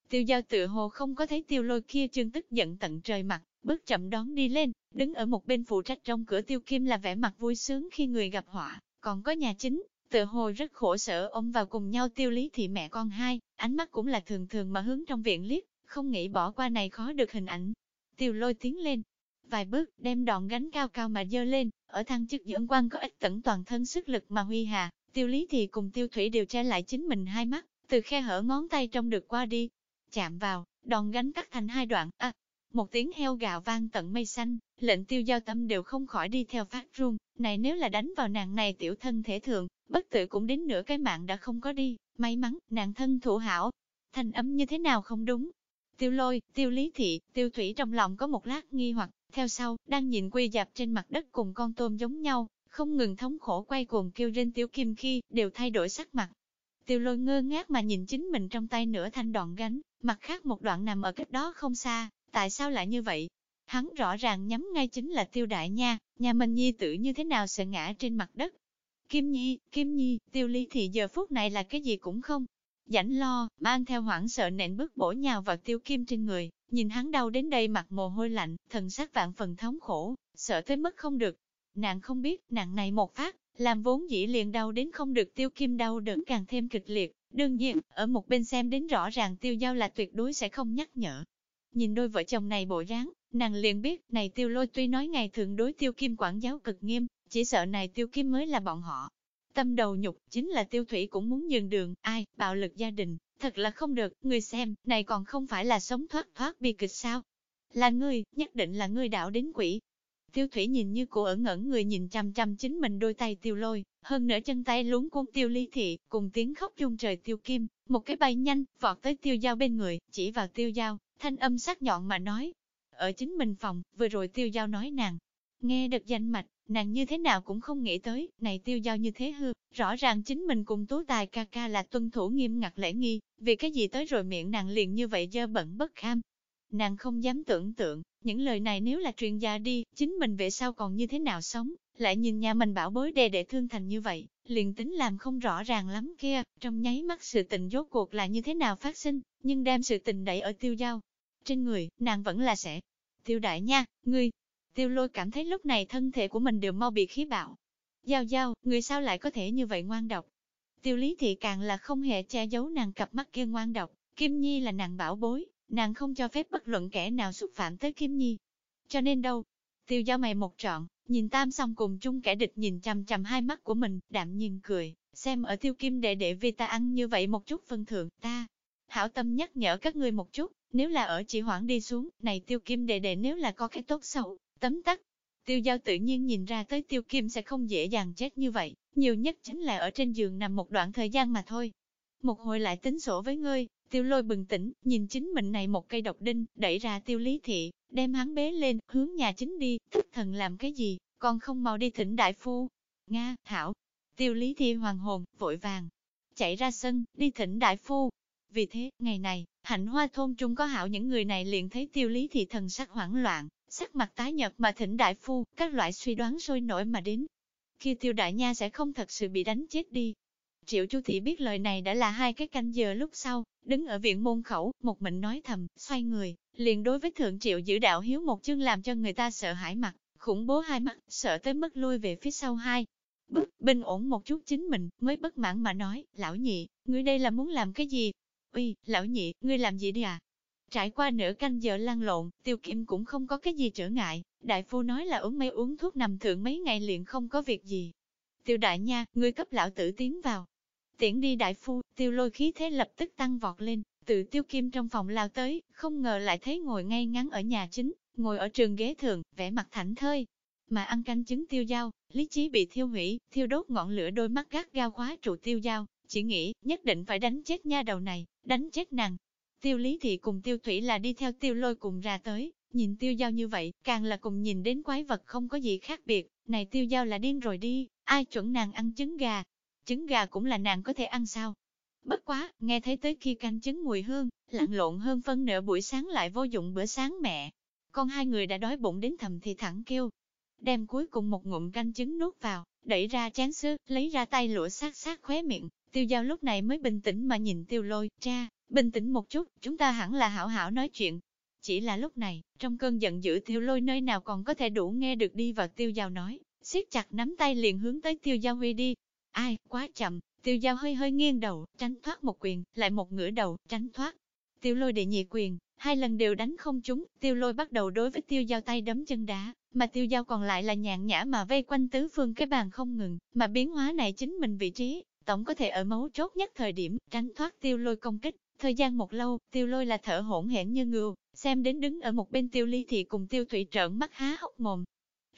Speaker 1: Tiêu giao tự hồ không có thấy tiêu lôi kia trương tức giận tận trời mặt, bước chậm đón đi lên, đứng ở một bên phụ trách trong cửa tiêu kim là vẻ mặt vui sướng khi người gặp họa, còn có nhà chính, tự hồ rất khổ sở ôm vào cùng nhau tiêu lý thị mẹ con hai, ánh mắt cũng là thường thường mà hướng trong viện liếc, không nghĩ bỏ qua này khó được hình ảnh. Tiêu lôi tiến lên, vài bước, đem đòn gánh cao cao mà dơ lên, ở thăng chức dưỡng quan có ích tận toàn thân sức lực mà huy hà, tiêu lý thì cùng tiêu thủy đều che lại chính mình hai mắt, từ khe hở ngón tay trong được qua đi, chạm vào, đòn gánh cắt thành hai đoạn, à, một tiếng heo gạo vang tận mây xanh, lệnh tiêu giao tâm đều không khỏi đi theo phát run, này nếu là đánh vào nàng này tiểu thân thể thượng bất tử cũng đến nửa cái mạng đã không có đi, may mắn, nàng thân thủ hảo, thành âm như thế nào không đúng. Tiêu lôi, tiêu lý thị, tiêu thủy trong lòng có một lát nghi hoặc, theo sau, đang nhìn quy dạp trên mặt đất cùng con tôm giống nhau, không ngừng thống khổ quay cuồng kêu rên tiểu kim khi, đều thay đổi sắc mặt. Tiêu lôi ngơ ngác mà nhìn chính mình trong tay nửa thanh đoạn gánh, mặt khác một đoạn nằm ở cách đó không xa, tại sao lại như vậy? Hắn rõ ràng nhắm ngay chính là tiêu đại nha, nhà mình nhi tử như thế nào sẽ ngã trên mặt đất. Kim Nhi, Kim Nhi, tiêu ly thì giờ phút này là cái gì cũng không. Rảnh lo, mang theo hoảng sợ nện bước bổ nhào vào tiêu kim trên người, nhìn hắn đau đến đây mặt mồ hôi lạnh, thần sắc vạn phần thống khổ, sợ tới mức không được. Nàng không biết, nàng này một phát, làm vốn dĩ liền đau đến không được tiêu kim đau đớn càng thêm kịch liệt. Đương nhiên, ở một bên xem đến rõ ràng tiêu giao là tuyệt đối sẽ không nhắc nhở. Nhìn đôi vợ chồng này bộ dáng, nàng liền biết, này tiêu lôi tuy nói ngày thường đối tiêu kim quản giáo cực nghiêm, chỉ sợ này tiêu kim mới là bọn họ. Tâm đầu nhục, chính là tiêu thủy cũng muốn nhường đường, ai, bạo lực gia đình, thật là không được, người xem, này còn không phải là sống thoát thoát bi kịch sao. Là ngươi, nhất định là ngươi đạo đến quỷ. Tiêu thủy nhìn như cô ở ngẩn người nhìn chăm chăm chính mình đôi tay tiêu lôi, hơn nữa chân tay luống cuốn tiêu ly thị, cùng tiếng khóc chung trời tiêu kim, một cái bay nhanh, vọt tới tiêu dao bên người, chỉ vào tiêu dao, thanh âm sắc nhọn mà nói. Ở chính mình phòng, vừa rồi tiêu dao nói nàng, nghe được danh mạch, nàng như thế nào cũng không nghĩ tới, này tiêu giao như thế hư, rõ ràng chính mình cùng tú tài ca ca là tuân thủ nghiêm ngặt lễ nghi, vì cái gì tới rồi miệng nàng liền như vậy dơ bẩn bất kham. Nàng không dám tưởng tượng, những lời này nếu là truyền gia đi, chính mình về sau còn như thế nào sống, lại nhìn nhà mình bảo bối đè để thương thành như vậy, liền tính làm không rõ ràng lắm kia, trong nháy mắt sự tình rốt cuộc là như thế nào phát sinh, nhưng đem sự tình đẩy ở tiêu giao. Trên người, nàng vẫn là sẽ. Tiêu đại nha, ngươi, Tiêu lôi cảm thấy lúc này thân thể của mình đều mau bị khí bạo. Giao giao, người sao lại có thể như vậy ngoan độc? Tiêu lý thị càng là không hề che giấu nàng cặp mắt kia ngoan độc. Kim Nhi là nàng bảo bối, nàng không cho phép bất luận kẻ nào xúc phạm tới Kim Nhi. Cho nên đâu? Tiêu giao mày một trọn, nhìn tam xong cùng chung kẻ địch nhìn chằm chằm hai mắt của mình, đạm nhiên cười, xem ở tiêu kim đệ đệ vì ta ăn như vậy một chút phân thượng, ta. Hảo tâm nhắc nhở các ngươi một chút, nếu là ở chỉ hoãn đi xuống, này tiêu kim đệ đệ nếu là có cái tốt xấu, tấm tắc. Tiêu giao tự nhiên nhìn ra tới tiêu kim sẽ không dễ dàng chết như vậy, nhiều nhất chính là ở trên giường nằm một đoạn thời gian mà thôi. Một hồi lại tính sổ với ngươi, tiêu lôi bừng tỉnh, nhìn chính mình này một cây độc đinh, đẩy ra tiêu lý thị, đem hắn bế lên, hướng nhà chính đi, thức thần làm cái gì, còn không mau đi thỉnh đại phu. Nga, Thảo, tiêu lý thị hoàng hồn, vội vàng, chạy ra sân, đi thỉnh đại phu. Vì thế, ngày này, hạnh hoa thôn trung có hảo những người này liền thấy tiêu lý thị thần sắc hoảng loạn, sắc mặt tái nhợt mà thỉnh đại phu, các loại suy đoán sôi nổi mà đến. Khi tiêu đại nha sẽ không thật sự bị đánh chết đi. Triệu Chu Thị biết lời này đã là hai cái canh giờ lúc sau, đứng ở viện môn khẩu, một mình nói thầm, xoay người, liền đối với thượng triệu giữ đạo hiếu một chương làm cho người ta sợ hãi mặt, khủng bố hai mắt, sợ tới mức lui về phía sau hai. Bước, bình ổn một chút chính mình, mới bất mãn mà nói, lão nhị, ngươi đây là muốn làm cái gì? Uy, lão nhị, ngươi làm gì đi à? Trải qua nửa canh giờ lăn lộn, tiêu kim cũng không có cái gì trở ngại, đại phu nói là uống mấy uống thuốc nằm thượng mấy ngày liền không có việc gì. Tiêu đại nha, ngươi cấp lão tử tiến vào. Tiễn đi đại phu, tiêu lôi khí thế lập tức tăng vọt lên, tự tiêu kim trong phòng lao tới, không ngờ lại thấy ngồi ngay ngắn ở nhà chính, ngồi ở trường ghế thường, vẻ mặt thảnh thơi. Mà ăn canh trứng tiêu dao, lý trí bị thiêu hủy, thiêu đốt ngọn lửa đôi mắt gắt gao khóa trụ tiêu dao, chỉ nghĩ, nhất định phải đánh chết nha đầu này, đánh chết nàng, Tiêu Lý Thị cùng Tiêu Thủy là đi theo Tiêu Lôi cùng ra tới, nhìn Tiêu Giao như vậy, càng là cùng nhìn đến quái vật không có gì khác biệt, này Tiêu Giao là điên rồi đi, ai chuẩn nàng ăn trứng gà, trứng gà cũng là nàng có thể ăn sao. Bất quá, nghe thấy tới khi canh trứng mùi hương, lặn lộn hơn phân nửa buổi sáng lại vô dụng bữa sáng mẹ. con hai người đã đói bụng đến thầm thì thẳng kêu. Đem cuối cùng một ngụm canh trứng nuốt vào, đẩy ra chén sứ, lấy ra tay lũa sát sát khóe miệng, tiêu giao lúc này mới bình tĩnh mà nhìn tiêu lôi, cha, bình tĩnh một chút, chúng ta hẳn là hảo hảo nói chuyện. Chỉ là lúc này, trong cơn giận dữ tiêu lôi nơi nào còn có thể đủ nghe được đi vào tiêu giao nói, siết chặt nắm tay liền hướng tới tiêu giao huy đi. Ai, quá chậm, tiêu giao hơi hơi nghiêng đầu, tránh thoát một quyền, lại một ngửa đầu, tránh thoát. Tiêu lôi đệ nhị quyền, hai lần đều đánh không trúng, tiêu lôi bắt đầu đối với tiêu giao tay đấm chân đá, mà tiêu giao còn lại là nhàn nhã mà vây quanh tứ phương cái bàn không ngừng, mà biến hóa này chính mình vị trí, tổng có thể ở mấu chốt nhất thời điểm, tránh thoát tiêu lôi công kích. Thời gian một lâu, tiêu lôi là thở hỗn hển như ngưu, xem đến đứng ở một bên tiêu ly thì cùng tiêu thủy trợn mắt há hốc mồm.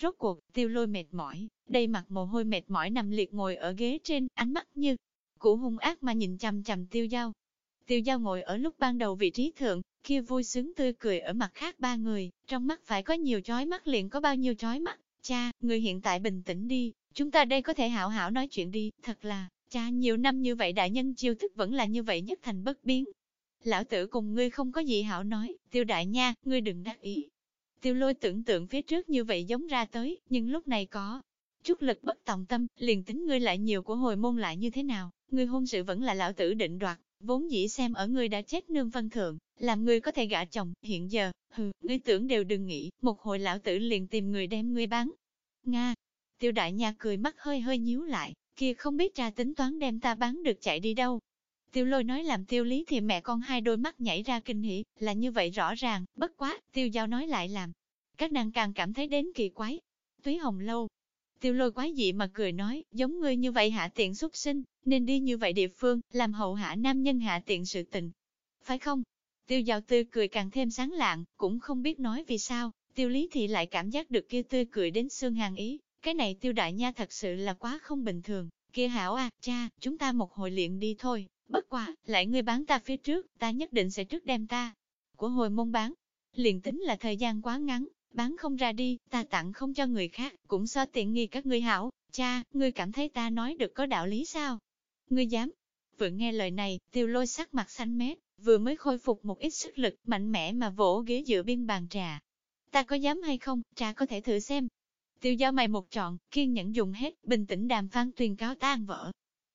Speaker 1: Rốt cuộc, tiêu lôi mệt mỏi, đầy mặt mồ hôi mệt mỏi nằm liệt ngồi ở ghế trên, ánh mắt như củ hung ác mà nhìn chằm chằm tiêu giao. Tiêu giao ngồi ở lúc ban đầu vị trí thượng, kia vui sướng tươi cười ở mặt khác ba người, trong mắt phải có nhiều chói mắt liền có bao nhiêu chói mắt. Cha, người hiện tại bình tĩnh đi, chúng ta đây có thể hảo hảo nói chuyện đi, thật là, cha nhiều năm như vậy đại nhân chiêu thức vẫn là như vậy nhất thành bất biến. Lão tử cùng ngươi không có gì hảo nói, tiêu đại nha, ngươi đừng đắc ý. Tiêu lôi tưởng tượng phía trước như vậy giống ra tới, nhưng lúc này có chút lực bất tòng tâm, liền tính ngươi lại nhiều của hồi môn lại như thế nào, ngươi hôn sự vẫn là lão tử định đoạt, vốn dĩ xem ở ngươi đã chết nương văn thượng, làm ngươi có thể gả chồng, hiện giờ, hừ, ngươi tưởng đều đừng nghĩ, một hồi lão tử liền tìm người đem ngươi bán. Nga, tiêu đại nha cười mắt hơi hơi nhíu lại, kia không biết ra tính toán đem ta bán được chạy đi đâu. Tiêu lôi nói làm tiêu lý thì mẹ con hai đôi mắt nhảy ra kinh hỉ, là như vậy rõ ràng, bất quá, tiêu giao nói lại làm. Các nàng càng cảm thấy đến kỳ quái. Túy hồng lâu, Tiêu lôi quái dị mà cười nói, giống ngươi như vậy hạ tiện xuất sinh, nên đi như vậy địa phương, làm hậu hạ nam nhân hạ tiện sự tình. Phải không? Tiêu giao tươi cười càng thêm sáng lạng, cũng không biết nói vì sao, tiêu lý thì lại cảm giác được kia tươi cười đến xương hàng ý, cái này tiêu đại nha thật sự là quá không bình thường, kia hảo à, cha, chúng ta một hồi luyện đi thôi, bất quả, lại ngươi bán ta phía trước, ta nhất định sẽ trước đem ta, của hồi môn bán, liền tính là thời gian quá ngắn, bán không ra đi, ta tặng không cho người khác, cũng so tiện nghi các ngươi hảo, cha, ngươi cảm thấy ta nói được có đạo lý sao? Ngươi dám? Vừa nghe lời này, tiêu lôi sắc mặt xanh mét, vừa mới khôi phục một ít sức lực, mạnh mẽ mà vỗ ghế giữa biên bàn trà. Ta có dám hay không, trà có thể thử xem. Tiêu giao mày một trọn, kiên nhẫn dùng hết, bình tĩnh đàm phán tuyên cáo tan vỡ.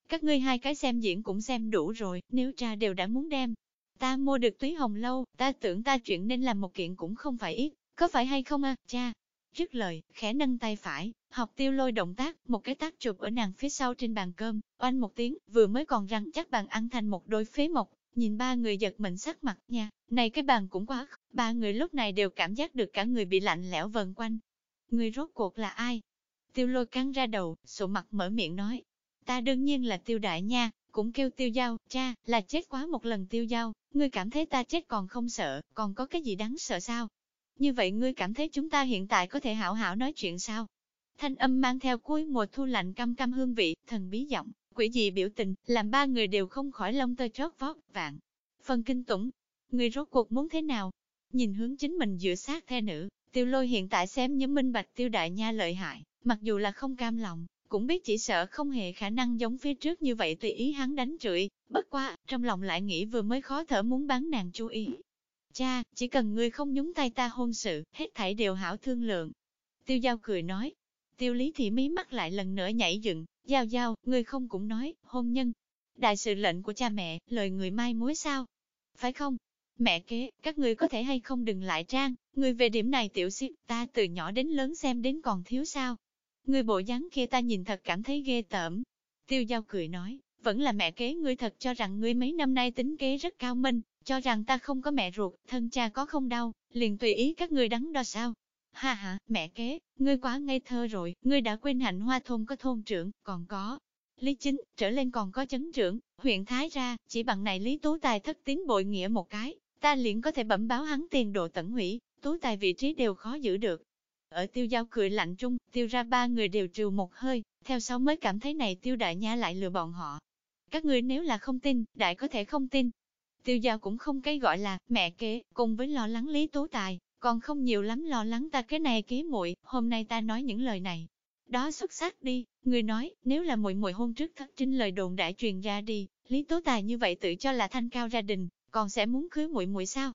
Speaker 1: Các ngươi hai cái xem diễn cũng xem đủ rồi, nếu cha đều đã muốn đem. Ta mua được túy hồng lâu, ta tưởng ta chuyện nên làm một kiện cũng không phải ít, có phải hay không à, cha? Dứt lời, khẽ nâng tay phải, học tiêu lôi động tác, một cái tác chụp ở nàng phía sau trên bàn cơm, oanh một tiếng, vừa mới còn răng chắc bàn ăn thành một đôi phế mộc, nhìn ba người giật mình sắc mặt nha, này cái bàn cũng quá, ba người lúc này đều cảm giác được cả người bị lạnh lẽo vần quanh. Người rốt cuộc là ai? Tiêu lôi căng ra đầu, sụ mặt mở miệng nói. Ta đương nhiên là tiêu đại nha, cũng kêu tiêu giao, cha, là chết quá một lần tiêu giao, ngươi cảm thấy ta chết còn không sợ, còn có cái gì đáng sợ sao? Như vậy ngươi cảm thấy chúng ta hiện tại có thể hảo hảo nói chuyện sao? Thanh âm mang theo cuối mùa thu lạnh căm căm hương vị, thần bí giọng, quỷ dị biểu tình, làm ba người đều không khỏi lông tơ chót vót, vạn. Phần kinh tủng, người rốt cuộc muốn thế nào? Nhìn hướng chính mình giữa sát the nữ, tiêu lôi hiện tại xem như minh bạch tiêu đại nha lợi hại, mặc dù là không cam lòng, cũng biết chỉ sợ không hề khả năng giống phía trước như vậy tùy ý hắn đánh chửi, bất qua, trong lòng lại nghĩ vừa mới khó thở muốn bán nàng chú ý, Cha, chỉ cần ngươi không nhúng tay ta hôn sự, hết thảy đều hảo thương lượng. Tiêu giao cười nói. Tiêu lý thị mí mắt lại lần nữa nhảy dựng, giao giao, ngươi không cũng nói, hôn nhân. Đại sự lệnh của cha mẹ, lời người mai mối sao? Phải không? Mẹ kế, các ngươi có thể hay không đừng lại trang, ngươi về điểm này tiểu xịp, ta từ nhỏ đến lớn xem đến còn thiếu sao? Ngươi bộ dáng kia ta nhìn thật cảm thấy ghê tởm. Tiêu giao cười nói, vẫn là mẹ kế ngươi thật cho rằng ngươi mấy năm nay tính kế rất cao minh, cho rằng ta không có mẹ ruột, thân cha có không đau, liền tùy ý các ngươi đắn đo sao. Ha ha, mẹ kế, ngươi quá ngây thơ rồi, ngươi đã quên hạnh hoa thôn có thôn trưởng, còn có. Lý chính, trở lên còn có chấn trưởng, huyện Thái ra, chỉ bằng này Lý Tú Tài thất tiến bội nghĩa một cái, ta liền có thể bẩm báo hắn tiền độ tận hủy, Tú Tài vị trí đều khó giữ được. Ở tiêu giao cười lạnh trung, tiêu ra ba người đều trừ một hơi, theo sau mới cảm thấy này tiêu đại nha lại lừa bọn họ. Các ngươi nếu là không tin, đại có thể không tin, Tiêu giao cũng không cái gọi là mẹ kế, cùng với lo lắng Lý Tố Tài, còn không nhiều lắm lo lắng ta cái này kế muội, hôm nay ta nói những lời này. Đó xuất sắc đi, người nói, nếu là muội muội hôn trước thất trinh lời đồn đã truyền ra đi, Lý Tố Tài như vậy tự cho là thanh cao gia đình, còn sẽ muốn cưới muội muội sao?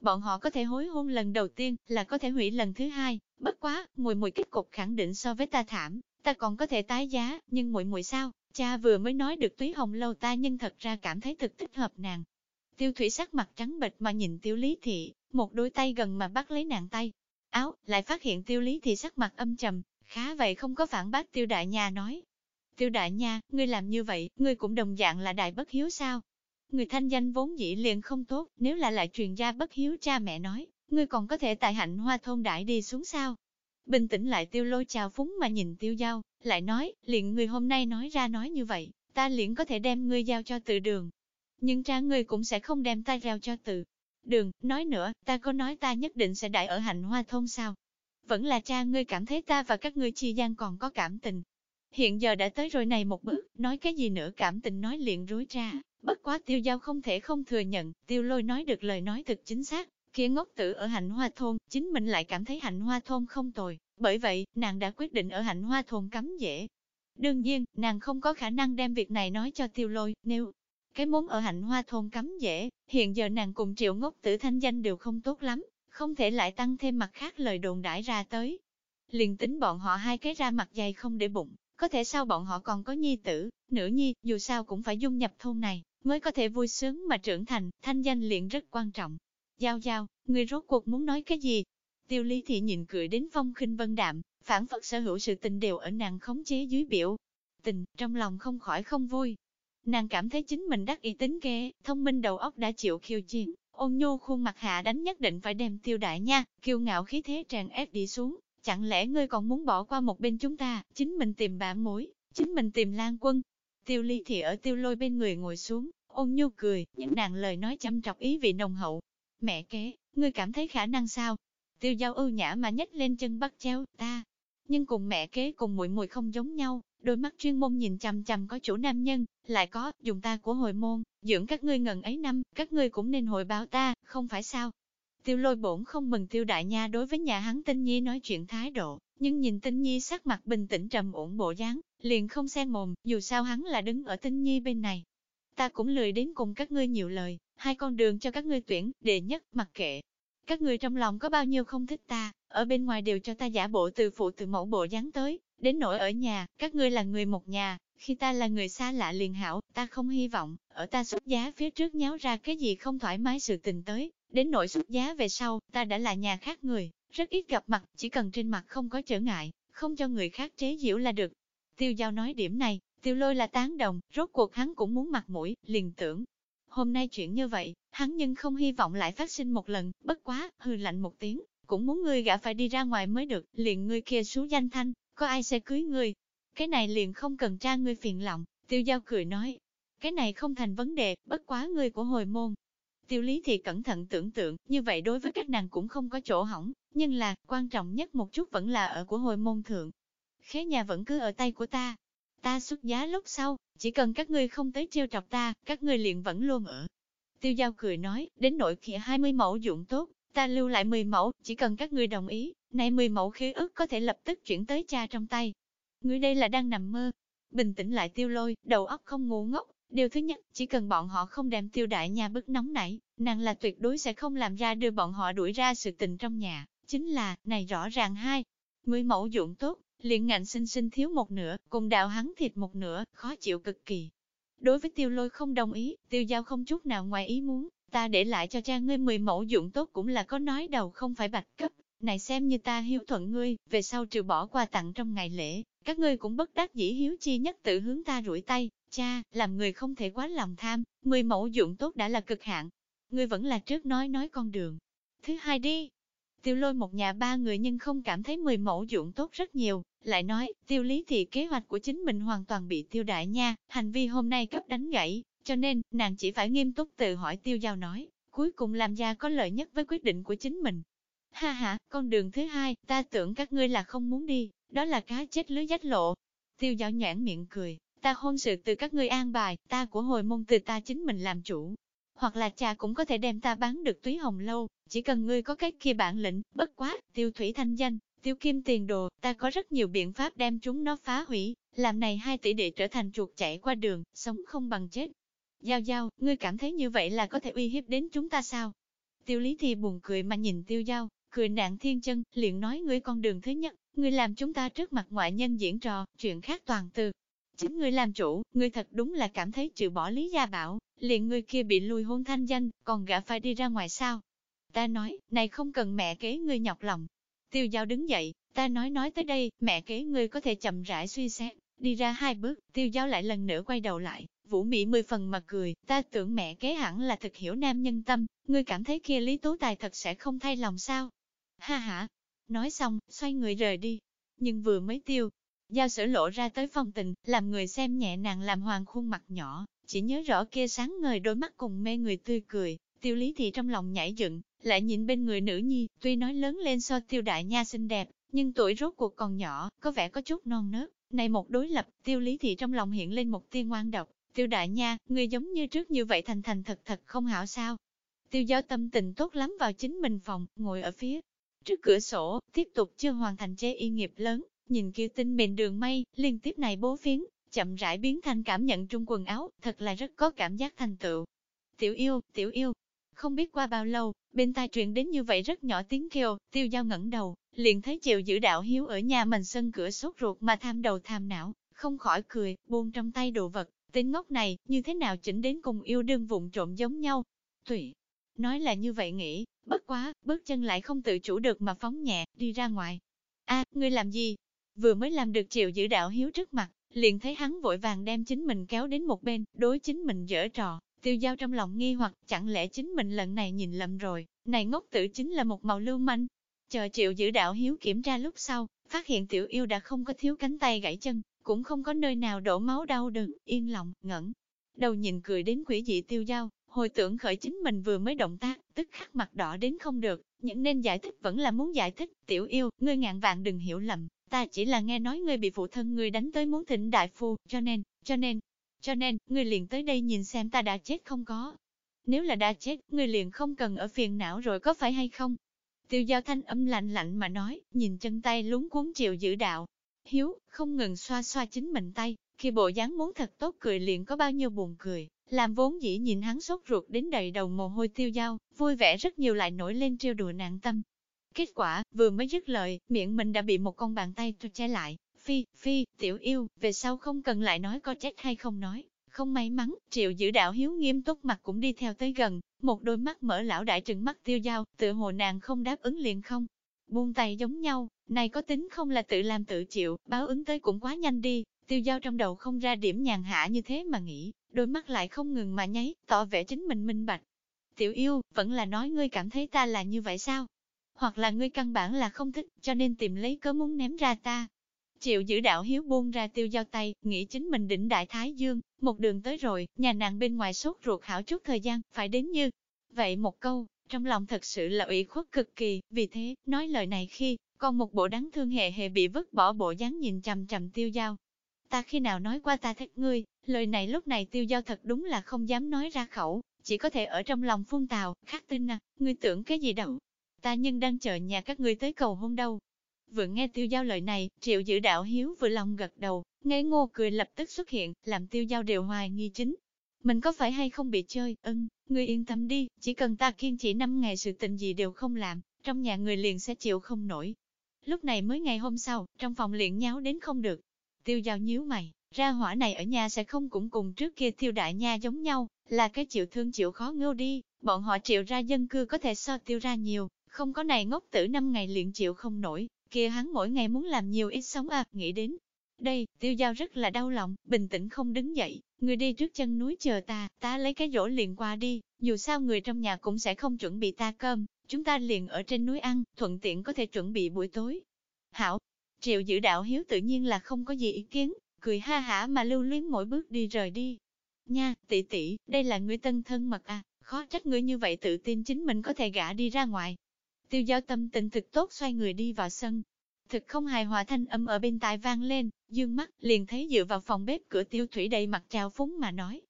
Speaker 1: bọn họ có thể hối hôn lần đầu tiên, là có thể hủy lần thứ hai, bất quá, muội muội kết cục khẳng định so với ta thảm, ta còn có thể tái giá, nhưng muội muội sao, cha vừa mới nói được túy hồng lâu ta nhưng thật ra cảm thấy thực thích hợp nàng. Tiêu thủy sắc mặt trắng bệch mà nhìn tiêu lý thị, một đôi tay gần mà bắt lấy nàng tay. Áo, lại phát hiện tiêu lý thị sắc mặt âm trầm, khá vậy không có phản bác tiêu đại nha nói. Tiêu đại nha, ngươi làm như vậy, ngươi cũng đồng dạng là đại bất hiếu sao? Người thanh danh vốn dĩ liền không tốt, nếu là lại truyền gia bất hiếu cha mẹ nói, ngươi còn có thể tại hạnh hoa thôn đại đi xuống sao? Bình tĩnh lại tiêu lôi chào phúng mà nhìn tiêu giao, lại nói, liền người hôm nay nói ra nói như vậy, ta liền có thể đem ngươi giao cho tự đường. Nhưng cha ngươi cũng sẽ không đem ta giao cho tự đường, nói nữa, ta có nói ta nhất định sẽ đại ở hạnh hoa thôn sao? Vẫn là cha ngươi cảm thấy ta và các ngươi chi gian còn có cảm tình. Hiện giờ đã tới rồi này một bước, nói cái gì nữa cảm tình nói liền rối ra, bất quá tiêu giao không thể không thừa nhận, tiêu lôi nói được lời nói thực chính xác, kia ngốc tử ở hạnh hoa thôn, chính mình lại cảm thấy hạnh hoa thôn không tồi, bởi vậy, nàng đã quyết định ở hạnh hoa thôn cắm dễ. Đương nhiên, nàng không có khả năng đem việc này nói cho tiêu lôi, nếu cái muốn ở hạnh hoa thôn cắm dễ, hiện giờ nàng cùng triệu ngốc tử thanh danh đều không tốt lắm, không thể lại tăng thêm mặt khác lời đồn đãi ra tới. Liền tính bọn họ hai cái ra mặt dày không để bụng, có thể sao bọn họ còn có nhi tử, nữ nhi, dù sao cũng phải dung nhập thôn này, mới có thể vui sướng mà trưởng thành, thanh danh liền rất quan trọng. Giao giao, người rốt cuộc muốn nói cái gì? Tiêu lý thị nhìn cười đến phong khinh vân đạm, phản phật sở hữu sự tình đều ở nàng khống chế dưới biểu. Tình, trong lòng không khỏi không vui. Nàng cảm thấy chính mình đắc ý tính ghê, thông minh đầu óc đã chịu khiêu chiến, ôn nhô khuôn mặt hạ đánh nhất định phải đem tiêu đại nha, kiêu ngạo khí thế tràn ép đi xuống. Chẳng lẽ ngươi còn muốn bỏ qua một bên chúng ta, chính mình tìm bạn mối, chính mình tìm lan quân. Tiêu ly thì ở tiêu lôi bên người ngồi xuống, ôn nhu cười, những nàng lời nói chăm trọc ý vị nồng hậu. Mẹ kế, ngươi cảm thấy khả năng sao? Tiêu giao ưu nhã mà nhếch lên chân bắt treo, ta. Nhưng cùng mẹ kế cùng muội muội không giống nhau, đôi mắt chuyên môn nhìn chằm chằm có chủ nam nhân, lại có, dùng ta của hồi môn, dưỡng các ngươi ngần ấy năm, các ngươi cũng nên hồi báo ta, không phải sao? Tiêu lôi bổn không mừng tiêu đại nha đối với nhà hắn tinh nhi nói chuyện thái độ, nhưng nhìn tinh nhi sắc mặt bình tĩnh trầm ổn bộ dáng, liền không xen mồm, dù sao hắn là đứng ở tinh nhi bên này. Ta cũng lười đến cùng các ngươi nhiều lời, hai con đường cho các ngươi tuyển, đệ nhất, mặc kệ, các ngươi trong lòng có bao nhiêu không thích ta, ở bên ngoài đều cho ta giả bộ từ phụ từ mẫu bộ dáng tới, đến nỗi ở nhà, các ngươi là người một nhà, khi ta là người xa lạ liền hảo, ta không hy vọng, ở ta xuất giá phía trước nháo ra cái gì không thoải mái sự tình tới, đến nỗi xuất giá về sau, ta đã là nhà khác người, rất ít gặp mặt, chỉ cần trên mặt không có trở ngại, không cho người khác chế giễu là được. Tiêu giao nói điểm này, tiêu lôi là tán đồng, rốt cuộc hắn cũng muốn mặt mũi, liền tưởng, Hôm nay chuyện như vậy, hắn nhưng không hy vọng lại phát sinh một lần, bất quá, hư lạnh một tiếng, cũng muốn ngươi gã phải đi ra ngoài mới được, liền ngươi kia xú danh thanh, có ai sẽ cưới ngươi. Cái này liền không cần tra ngươi phiền lòng, tiêu giao cười nói. Cái này không thành vấn đề, bất quá ngươi của hồi môn. Tiêu lý thì cẩn thận tưởng tượng, như vậy đối với các nàng cũng không có chỗ hỏng, nhưng là, quan trọng nhất một chút vẫn là ở của hồi môn thượng. Khế nhà vẫn cứ ở tay của ta, Ta xuất giá lúc sau, chỉ cần các ngươi không tới trêu trọc ta, các ngươi liền vẫn luôn ở. Tiêu giao cười nói, đến nội kia 20 mẫu dụng tốt, ta lưu lại 10 mẫu, chỉ cần các ngươi đồng ý, này 10 mẫu khí ức có thể lập tức chuyển tới cha trong tay. Ngươi đây là đang nằm mơ. Bình tĩnh lại tiêu lôi, đầu óc không ngu ngốc. Điều thứ nhất, chỉ cần bọn họ không đem tiêu đại nhà bức nóng nảy, nàng là tuyệt đối sẽ không làm ra đưa bọn họ đuổi ra sự tình trong nhà. Chính là, này rõ ràng hai, 10 mẫu dụng tốt, liền ngạnh sinh sinh thiếu một nửa, cùng đạo hắn thịt một nửa, khó chịu cực kỳ. Đối với tiêu lôi không đồng ý, tiêu giao không chút nào ngoài ý muốn, ta để lại cho cha ngươi 10 mẫu dụng tốt cũng là có nói đầu không phải bạch cấp, này xem như ta hiếu thuận ngươi, về sau trừ bỏ quà tặng trong ngày lễ, các ngươi cũng bất đắc dĩ hiếu chi nhất tự hướng ta rủi tay, cha, làm người không thể quá lòng tham, 10 mẫu dụng tốt đã là cực hạn, ngươi vẫn là trước nói nói con đường. Thứ hai đi, Tiêu lôi một nhà ba người nhưng không cảm thấy mười mẫu dụng tốt rất nhiều, lại nói, tiêu lý thì kế hoạch của chính mình hoàn toàn bị tiêu đại nha, hành vi hôm nay cấp đánh gãy, cho nên, nàng chỉ phải nghiêm túc tự hỏi tiêu giao nói, cuối cùng làm ra có lợi nhất với quyết định của chính mình. Ha ha, con đường thứ hai, ta tưởng các ngươi là không muốn đi, đó là cá chết lưới rách lộ. Tiêu giao nhãn miệng cười, ta hôn sự từ các ngươi an bài, ta của hồi môn từ ta chính mình làm chủ, hoặc là cha cũng có thể đem ta bán được túy hồng lâu, chỉ cần ngươi có cái kia bản lĩnh, bất quá, tiêu thủy thanh danh, tiêu kim tiền đồ, ta có rất nhiều biện pháp đem chúng nó phá hủy, làm này hai tỷ đệ trở thành chuột chạy qua đường, sống không bằng chết. Giao giao, ngươi cảm thấy như vậy là có thể uy hiếp đến chúng ta sao? Tiêu lý thì buồn cười mà nhìn tiêu giao, cười nạn thiên chân, liền nói ngươi con đường thứ nhất, ngươi làm chúng ta trước mặt ngoại nhân diễn trò, chuyện khác toàn từ. Chính ngươi làm chủ, ngươi thật đúng là cảm thấy trừ bỏ lý gia bảo, liền ngươi kia bị lùi hôn thanh danh, còn gã phải đi ra ngoài sao. Ta nói, này không cần mẹ kế ngươi nhọc lòng. Tiêu giao đứng dậy, ta nói nói tới đây, mẹ kế ngươi có thể chậm rãi suy xét, đi ra hai bước, tiêu giao lại lần nữa quay đầu lại, Vũ Mỹ mười phần mà cười, ta tưởng mẹ kế hẳn là thực hiểu nam nhân tâm, ngươi cảm thấy kia Lý Tú Tài thật sẽ không thay lòng sao? Ha ha! Nói xong, xoay người rời đi. Nhưng vừa mới tiêu, giao sở lộ ra tới phong tình, làm người xem nhẹ nàng làm hoàng khuôn mặt nhỏ, chỉ nhớ rõ kia sáng ngời đôi mắt cùng mê người tươi cười, tiêu lý thì trong lòng nhảy dựng, lại nhìn bên người nữ nhi, tuy nói lớn lên so tiêu đại nha xinh đẹp, nhưng tuổi rốt cuộc còn nhỏ, có vẻ có chút non nớt. Này một đối lập, tiêu lý thị trong lòng hiện lên một tia ngoan độc, tiêu đại nha, người giống như trước như vậy thành thành thật thật không hảo sao. Tiêu giao tâm tình tốt lắm vào chính mình phòng, ngồi ở phía trước cửa sổ, tiếp tục chưa hoàn thành chế y nghiệp lớn, nhìn kia tinh mịn đường mây, liên tiếp này bố phiến, chậm rãi biến thành cảm nhận trung quần áo, thật là rất có cảm giác thành tựu. Tiểu yêu, tiểu yêu, không biết qua bao lâu, bên tai truyền đến như vậy rất nhỏ tiếng kêu, tiêu giao ngẩng đầu, liền thấy chiều giữ đạo hiếu ở nhà mình sân cửa sốt ruột mà tham đầu tham não, không khỏi cười, buông trong tay đồ vật, tính ngốc này, như thế nào chỉnh đến cùng yêu đương vụng trộm giống nhau. Tụy, nói là như vậy nghĩ, bất quá, bước chân lại không tự chủ được mà phóng nhẹ, đi ra ngoài. a ngươi làm gì? Vừa mới làm được chịu giữ đạo hiếu trước mặt, liền thấy hắn vội vàng đem chính mình kéo đến một bên, đối chính mình dở trò, tiêu giao trong lòng nghi hoặc chẳng lẽ chính mình lần này nhìn lầm rồi, này ngốc tử chính là một màu lưu manh. Chờ chịu giữ đạo hiếu kiểm tra lúc sau, phát hiện tiểu yêu đã không có thiếu cánh tay gãy chân, cũng không có nơi nào đổ máu đau đớn, yên lòng, ngẩn. Đầu nhìn cười đến quỷ dị tiêu giao, hồi tưởng khởi chính mình vừa mới động tác, tức khắc mặt đỏ đến không được, những nên giải thích vẫn là muốn giải thích, tiểu yêu, ngươi ngàn vạn đừng hiểu lầm, ta chỉ là nghe nói ngươi bị phụ thân ngươi đánh tới muốn thỉnh đại phu, cho nên, cho nên, cho nên, ngươi liền tới đây nhìn xem ta đã chết không có. Nếu là đã chết, ngươi liền không cần ở phiền não rồi có phải hay không? Tiêu giao thanh âm lạnh lạnh mà nói, nhìn chân tay lúng cuốn chịu giữ đạo. Hiếu, không ngừng xoa xoa chính mình tay, khi bộ dáng muốn thật tốt cười liền có bao nhiêu buồn cười, làm vốn dĩ nhìn hắn sốt ruột đến đầy đầu mồ hôi tiêu dao, vui vẻ rất nhiều lại nổi lên trêu đùa nạn tâm. Kết quả, vừa mới dứt lời, miệng mình đã bị một con bàn tay tôi che lại, phi, phi, tiểu yêu, về sau không cần lại nói có chết hay không nói. Không may mắn, triệu giữ đạo hiếu nghiêm túc mặt cũng đi theo tới gần, một đôi mắt mở lão đại trừng mắt tiêu dao, tự hồ nàng không đáp ứng liền không. Buông tay giống nhau, này có tính không là tự làm tự chịu, báo ứng tới cũng quá nhanh đi, tiêu giao trong đầu không ra điểm nhàn hạ như thế mà nghĩ, đôi mắt lại không ngừng mà nháy, tỏ vẻ chính mình minh bạch. Tiểu yêu, vẫn là nói ngươi cảm thấy ta là như vậy sao? Hoặc là ngươi căn bản là không thích, cho nên tìm lấy cớ muốn ném ra ta. Triệu giữ đạo hiếu buông ra tiêu giao tay, nghĩ chính mình đỉnh đại thái dương, một đường tới rồi, nhà nàng bên ngoài sốt ruột hảo chút thời gian, phải đến như. Vậy một câu, trong lòng thật sự là ủy khuất cực kỳ, vì thế, nói lời này khi, còn một bộ đáng thương hề hề bị vứt bỏ bộ dáng nhìn chằm chằm tiêu giao. Ta khi nào nói qua ta thích ngươi, lời này lúc này tiêu giao thật đúng là không dám nói ra khẩu, chỉ có thể ở trong lòng phun tào, khắc tin à, ngươi tưởng cái gì đâu. Ta nhưng đang chờ nhà các ngươi tới cầu hôn đâu. Vừa nghe tiêu giao lời này, triệu giữ đạo hiếu vừa lòng gật đầu, ngây ngô cười lập tức xuất hiện, làm tiêu giao đều hoài nghi chính. Mình có phải hay không bị chơi, ưng, ngươi yên tâm đi, chỉ cần ta kiên trì năm ngày sự tình gì đều không làm, trong nhà người liền sẽ chịu không nổi. Lúc này mới ngày hôm sau, trong phòng liền nháo đến không được. Tiêu giao nhíu mày, ra hỏa này ở nhà sẽ không cũng cùng trước kia tiêu đại nha giống nhau, là cái chịu thương chịu khó ngưu đi, bọn họ triệu ra dân cư có thể so tiêu ra nhiều, không có này ngốc tử năm ngày liền chịu không nổi, kia hắn mỗi ngày muốn làm nhiều ít sống à, nghĩ đến. Đây, tiêu giao rất là đau lòng, bình tĩnh không đứng dậy, người đi trước chân núi chờ ta, ta lấy cái rổ liền qua đi, dù sao người trong nhà cũng sẽ không chuẩn bị ta cơm, chúng ta liền ở trên núi ăn, thuận tiện có thể chuẩn bị buổi tối. Hảo, triệu giữ đạo hiếu tự nhiên là không có gì ý kiến, cười ha hả mà lưu luyến mỗi bước đi rời đi. Nha, tỷ tỷ, đây là người tân thân mật à, khó trách người như vậy tự tin chính mình có thể gã đi ra ngoài, Tiêu giao tâm tình thực tốt xoay người đi vào sân. Thực không hài hòa thanh âm ở bên tai vang lên, dương mắt, liền thấy dựa vào phòng bếp cửa tiêu thủy đầy mặt trào phúng mà nói.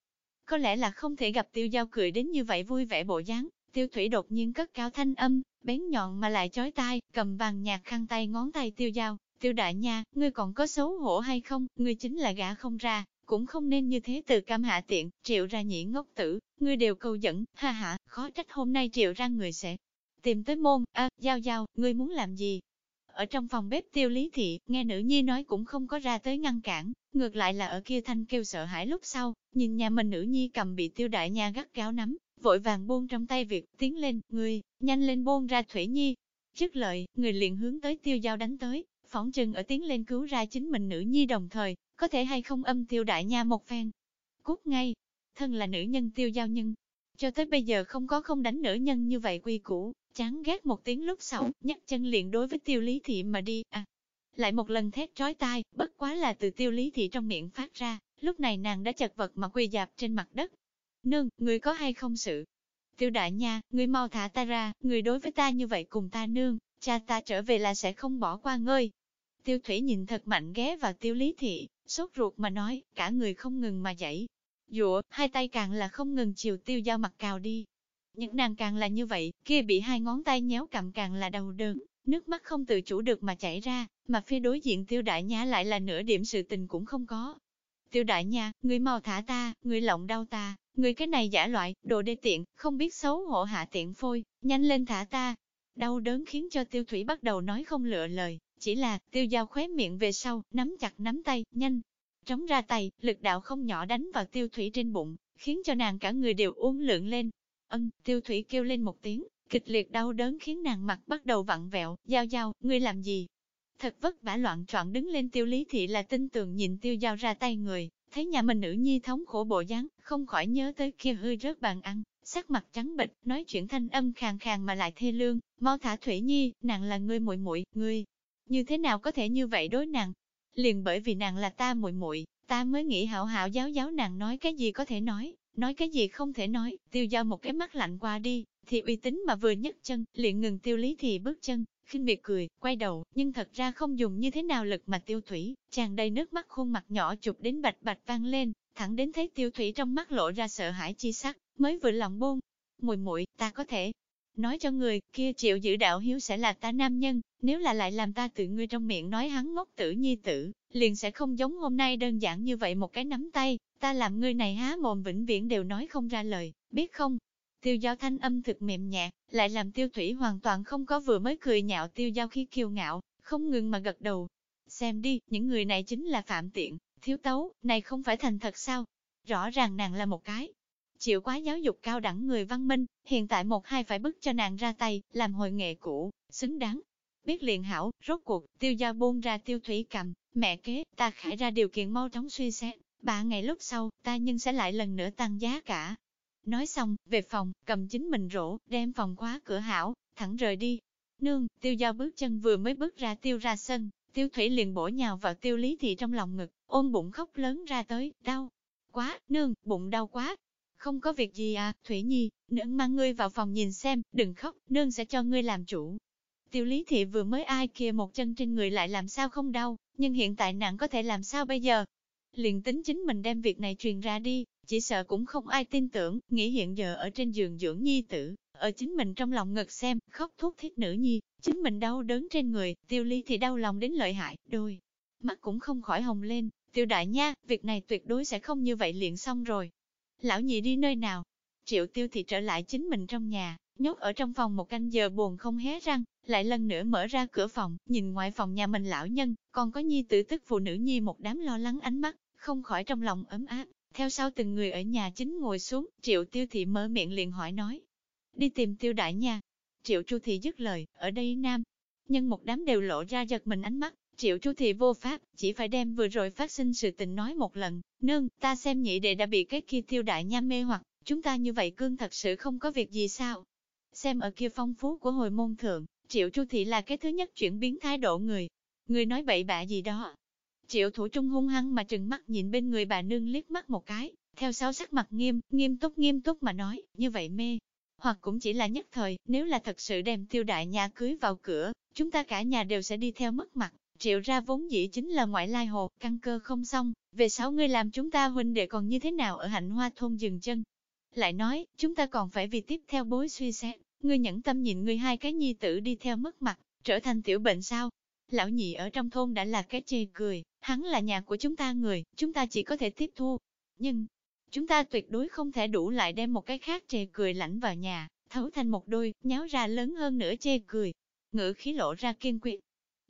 Speaker 1: Có lẽ là không thể gặp tiêu giao cười đến như vậy vui vẻ bộ dáng, tiêu thủy đột nhiên cất cao thanh âm, bén nhọn mà lại chói tai, cầm vàng nhạt khăn tay ngón tay tiêu giao, tiêu đại nha, ngươi còn có xấu hổ hay không, ngươi chính là gã không ra, cũng không nên như thế từ cam hạ tiện, triệu ra nhĩ ngốc tử, ngươi đều câu dẫn, ha ha, khó trách hôm nay triệu ra người sẽ tìm tới môn, a giao giao, ngươi muốn làm gì? Ở trong phòng bếp tiêu lý thị, nghe nữ nhi nói cũng không có ra tới ngăn cản, ngược lại là ở kia thanh kêu sợ hãi lúc sau, nhìn nhà mình nữ nhi cầm bị tiêu đại nha gắt gáo nắm, vội vàng buông trong tay việc, tiến lên, người nhanh lên buông ra Thủy Nhi. Trước lợi, người liền hướng tới tiêu giao đánh tới, phỏng chừng ở tiến lên cứu ra chính mình nữ nhi đồng thời, có thể hay không âm tiêu đại nha một phen. Cút ngay, thân là nữ nhân tiêu giao nhân, cho tới bây giờ không có không đánh nữ nhân như vậy quy củ, chán ghét một tiếng lúc sau, nhấc chân liền đối với tiêu lý thị mà đi, à. Lại một lần thét trói tai, bất quá là từ tiêu lý thị trong miệng phát ra, lúc này nàng đã chật vật mà quỳ dạp trên mặt đất. Nương, người có hay không sự? Tiêu đại nha, người mau thả ta ra, người đối với ta như vậy cùng ta nương, cha ta trở về là sẽ không bỏ qua ngơi. Tiêu thủy nhìn thật mạnh ghé vào tiêu lý thị, sốt ruột mà nói, cả người không ngừng mà dậy. Dụa, hai tay càng là không ngừng chiều tiêu giao mặt cào đi. Những nàng càng là như vậy, kia bị hai ngón tay nhéo cầm càng là đau đớn, nước mắt không tự chủ được mà chảy ra, mà phía đối diện tiêu đại nhã lại là nửa điểm sự tình cũng không có. Tiêu đại nha, người mau thả ta, người lộng đau ta, người cái này giả loại, đồ đê tiện, không biết xấu hổ hạ tiện phôi, nhanh lên thả ta. Đau đớn khiến cho tiêu thủy bắt đầu nói không lựa lời, chỉ là, tiêu dao khóe miệng về sau, nắm chặt nắm tay, nhanh. Trống ra tay, lực đạo không nhỏ đánh vào tiêu thủy trên bụng, khiến cho nàng cả người đều uống lượng lên. Ân, tiêu thủy kêu lên một tiếng, kịch liệt đau đớn khiến nàng mặt bắt đầu vặn vẹo, giao giao, ngươi làm gì? Thật vất vả loạn trọn đứng lên tiêu lý thị là tin tưởng nhìn tiêu giao ra tay người, thấy nhà mình nữ nhi thống khổ bộ dáng, không khỏi nhớ tới kia hơi rớt bàn ăn, sắc mặt trắng bệch, nói chuyện thanh âm khàn khàn mà lại thê lương, mau thả Thủy Nhi, nàng là ngươi muội muội, ngươi như thế nào có thể như vậy đối nàng? Liền bởi vì nàng là ta muội muội, ta mới nghĩ hảo hảo giáo giáo nàng nói cái gì có thể nói, nói cái gì không thể nói, tiêu giao một cái mắt lạnh qua đi, thì uy tín mà vừa nhấc chân, liền ngừng tiêu lý thì bước chân, khinh miệt cười, quay đầu, nhưng thật ra không dùng như thế nào lực mà tiêu thủy, chàng đầy nước mắt khuôn mặt nhỏ chụp đến bạch bạch vang lên, thẳng đến thấy tiêu thủy trong mắt lộ ra sợ hãi chi sắc, mới vừa lòng buông. Mùi muội ta có thể nói cho người kia chịu giữ đạo hiếu sẽ là ta nam nhân, nếu là lại làm ta tự ngươi trong miệng nói hắn ngốc tử nhi tử, liền sẽ không giống hôm nay đơn giản như vậy một cái nắm tay, ta làm ngươi này há mồm vĩnh viễn đều nói không ra lời, biết không? Tiêu giao thanh âm thực mềm nhạt, lại làm tiêu thủy hoàn toàn không có vừa mới cười nhạo tiêu giao khi kiêu ngạo, không ngừng mà gật đầu. Xem đi, những người này chính là phạm tiện, thiếu tấu, này không phải thành thật sao? Rõ ràng nàng là một cái. Chịu quá giáo dục cao đẳng người văn minh, hiện tại một hai phải bức cho nàng ra tay, làm hồi nghệ cũ, xứng đáng. Biết liền hảo, rốt cuộc, tiêu giao buông ra tiêu thủy cầm, mẹ kế, ta khải ra điều kiện mau chóng suy xét, ba ngày lúc sau, ta nhưng sẽ lại lần nữa tăng giá cả, Nói xong, về phòng, cầm chính mình rổ, đem phòng khóa cửa hảo, thẳng rời đi. Nương, tiêu giao bước chân vừa mới bước ra tiêu ra sân, tiêu thủy liền bổ nhào vào tiêu lý thị trong lòng ngực, ôm bụng khóc lớn ra tới, đau. Quá, nương, bụng đau quá. Không có việc gì à, Thủy Nhi, nương mang ngươi vào phòng nhìn xem, đừng khóc, nương sẽ cho ngươi làm chủ. Tiêu lý thị vừa mới ai kia một chân trên người lại làm sao không đau, nhưng hiện tại nặng có thể làm sao bây giờ? Liền tính chính mình đem việc này truyền ra đi, chỉ sợ cũng không ai tin tưởng, nghĩ hiện giờ ở trên giường dưỡng nhi tử, ở chính mình trong lòng ngực xem, khóc thuốc thiết nữ nhi, chính mình đau đớn trên người, tiêu ly thì đau lòng đến lợi hại, đôi. Mặt cũng không khỏi hồng lên, tiêu đại nha, việc này tuyệt đối sẽ không như vậy liền xong rồi. Lão nhị đi nơi nào? Triệu tiêu thì trở lại chính mình trong nhà, nhốt ở trong phòng một canh giờ buồn không hé răng, lại lần nữa mở ra cửa phòng, nhìn ngoài phòng nhà mình lão nhân, còn có nhi tử tức phụ nữ nhi một đám lo lắng ánh mắt, không khỏi trong lòng ấm áp. Theo sau từng người ở nhà chính ngồi xuống, triệu tiêu thị mở miệng liền hỏi nói. Đi tìm tiêu đại nha. Triệu chu thị dứt lời, ở đây nam. nhân một đám đều lộ ra giật mình ánh mắt, triệu chu thị vô pháp, chỉ phải đem vừa rồi phát sinh sự tình nói một lần. Nương, ta xem nhị đệ đã bị cái kia tiêu đại nha mê hoặc, chúng ta như vậy cương thật sự không có việc gì sao. Xem ở kia phong phú của hồi môn thượng, triệu chu thị là cái thứ nhất chuyển biến thái độ người. Người nói bậy bạ gì đó, Triệu thủ trung hung hăng mà trừng mắt nhìn bên người bà nương liếc mắt một cái, theo sáu sắc mặt nghiêm, nghiêm túc nghiêm túc mà nói, như vậy mê. Hoặc cũng chỉ là nhất thời, nếu là thật sự đem tiêu đại nhà cưới vào cửa, chúng ta cả nhà đều sẽ đi theo mất mặt. Triệu ra vốn dĩ chính là ngoại lai hồ, căn cơ không xong, về sáu người làm chúng ta huynh đệ còn như thế nào ở hạnh hoa thôn dừng chân. Lại nói, chúng ta còn phải vì tiếp theo bối suy xét, ngươi nhẫn tâm nhìn ngươi hai cái nhi tử đi theo mất mặt, trở thành tiểu bệnh sao. Lão nhị ở trong thôn đã là cái chê cười, hắn là nhà của chúng ta người, chúng ta chỉ có thể tiếp thu. Nhưng, chúng ta tuyệt đối không thể đủ lại đem một cái khác chê cười lãnh vào nhà, thấu thành một đôi, nháo ra lớn hơn nữa chê cười. Ngữ khí lộ ra kiên quyết.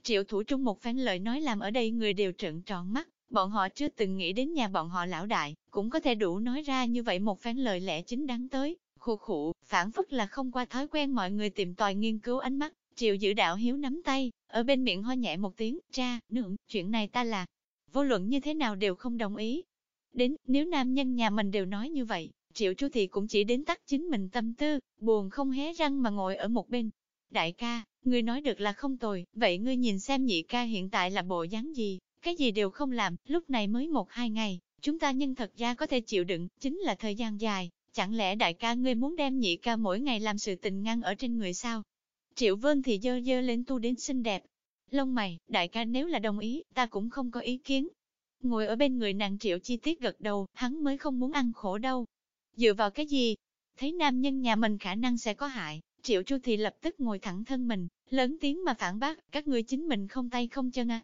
Speaker 1: Triệu thủ trung một phen lời nói làm ở đây người đều trợn tròn mắt, bọn họ chưa từng nghĩ đến nhà bọn họ lão đại, cũng có thể đủ nói ra như vậy một phen lời lẽ chính đáng tới. khu khụ, phản phất là không qua thói quen mọi người tìm tòi nghiên cứu ánh mắt, triệu giữ đạo hiếu nắm tay, ở bên miệng ho nhẹ một tiếng, cha, nượng, chuyện này ta là, vô luận như thế nào đều không đồng ý. Đến, nếu nam nhân nhà mình đều nói như vậy, triệu chu thì cũng chỉ đến tắt chính mình tâm tư, buồn không hé răng mà ngồi ở một bên. Đại ca, ngươi nói được là không tồi, vậy ngươi nhìn xem nhị ca hiện tại là bộ dáng gì, cái gì đều không làm, lúc này mới một hai ngày, chúng ta nhân thật ra có thể chịu đựng, chính là thời gian dài, chẳng lẽ đại ca ngươi muốn đem nhị ca mỗi ngày làm sự tình ngăn ở trên người sao? Triệu Vân thì dơ dơ lên tu đến xinh đẹp. Lông mày, đại ca nếu là đồng ý, ta cũng không có ý kiến. Ngồi ở bên người nàng Triệu chi tiết gật đầu, hắn mới không muốn ăn khổ đâu. Dựa vào cái gì? Thấy nam nhân nhà mình khả năng sẽ có hại, Triệu Chu thì lập tức ngồi thẳng thân mình, lớn tiếng mà phản bác, các ngươi chính mình không tay không chân à.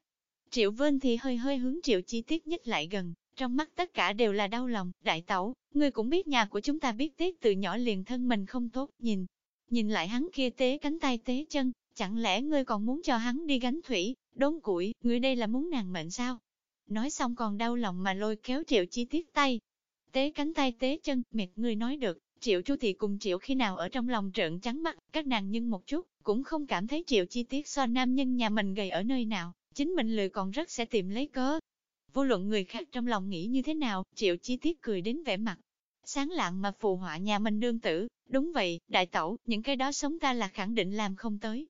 Speaker 1: Triệu Vân thì hơi hơi hướng Triệu chi tiết nhất lại gần, trong mắt tất cả đều là đau lòng, đại tẩu, ngươi cũng biết nhà của chúng ta biết tiết từ nhỏ liền thân mình không tốt, nhìn, nhìn lại hắn kia tế cánh tay tế chân, chẳng lẽ ngươi còn muốn cho hắn đi gánh thủy, đốn củi, ngươi đây là muốn nàng mệnh sao? Nói xong còn đau lòng mà lôi kéo triệu chi tiết tay. Tế cánh tay tế chân, mệt ngươi nói được, triệu chu thị cùng triệu khi nào ở trong lòng trợn trắng mắt, các nàng nhưng một chút, cũng không cảm thấy triệu chi tiết so nam nhân nhà mình gầy ở nơi nào, chính mình lười còn rất sẽ tìm lấy cớ. Vô luận người khác trong lòng nghĩ như thế nào, triệu chi tiết cười đến vẻ mặt, sáng lạng mà phù họa nhà mình đương tử, đúng vậy, đại tẩu, những cái đó sống ta là khẳng định làm không tới.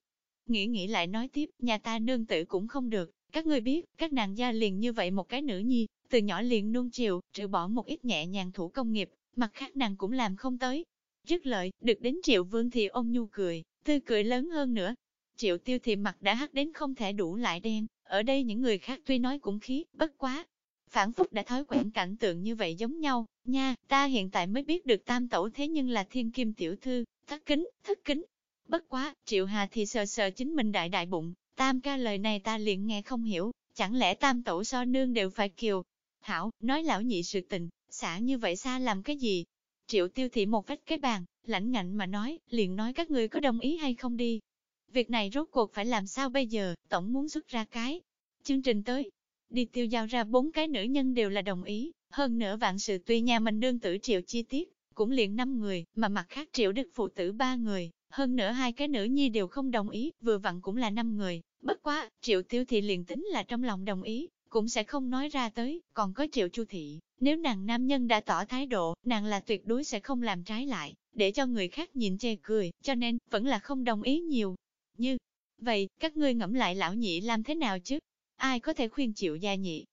Speaker 1: Nghĩ nghĩ lại nói tiếp, nhà ta nương tử cũng không được, các ngươi biết, các nàng gia liền như vậy một cái nữ nhi, từ nhỏ liền nuông chiều, trừ bỏ một ít nhẹ nhàng thủ công nghiệp, mặt khác nàng cũng làm không tới. rất lợi, được đến triệu vương thì ông nhu cười, tươi cười lớn hơn nữa. Triệu tiêu thì mặt đã hắt đến không thể đủ lại đen, ở đây những người khác tuy nói cũng khí, bất quá, phản phúc đã thói quen cảnh tượng như vậy giống nhau, nha, ta hiện tại mới biết được tam tẩu thế nhưng là thiên kim tiểu thư, thất kính, thất kính. Bất quá, triệu hà thì sờ sờ chính mình đại đại bụng, tam ca lời này ta liền nghe không hiểu, chẳng lẽ tam tẩu so nương đều phải kiều. Hảo, nói lão nhị sự tình, xả như vậy xa làm cái gì? Triệu tiêu thị một vách cái bàn, lãnh ngạnh mà nói, liền nói các ngươi có đồng ý hay không đi. Việc này rốt cuộc phải làm sao bây giờ, tổng muốn xuất ra cái. Chương trình tới, đi tiêu giao ra bốn cái nữ nhân đều là đồng ý, hơn nữa vạn sự tuy nhà mình đương tử triệu chi tiết, cũng liền năm người, mà mặt khác triệu đức phụ tử ba người, hơn nữa hai cái nữ nhi đều không đồng ý, vừa vặn cũng là năm người, bất quá, triệu tiêu thị liền tính là trong lòng đồng ý, cũng sẽ không nói ra tới, còn có triệu chu thị, nếu nàng nam nhân đã tỏ thái độ, nàng là tuyệt đối sẽ không làm trái lại, để cho người khác nhìn chê cười, cho nên, vẫn là không đồng ý nhiều. Như, vậy, các ngươi ngẫm lại lão nhị làm thế nào chứ? ai có thể khuyên triệu gia nhị.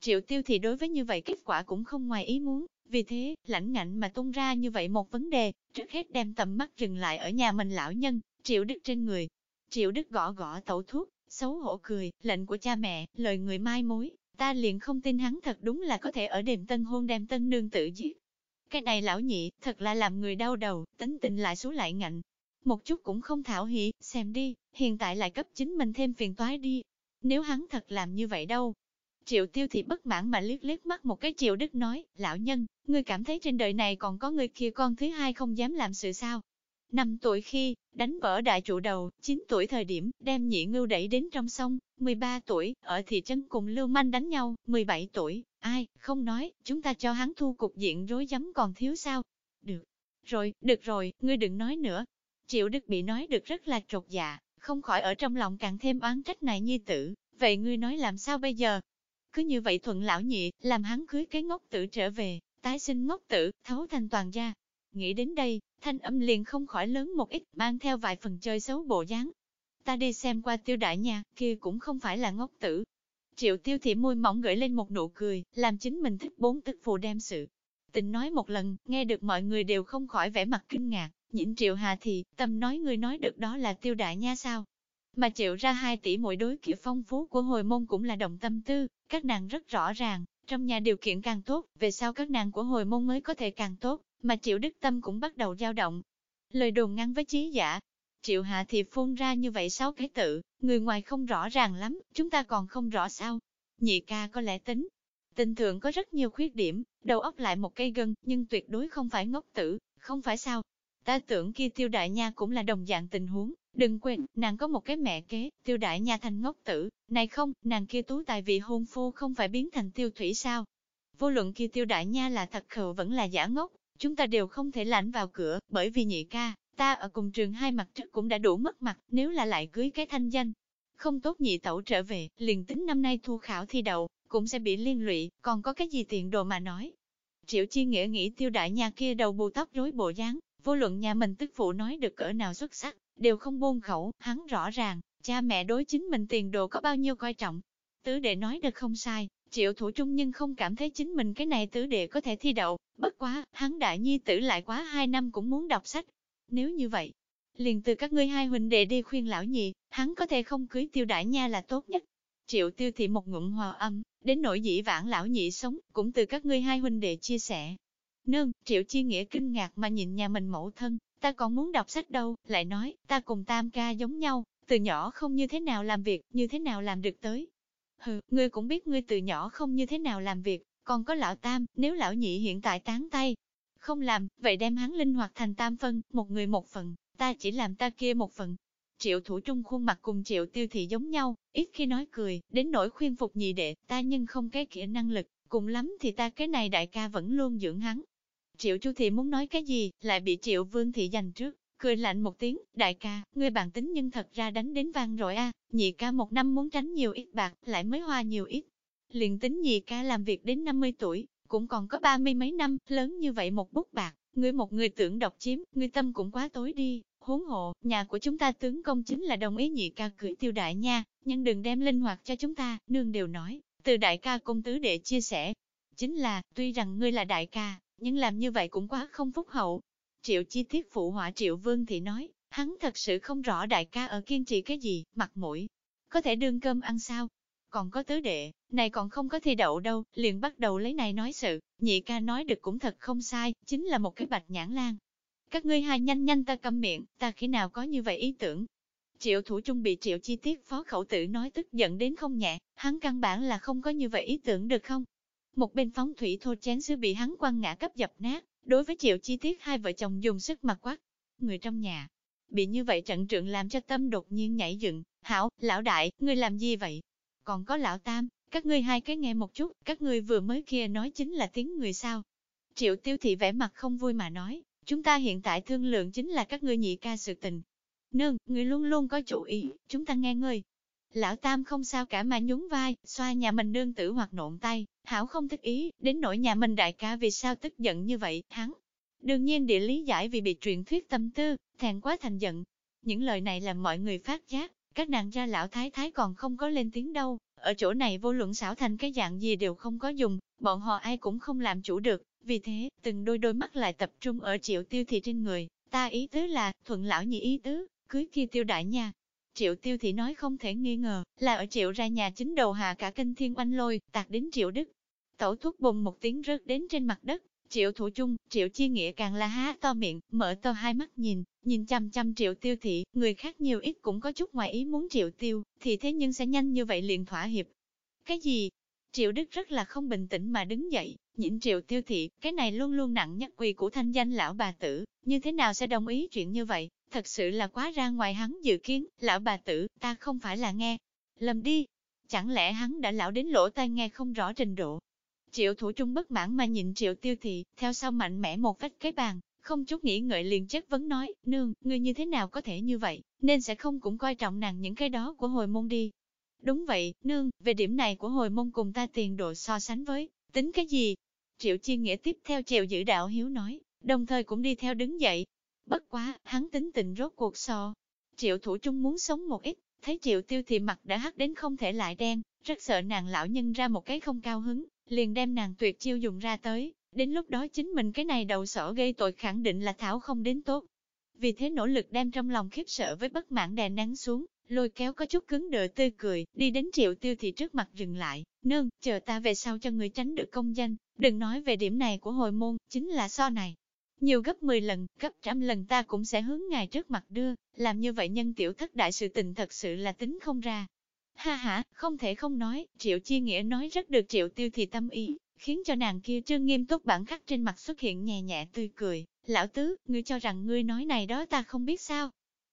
Speaker 1: Triệu tiêu thì đối với như vậy kết quả cũng không ngoài ý muốn, vì thế, lãnh ngạnh mà tung ra như vậy một vấn đề, trước hết đem tầm mắt dừng lại ở nhà mình lão nhân, triệu đức trên người. Triệu đức gõ gõ tẩu thuốc, xấu hổ cười, lệnh của cha mẹ, lời người mai mối, ta liền không tin hắn thật đúng là có thể ở đêm tân hôn đem tân nương tự giết. Cái này lão nhị, thật là làm người đau đầu, tính tình lại xuống lại ngạnh. Một chút cũng không thảo hỉ, xem đi, hiện tại lại cấp chính mình thêm phiền toái đi, nếu hắn thật làm như vậy đâu. Triệu tiêu thì bất mãn mà liếc liếc mắt một cái triệu đức nói, lão nhân, ngươi cảm thấy trên đời này còn có người kia con thứ hai không dám làm sự sao. Năm tuổi khi, đánh vỡ đại trụ đầu, 9 tuổi thời điểm, đem nhị ngưu đẩy đến trong sông, 13 tuổi, ở thị trấn cùng lưu manh đánh nhau, 17 tuổi, ai, không nói, chúng ta cho hắn thu cục diện rối rắm còn thiếu sao. Được, rồi, được rồi, ngươi đừng nói nữa. Triệu Đức bị nói được rất là trột dạ, không khỏi ở trong lòng càng thêm oán trách này nhi tử, vậy ngươi nói làm sao bây giờ? Cứ như vậy thuận lão nhị, làm hắn cưới cái ngốc tử trở về, tái sinh ngốc tử, thấu thành toàn gia. Nghĩ đến đây, thanh âm liền không khỏi lớn một ít, mang theo vài phần chơi xấu bộ dáng. Ta đi xem qua tiêu đại nha, kia cũng không phải là ngốc tử. Triệu tiêu thị môi mỏng gửi lên một nụ cười, làm chính mình thích bốn tức phù đem sự. Tình nói một lần, nghe được mọi người đều không khỏi vẻ mặt kinh ngạc. Nhịn triệu hà thì, tâm nói người nói được đó là tiêu đại nha sao? Mà triệu ra hai tỷ mỗi đối kiểu phong phú của hồi môn cũng là động tâm tư, các nàng rất rõ ràng, trong nhà điều kiện càng tốt, về sau các nàng của hồi môn mới có thể càng tốt, mà triệu đức tâm cũng bắt đầu dao động. Lời đồn ngăn với trí giả, triệu hạ thì phun ra như vậy sáu cái tự, người ngoài không rõ ràng lắm, chúng ta còn không rõ sao. Nhị ca có lẽ tính, tình thượng có rất nhiều khuyết điểm, đầu óc lại một cây gân, nhưng tuyệt đối không phải ngốc tử, không phải sao. Ta tưởng kia tiêu đại nha cũng là đồng dạng tình huống, đừng quên, nàng có một cái mẹ kế, tiêu đại nha thành ngốc tử, này không, nàng kia tú tài vị hôn phu không phải biến thành tiêu thủy sao. Vô luận kia tiêu đại nha là thật khờ vẫn là giả ngốc, chúng ta đều không thể lãnh vào cửa, bởi vì nhị ca, ta ở cùng trường hai mặt trước cũng đã đủ mất mặt, nếu là lại cưới cái thanh danh. Không tốt nhị tẩu trở về, liền tính năm nay thu khảo thi đậu, cũng sẽ bị liên lụy, còn có cái gì tiền đồ mà nói. Triệu Chi Nghĩa nghĩ tiêu đại nhà kia đầu bù tóc rối bộ dáng, vô luận nhà mình tức phụ nói được cỡ nào xuất sắc, đều không buông khẩu, hắn rõ ràng, cha mẹ đối chính mình tiền đồ có bao nhiêu coi trọng. Tứ đệ nói được không sai, triệu thủ trung nhưng không cảm thấy chính mình cái này tứ đệ có thể thi đậu, bất quá, hắn đại nhi tử lại quá hai năm cũng muốn đọc sách. Nếu như vậy, liền từ các ngươi hai huynh đệ đi khuyên lão nhị, hắn có thể không cưới tiêu đại nha là tốt nhất. Triệu tiêu thị một ngụm hòa âm, đến nỗi dĩ vãng lão nhị sống, cũng từ các ngươi hai huynh đệ chia sẻ. Nương, triệu chi nghĩa kinh ngạc mà nhìn nhà mình mẫu thân, ta còn muốn đọc sách đâu, lại nói, ta cùng tam ca giống nhau, từ nhỏ không như thế nào làm việc, như thế nào làm được tới. Hừ, ngươi cũng biết ngươi từ nhỏ không như thế nào làm việc, còn có lão tam, nếu lão nhị hiện tại tán tay, không làm, vậy đem hắn linh hoạt thành tam phân, một người một phần, ta chỉ làm ta kia một phần. Triệu thủ trung khuôn mặt cùng triệu tiêu thị giống nhau, ít khi nói cười, đến nỗi khuyên phục nhị đệ, ta nhưng không cái kỹ năng lực, cùng lắm thì ta cái này đại ca vẫn luôn dưỡng hắn. Triệu chu thị muốn nói cái gì, lại bị triệu vương thị giành trước, cười lạnh một tiếng, đại ca, ngươi bản tính nhưng thật ra đánh đến vang rồi a, nhị ca một năm muốn tránh nhiều ít bạc, lại mới hoa nhiều ít. Liền tính nhị ca làm việc đến 50 tuổi, cũng còn có ba mươi mấy năm, lớn như vậy một bút bạc, ngươi một người tưởng độc chiếm, ngươi tâm cũng quá tối đi, huống hộ, nhà của chúng ta tướng công chính là đồng ý nhị ca cưỡi tiêu đại nha, nhưng đừng đem linh hoạt cho chúng ta, nương đều nói, từ đại ca công tứ để chia sẻ. Chính là, tuy rằng ngươi là đại ca, nhưng làm như vậy cũng quá không phúc hậu. Triệu chi tiết phụ họa triệu vương thì nói, hắn thật sự không rõ đại ca ở kiên trì cái gì, mặt mũi. Có thể đương cơm ăn sao? Còn có tứ đệ, này còn không có thi đậu đâu, liền bắt đầu lấy này nói sự, nhị ca nói được cũng thật không sai, chính là một cái bạch nhãn lan. Các ngươi hai nhanh nhanh ta câm miệng, ta khi nào có như vậy ý tưởng. Triệu thủ trung bị triệu chi tiết phó khẩu tử nói tức giận đến không nhẹ, hắn căn bản là không có như vậy ý tưởng được không? Một bên phóng thủy thô chén sứ bị hắn quăng ngã cấp dập nát, đối với triệu chi tiết hai vợ chồng dùng sức mặt quát. Người trong nhà, bị như vậy trận trượng làm cho tâm đột nhiên nhảy dựng, hảo, lão đại, ngươi làm gì vậy? Còn có lão tam, các ngươi hai cái nghe một chút, các ngươi vừa mới kia nói chính là tiếng người sao. Triệu tiêu thị vẻ mặt không vui mà nói, chúng ta hiện tại thương lượng chính là các ngươi nhị ca sự tình. Nương, người luôn luôn có chủ ý, chúng ta nghe ngươi. Lão Tam không sao cả mà nhún vai, xoa nhà mình nương tử hoặc nộn tay, hảo không thích ý, đến nỗi nhà mình đại ca vì sao tức giận như vậy, hắn. Đương nhiên địa lý giải vì bị truyền thuyết tâm tư, thẹn quá thành giận. Những lời này làm mọi người phát giác, các nàng gia lão thái thái còn không có lên tiếng đâu, ở chỗ này vô luận xảo thành cái dạng gì đều không có dùng, bọn họ ai cũng không làm chủ được, vì thế, từng đôi đôi mắt lại tập trung ở triệu tiêu thị trên người, ta ý tứ là, thuận lão nhị ý tứ, cưới kia tiêu đại nha. Triệu tiêu thị nói không thể nghi ngờ, là ở triệu ra nhà chính đầu hạ cả kinh thiên oanh lôi, tạc đến triệu đức. Tẩu thuốc bùng một tiếng rớt đến trên mặt đất, triệu thủ chung, triệu chi nghĩa càng là há to miệng, mở to hai mắt nhìn, nhìn chăm chăm triệu tiêu thị, người khác nhiều ít cũng có chút ngoài ý muốn triệu tiêu, thì thế nhưng sẽ nhanh như vậy liền thỏa hiệp. Cái gì? Triệu Đức rất là không bình tĩnh mà đứng dậy, nhịn triệu tiêu thị, cái này luôn luôn nặng nhất quỳ của thanh danh lão bà tử, như thế nào sẽ đồng ý chuyện như vậy, thật sự là quá ra ngoài hắn dự kiến, lão bà tử, ta không phải là nghe, lầm đi, chẳng lẽ hắn đã lão đến lỗ tai nghe không rõ trình độ. Triệu thủ trung bất mãn mà nhìn triệu tiêu thị, theo sau mạnh mẽ một vách cái bàn, không chút nghĩ ngợi liền chất vấn nói, nương, ngươi như thế nào có thể như vậy, nên sẽ không cũng coi trọng nàng những cái đó của hồi môn đi. Đúng vậy, nương, về điểm này của hồi môn cùng ta tiền độ so sánh với, tính cái gì? Triệu Chi Nghĩa tiếp theo chèo giữ đạo hiếu nói, đồng thời cũng đi theo đứng dậy. Bất quá, hắn tính tình rốt cuộc so. Triệu Thủ Trung muốn sống một ít, thấy Triệu Tiêu thì mặt đã hắt đến không thể lại đen, rất sợ nàng lão nhân ra một cái không cao hứng, liền đem nàng tuyệt chiêu dùng ra tới, đến lúc đó chính mình cái này đầu sỏ gây tội khẳng định là Thảo không đến tốt. Vì thế nỗ lực đem trong lòng khiếp sợ với bất mãn đè nắng xuống, lôi kéo có chút cứng đờ tươi cười, đi đến triệu tiêu thì trước mặt dừng lại, nương, chờ ta về sau cho người tránh được công danh, đừng nói về điểm này của hồi môn, chính là so này. Nhiều gấp 10 lần, gấp trăm lần ta cũng sẽ hướng ngài trước mặt đưa, làm như vậy nhân tiểu thất đại sự tình thật sự là tính không ra. Ha ha, không thể không nói, Triệu Chi Nghĩa nói rất được Triệu Tiêu thì tâm ý, khiến cho nàng kia trương nghiêm túc bản khắc trên mặt xuất hiện nhẹ nhẹ tươi cười. Lão tứ, ngươi cho rằng ngươi nói này đó ta không biết sao.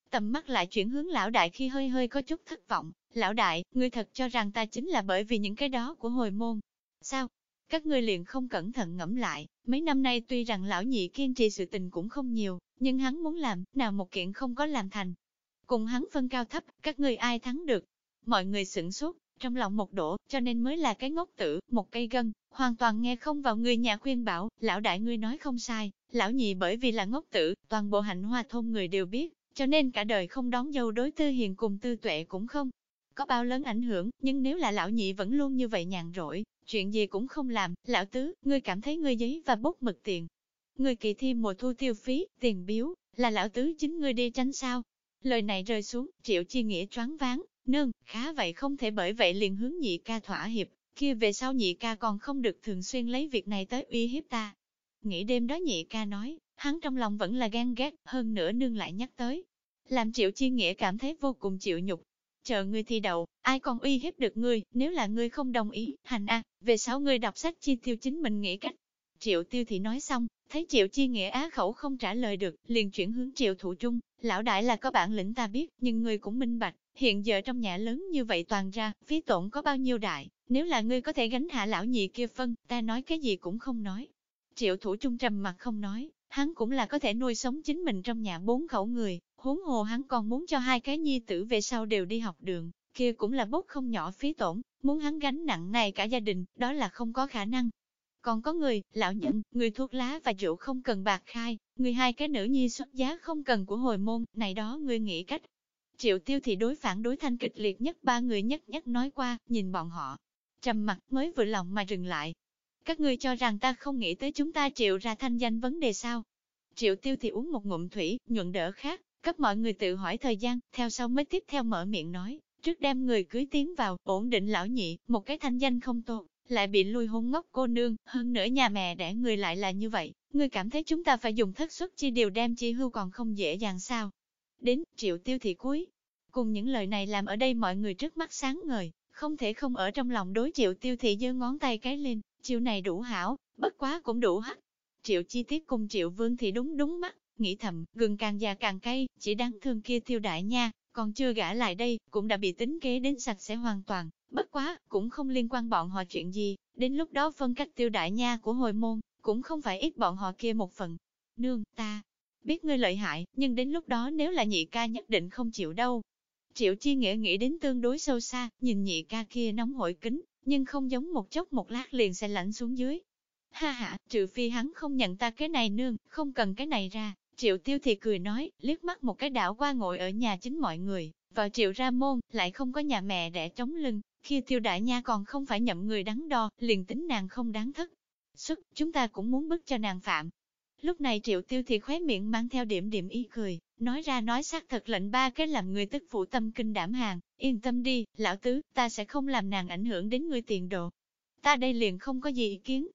Speaker 1: Tầm mắt lại chuyển hướng lão đại khi hơi hơi có chút thất vọng. Lão đại, ngươi thật cho rằng ta chính là bởi vì những cái đó của hồi môn. Sao? Các ngươi liền không cẩn thận ngẫm lại, mấy năm nay tuy rằng lão nhị kiên trì sự tình cũng không nhiều, nhưng hắn muốn làm, nào một kiện không có làm thành. Cùng hắn phân cao thấp, các ngươi ai thắng được? Mọi người sửng sốt, trong lòng một đổ, cho nên mới là cái ngốc tử, một cây gân, hoàn toàn nghe không vào người nhà khuyên bảo, lão đại ngươi nói không sai, lão nhị bởi vì là ngốc tử, toàn bộ hạnh hoa thôn người đều biết, cho nên cả đời không đón dâu đối tư hiền cùng tư tuệ cũng không có bao lớn ảnh hưởng, nhưng nếu là lão nhị vẫn luôn như vậy nhàn rỗi, chuyện gì cũng không làm, lão tứ, ngươi cảm thấy ngươi giấy và bút mực tiền. Ngươi kỳ thi mùa thu tiêu phí, tiền biếu, là lão tứ chính ngươi đi tránh sao. Lời này rơi xuống, triệu chi nghĩa choáng váng, nương, khá vậy không thể bởi vậy liền hướng nhị ca thỏa hiệp, kia về sau nhị ca còn không được thường xuyên lấy việc này tới uy hiếp ta. Nghĩ đêm đó nhị ca nói, hắn trong lòng vẫn là gan ghét, hơn nữa nương lại nhắc tới. Làm triệu chi nghĩa cảm thấy vô cùng chịu nhục. Chờ ngươi thi đậu, ai còn uy hiếp được ngươi, nếu là ngươi không đồng ý, hành a, về sau ngươi đọc sách chi tiêu chính mình nghĩ cách. Triệu tiêu thì nói xong, thấy triệu chi nghĩa á khẩu không trả lời được, liền chuyển hướng triệu thủ trung, lão đại là có bản lĩnh ta biết, nhưng ngươi cũng minh bạch, hiện giờ trong nhà lớn như vậy toàn ra, phí tổn có bao nhiêu đại, nếu là ngươi có thể gánh hạ lão nhị kia phân, ta nói cái gì cũng không nói. Triệu thủ trung trầm mặt không nói, hắn cũng là có thể nuôi sống chính mình trong nhà bốn khẩu người, huống hồ hắn còn muốn cho hai cái nhi tử về sau đều đi học đường, kia cũng là bốc không nhỏ phí tổn, muốn hắn gánh nặng này cả gia đình, đó là không có khả năng. Còn có người, lão nhận, người thuốc lá và rượu không cần bạc khai, người hai cái nữ nhi xuất giá không cần của hồi môn, này đó ngươi nghĩ cách. Triệu tiêu thì đối phản đối thanh kịch liệt nhất ba người nhất nhất nói qua, nhìn bọn họ. Trầm mặt mới vừa lòng mà dừng lại. Các ngươi cho rằng ta không nghĩ tới chúng ta triệu ra thanh danh vấn đề sao? Triệu tiêu thì uống một ngụm thủy, nhuận đỡ khác, cấp mọi người tự hỏi thời gian, theo sau mới tiếp theo mở miệng nói, trước đem người cưới tiến vào, ổn định lão nhị, một cái thanh danh không tốt, lại bị lui hôn ngốc cô nương, hơn nữa nhà mẹ đẻ người lại là như vậy, người cảm thấy chúng ta phải dùng thất suất chi điều đem chi hưu còn không dễ dàng sao. Đến, triệu tiêu thị cuối, cùng những lời này làm ở đây mọi người trước mắt sáng ngời, không thể không ở trong lòng đối triệu tiêu thị giơ ngón tay cái lên, chiều này đủ hảo, bất quá cũng đủ hắc. Triệu chi tiết cùng triệu vương thì đúng đúng mắt, nghĩ thầm, gừng càng già càng cay, chỉ đáng thương kia tiêu đại nha, còn chưa gã lại đây, cũng đã bị tính kế đến sạch sẽ hoàn toàn, bất quá, cũng không liên quan bọn họ chuyện gì, đến lúc đó phân cách tiêu đại nha của hồi môn, cũng không phải ít bọn họ kia một phần. Nương, ta, biết ngươi lợi hại, nhưng đến lúc đó nếu là nhị ca nhất định không chịu đâu. Triệu chi nghĩa nghĩ đến tương đối sâu xa, nhìn nhị ca kia nóng hổi kính, nhưng không giống một chốc một lát liền sẽ lạnh xuống dưới. Ha ha, trừ phi hắn không nhận ta cái này nương, không cần cái này ra, Triệu tiêu thì cười nói, liếc mắt một cái đảo qua ngồi ở nhà chính mọi người, vào triệu ra môn, lại không có nhà mẹ đẻ chống lưng, khi tiêu đại nha còn không phải nhậm người đắn đo, liền tính nàng không đáng thất. Sức, chúng ta cũng muốn bức cho nàng phạm. Lúc này triệu tiêu thì khóe miệng mang theo điểm điểm y cười, nói ra nói xác thật lệnh ba cái làm người tức phụ tâm kinh đảm hàng, yên tâm đi, lão tứ, ta sẽ không làm nàng ảnh hưởng đến người tiền đồ. Ta đây liền không có gì ý kiến.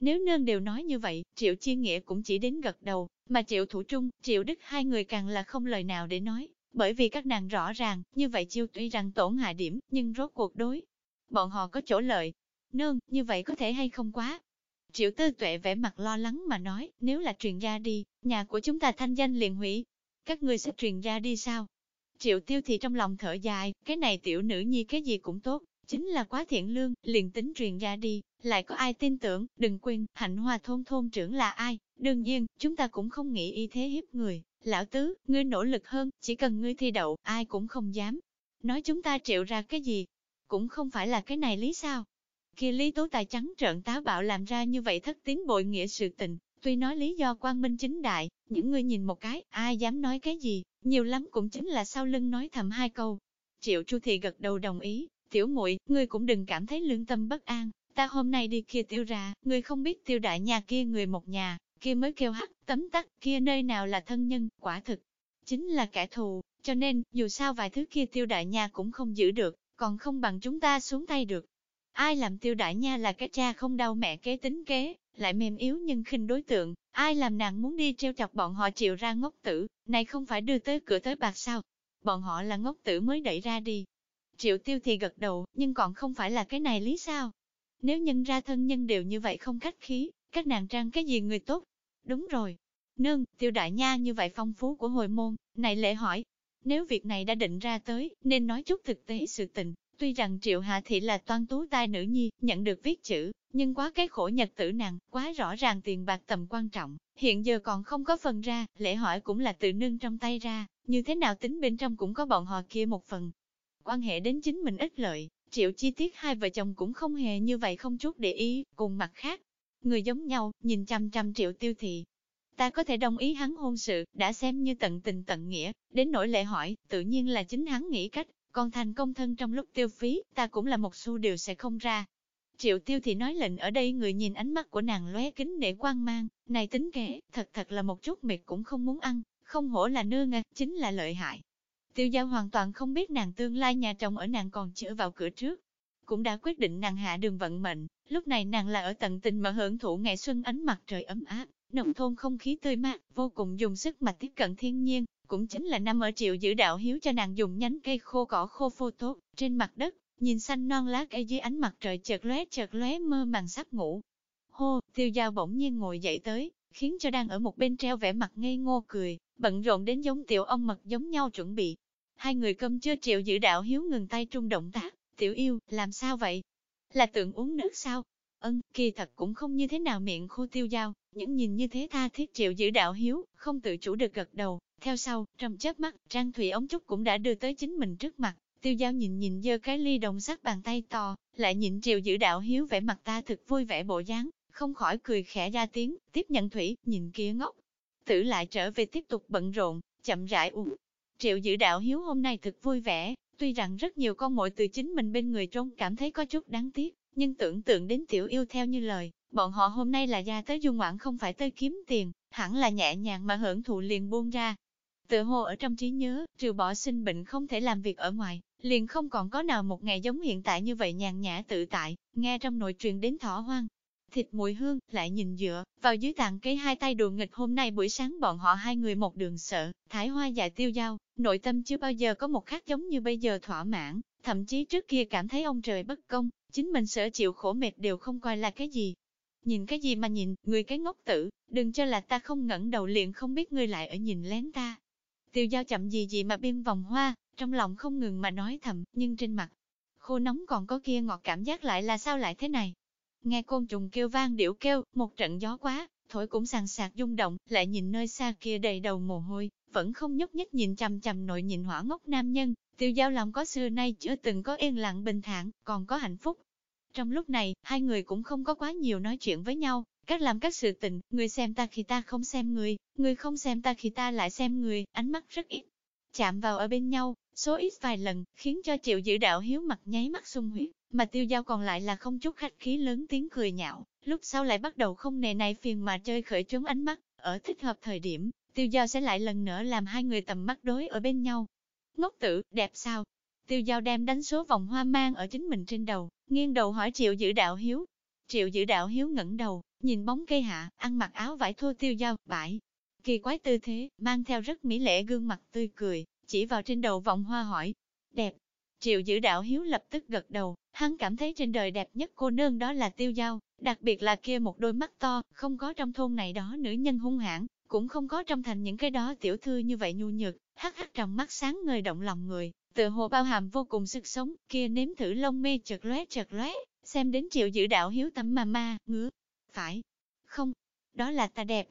Speaker 1: Nếu nương đều nói như vậy, triệu chi nghĩa cũng chỉ đến gật đầu, mà triệu thủ trung, triệu đức hai người càng là không lời nào để nói, bởi vì các nàng rõ ràng, như vậy chiêu tuy rằng tổn hại điểm, nhưng rốt cuộc đối. Bọn họ có chỗ lợi. Nương, như vậy có thể hay không quá. Triệu tư tuệ vẻ mặt lo lắng mà nói, nếu là truyền ra đi, nhà của chúng ta thanh danh liền hủy. Các ngươi sẽ truyền ra đi sao? Triệu tiêu thì trong lòng thở dài, cái này tiểu nữ nhi cái gì cũng tốt, chính là quá thiện lương, liền tính truyền ra đi, lại có ai tin tưởng, đừng quên, hạnh hoa thôn thôn trưởng là ai, đương nhiên, chúng ta cũng không nghĩ y thế hiếp người, lão tứ, ngươi nỗ lực hơn, chỉ cần ngươi thi đậu, ai cũng không dám. Nói chúng ta triệu ra cái gì, cũng không phải là cái này lý sao. Khi lý tố tài trắng trợn táo bạo làm ra như vậy thất tiến bội nghĩa sự tình, tuy nói lý do quan minh chính đại, những người nhìn một cái, ai dám nói cái gì, nhiều lắm cũng chính là sau lưng nói thầm hai câu. Triệu Chu Thị gật đầu đồng ý, tiểu muội, ngươi cũng đừng cảm thấy lương tâm bất an, ta hôm nay đi kia tiêu ra, ngươi không biết tiêu đại nhà kia người một nhà, kia mới kêu hắc, tấm tắc, kia nơi nào là thân nhân, quả thực, chính là kẻ thù, cho nên, dù sao vài thứ kia tiêu đại nhà cũng không giữ được, còn không bằng chúng ta xuống tay được. Ai làm tiêu đại nha là cái cha không đau mẹ kế tính kế, lại mềm yếu nhưng khinh đối tượng, ai làm nàng muốn đi treo chọc bọn họ chịu ra ngốc tử, này không phải đưa tới cửa tới bạc sao, bọn họ là ngốc tử mới đẩy ra đi. Triệu tiêu thì gật đầu, nhưng còn không phải là cái này lý sao? Nếu nhân ra thân nhân đều như vậy không khách khí, các nàng trang cái gì người tốt? Đúng rồi. Nương, tiêu đại nha như vậy phong phú của hồi môn, này lễ hỏi. Nếu việc này đã định ra tới, nên nói chút thực tế sự tình. Tuy rằng Triệu Hạ Thị là toan tú tai nữ nhi, nhận được viết chữ, nhưng quá cái khổ nhật tử nặng, quá rõ ràng tiền bạc tầm quan trọng, hiện giờ còn không có phần ra, lễ hỏi cũng là tự nương trong tay ra, như thế nào tính bên trong cũng có bọn họ kia một phần. Quan hệ đến chính mình ích lợi, triệu chi tiết hai vợ chồng cũng không hề như vậy không chút để ý, cùng mặt khác. Người giống nhau, nhìn chăm chăm triệu tiêu thị. Ta có thể đồng ý hắn hôn sự, đã xem như tận tình tận nghĩa, đến nỗi lệ hỏi, tự nhiên là chính hắn nghĩ cách, còn thành công thân trong lúc tiêu phí, ta cũng là một xu đều sẽ không ra. Triệu tiêu thì nói lệnh ở đây người nhìn ánh mắt của nàng lóe kính để quan mang, này tính kể, thật thật là một chút mệt cũng không muốn ăn, không hổ là nương à, chính là lợi hại. Tiêu giao hoàn toàn không biết nàng tương lai nhà chồng ở nàng còn chữa vào cửa trước. Cũng đã quyết định nàng hạ đường vận mệnh, lúc này nàng là ở tận tình mà hưởng thụ ngày xuân ánh mặt trời ấm áp, nồng thôn không khí tươi mát, vô cùng dùng sức mà tiếp cận thiên nhiên, cũng chính là năm ở triệu giữ đạo hiếu cho nàng dùng nhánh cây khô cỏ khô phô tốt, trên mặt đất, nhìn xanh non lá cây dưới ánh mặt trời chợt lóe chợt lóe mơ màng sắp ngủ. Hô, tiêu dao bỗng nhiên ngồi dậy tới, khiến cho đang ở một bên treo vẻ mặt ngây ngô cười, bận rộn đến giống tiểu ông mật giống nhau chuẩn bị. Hai người cơm chưa triệu giữ đạo hiếu ngừng tay trung động tác, tiểu yêu, làm sao vậy? Là tượng uống nước sao? Ân, kỳ thật cũng không như thế nào miệng khô tiêu dao, những nhìn như thế tha thiết triệu giữ đạo hiếu, không tự chủ được gật đầu, theo sau, trong chớp mắt, trang thủy ống trúc cũng đã đưa tới chính mình trước mặt, tiêu giao nhìn nhìn dơ cái ly đồng sắc bàn tay to, lại nhìn triệu giữ đạo hiếu vẻ mặt ta thực vui vẻ bộ dáng, không khỏi cười khẽ ra tiếng, tiếp nhận thủy, nhìn kia ngốc. Tử lại trở về tiếp tục bận rộn, chậm rãi uống. Triệu giữ đạo hiếu hôm nay thực vui vẻ, tuy rằng rất nhiều con mội từ chính mình bên người trông cảm thấy có chút đáng tiếc, nhưng tưởng tượng đến tiểu yêu theo như lời, bọn họ hôm nay là ra tới du ngoạn không phải tới kiếm tiền, hẳn là nhẹ nhàng mà hưởng thụ liền buông ra. Tự hồ ở trong trí nhớ, trừ bỏ sinh bệnh không thể làm việc ở ngoài, liền không còn có nào một ngày giống hiện tại như vậy nhàn nhã tự tại, nghe trong nội truyền đến thỏ hoang, thịt mùi hương, lại nhìn dựa, vào dưới tàn cây hai tay đùa nghịch hôm nay buổi sáng bọn họ hai người một đường sợ, thái hoa dài tiêu dao, nội tâm chưa bao giờ có một khác giống như bây giờ thỏa mãn, thậm chí trước kia cảm thấy ông trời bất công, chính mình sợ chịu khổ mệt đều không coi là cái gì. Nhìn cái gì mà nhìn, người cái ngốc tử, đừng cho là ta không ngẩng đầu liền không biết ngươi lại ở nhìn lén ta. Tiêu giao chậm gì gì mà biên vòng hoa, trong lòng không ngừng mà nói thầm, nhưng trên mặt, khô nóng còn có kia ngọt cảm giác lại là sao lại thế này. Nghe côn trùng kêu vang điệu kêu, một trận gió quá, thổi cũng sàn sạc rung động, lại nhìn nơi xa kia đầy đầu mồ hôi, vẫn không nhúc nhích nhìn chằm chằm nội nhìn hỏa ngốc nam nhân, tiêu giao lòng có xưa nay chưa từng có yên lặng bình thản, còn có hạnh phúc. Trong lúc này, hai người cũng không có quá nhiều nói chuyện với nhau, các làm các sự tình, người xem ta khi ta không xem người, người không xem ta khi ta lại xem người, ánh mắt rất ít. Chạm vào ở bên nhau, số ít vài lần, khiến cho triệu giữ đạo hiếu mặt nháy mắt sung huyết, mà tiêu giao còn lại là không chút khách khí lớn tiếng cười nhạo, lúc sau lại bắt đầu không nề này phiền mà chơi khởi trốn ánh mắt, ở thích hợp thời điểm, tiêu giao sẽ lại lần nữa làm hai người tầm mắt đối ở bên nhau. Ngốc tử, đẹp sao? Tiêu giao đem đánh số vòng hoa mang ở chính mình trên đầu, nghiêng đầu hỏi triệu giữ đạo hiếu. Triệu giữ đạo hiếu ngẩng đầu, nhìn bóng cây hạ, ăn mặc áo vải thô tiêu dao bãi. Kỳ quái tư thế, mang theo rất mỹ lệ gương mặt tươi cười, chỉ vào trên đầu vòng hoa hỏi. Đẹp. Triệu giữ đạo hiếu lập tức gật đầu, hắn cảm thấy trên đời đẹp nhất cô nương đó là tiêu dao đặc biệt là kia một đôi mắt to, không có trong thôn này đó nữ nhân hung hãn, cũng không có trong thành những cái đó tiểu thư như vậy nhu nhược, hắc hắc trong mắt sáng ngời động lòng người, tựa hồ bao hàm vô cùng sức sống, kia nếm thử lông mê chợt lóe chợt lóe, xem đến triệu giữ đạo hiếu tâm mà ma, ngứa. Phải, không, đó là ta đẹp,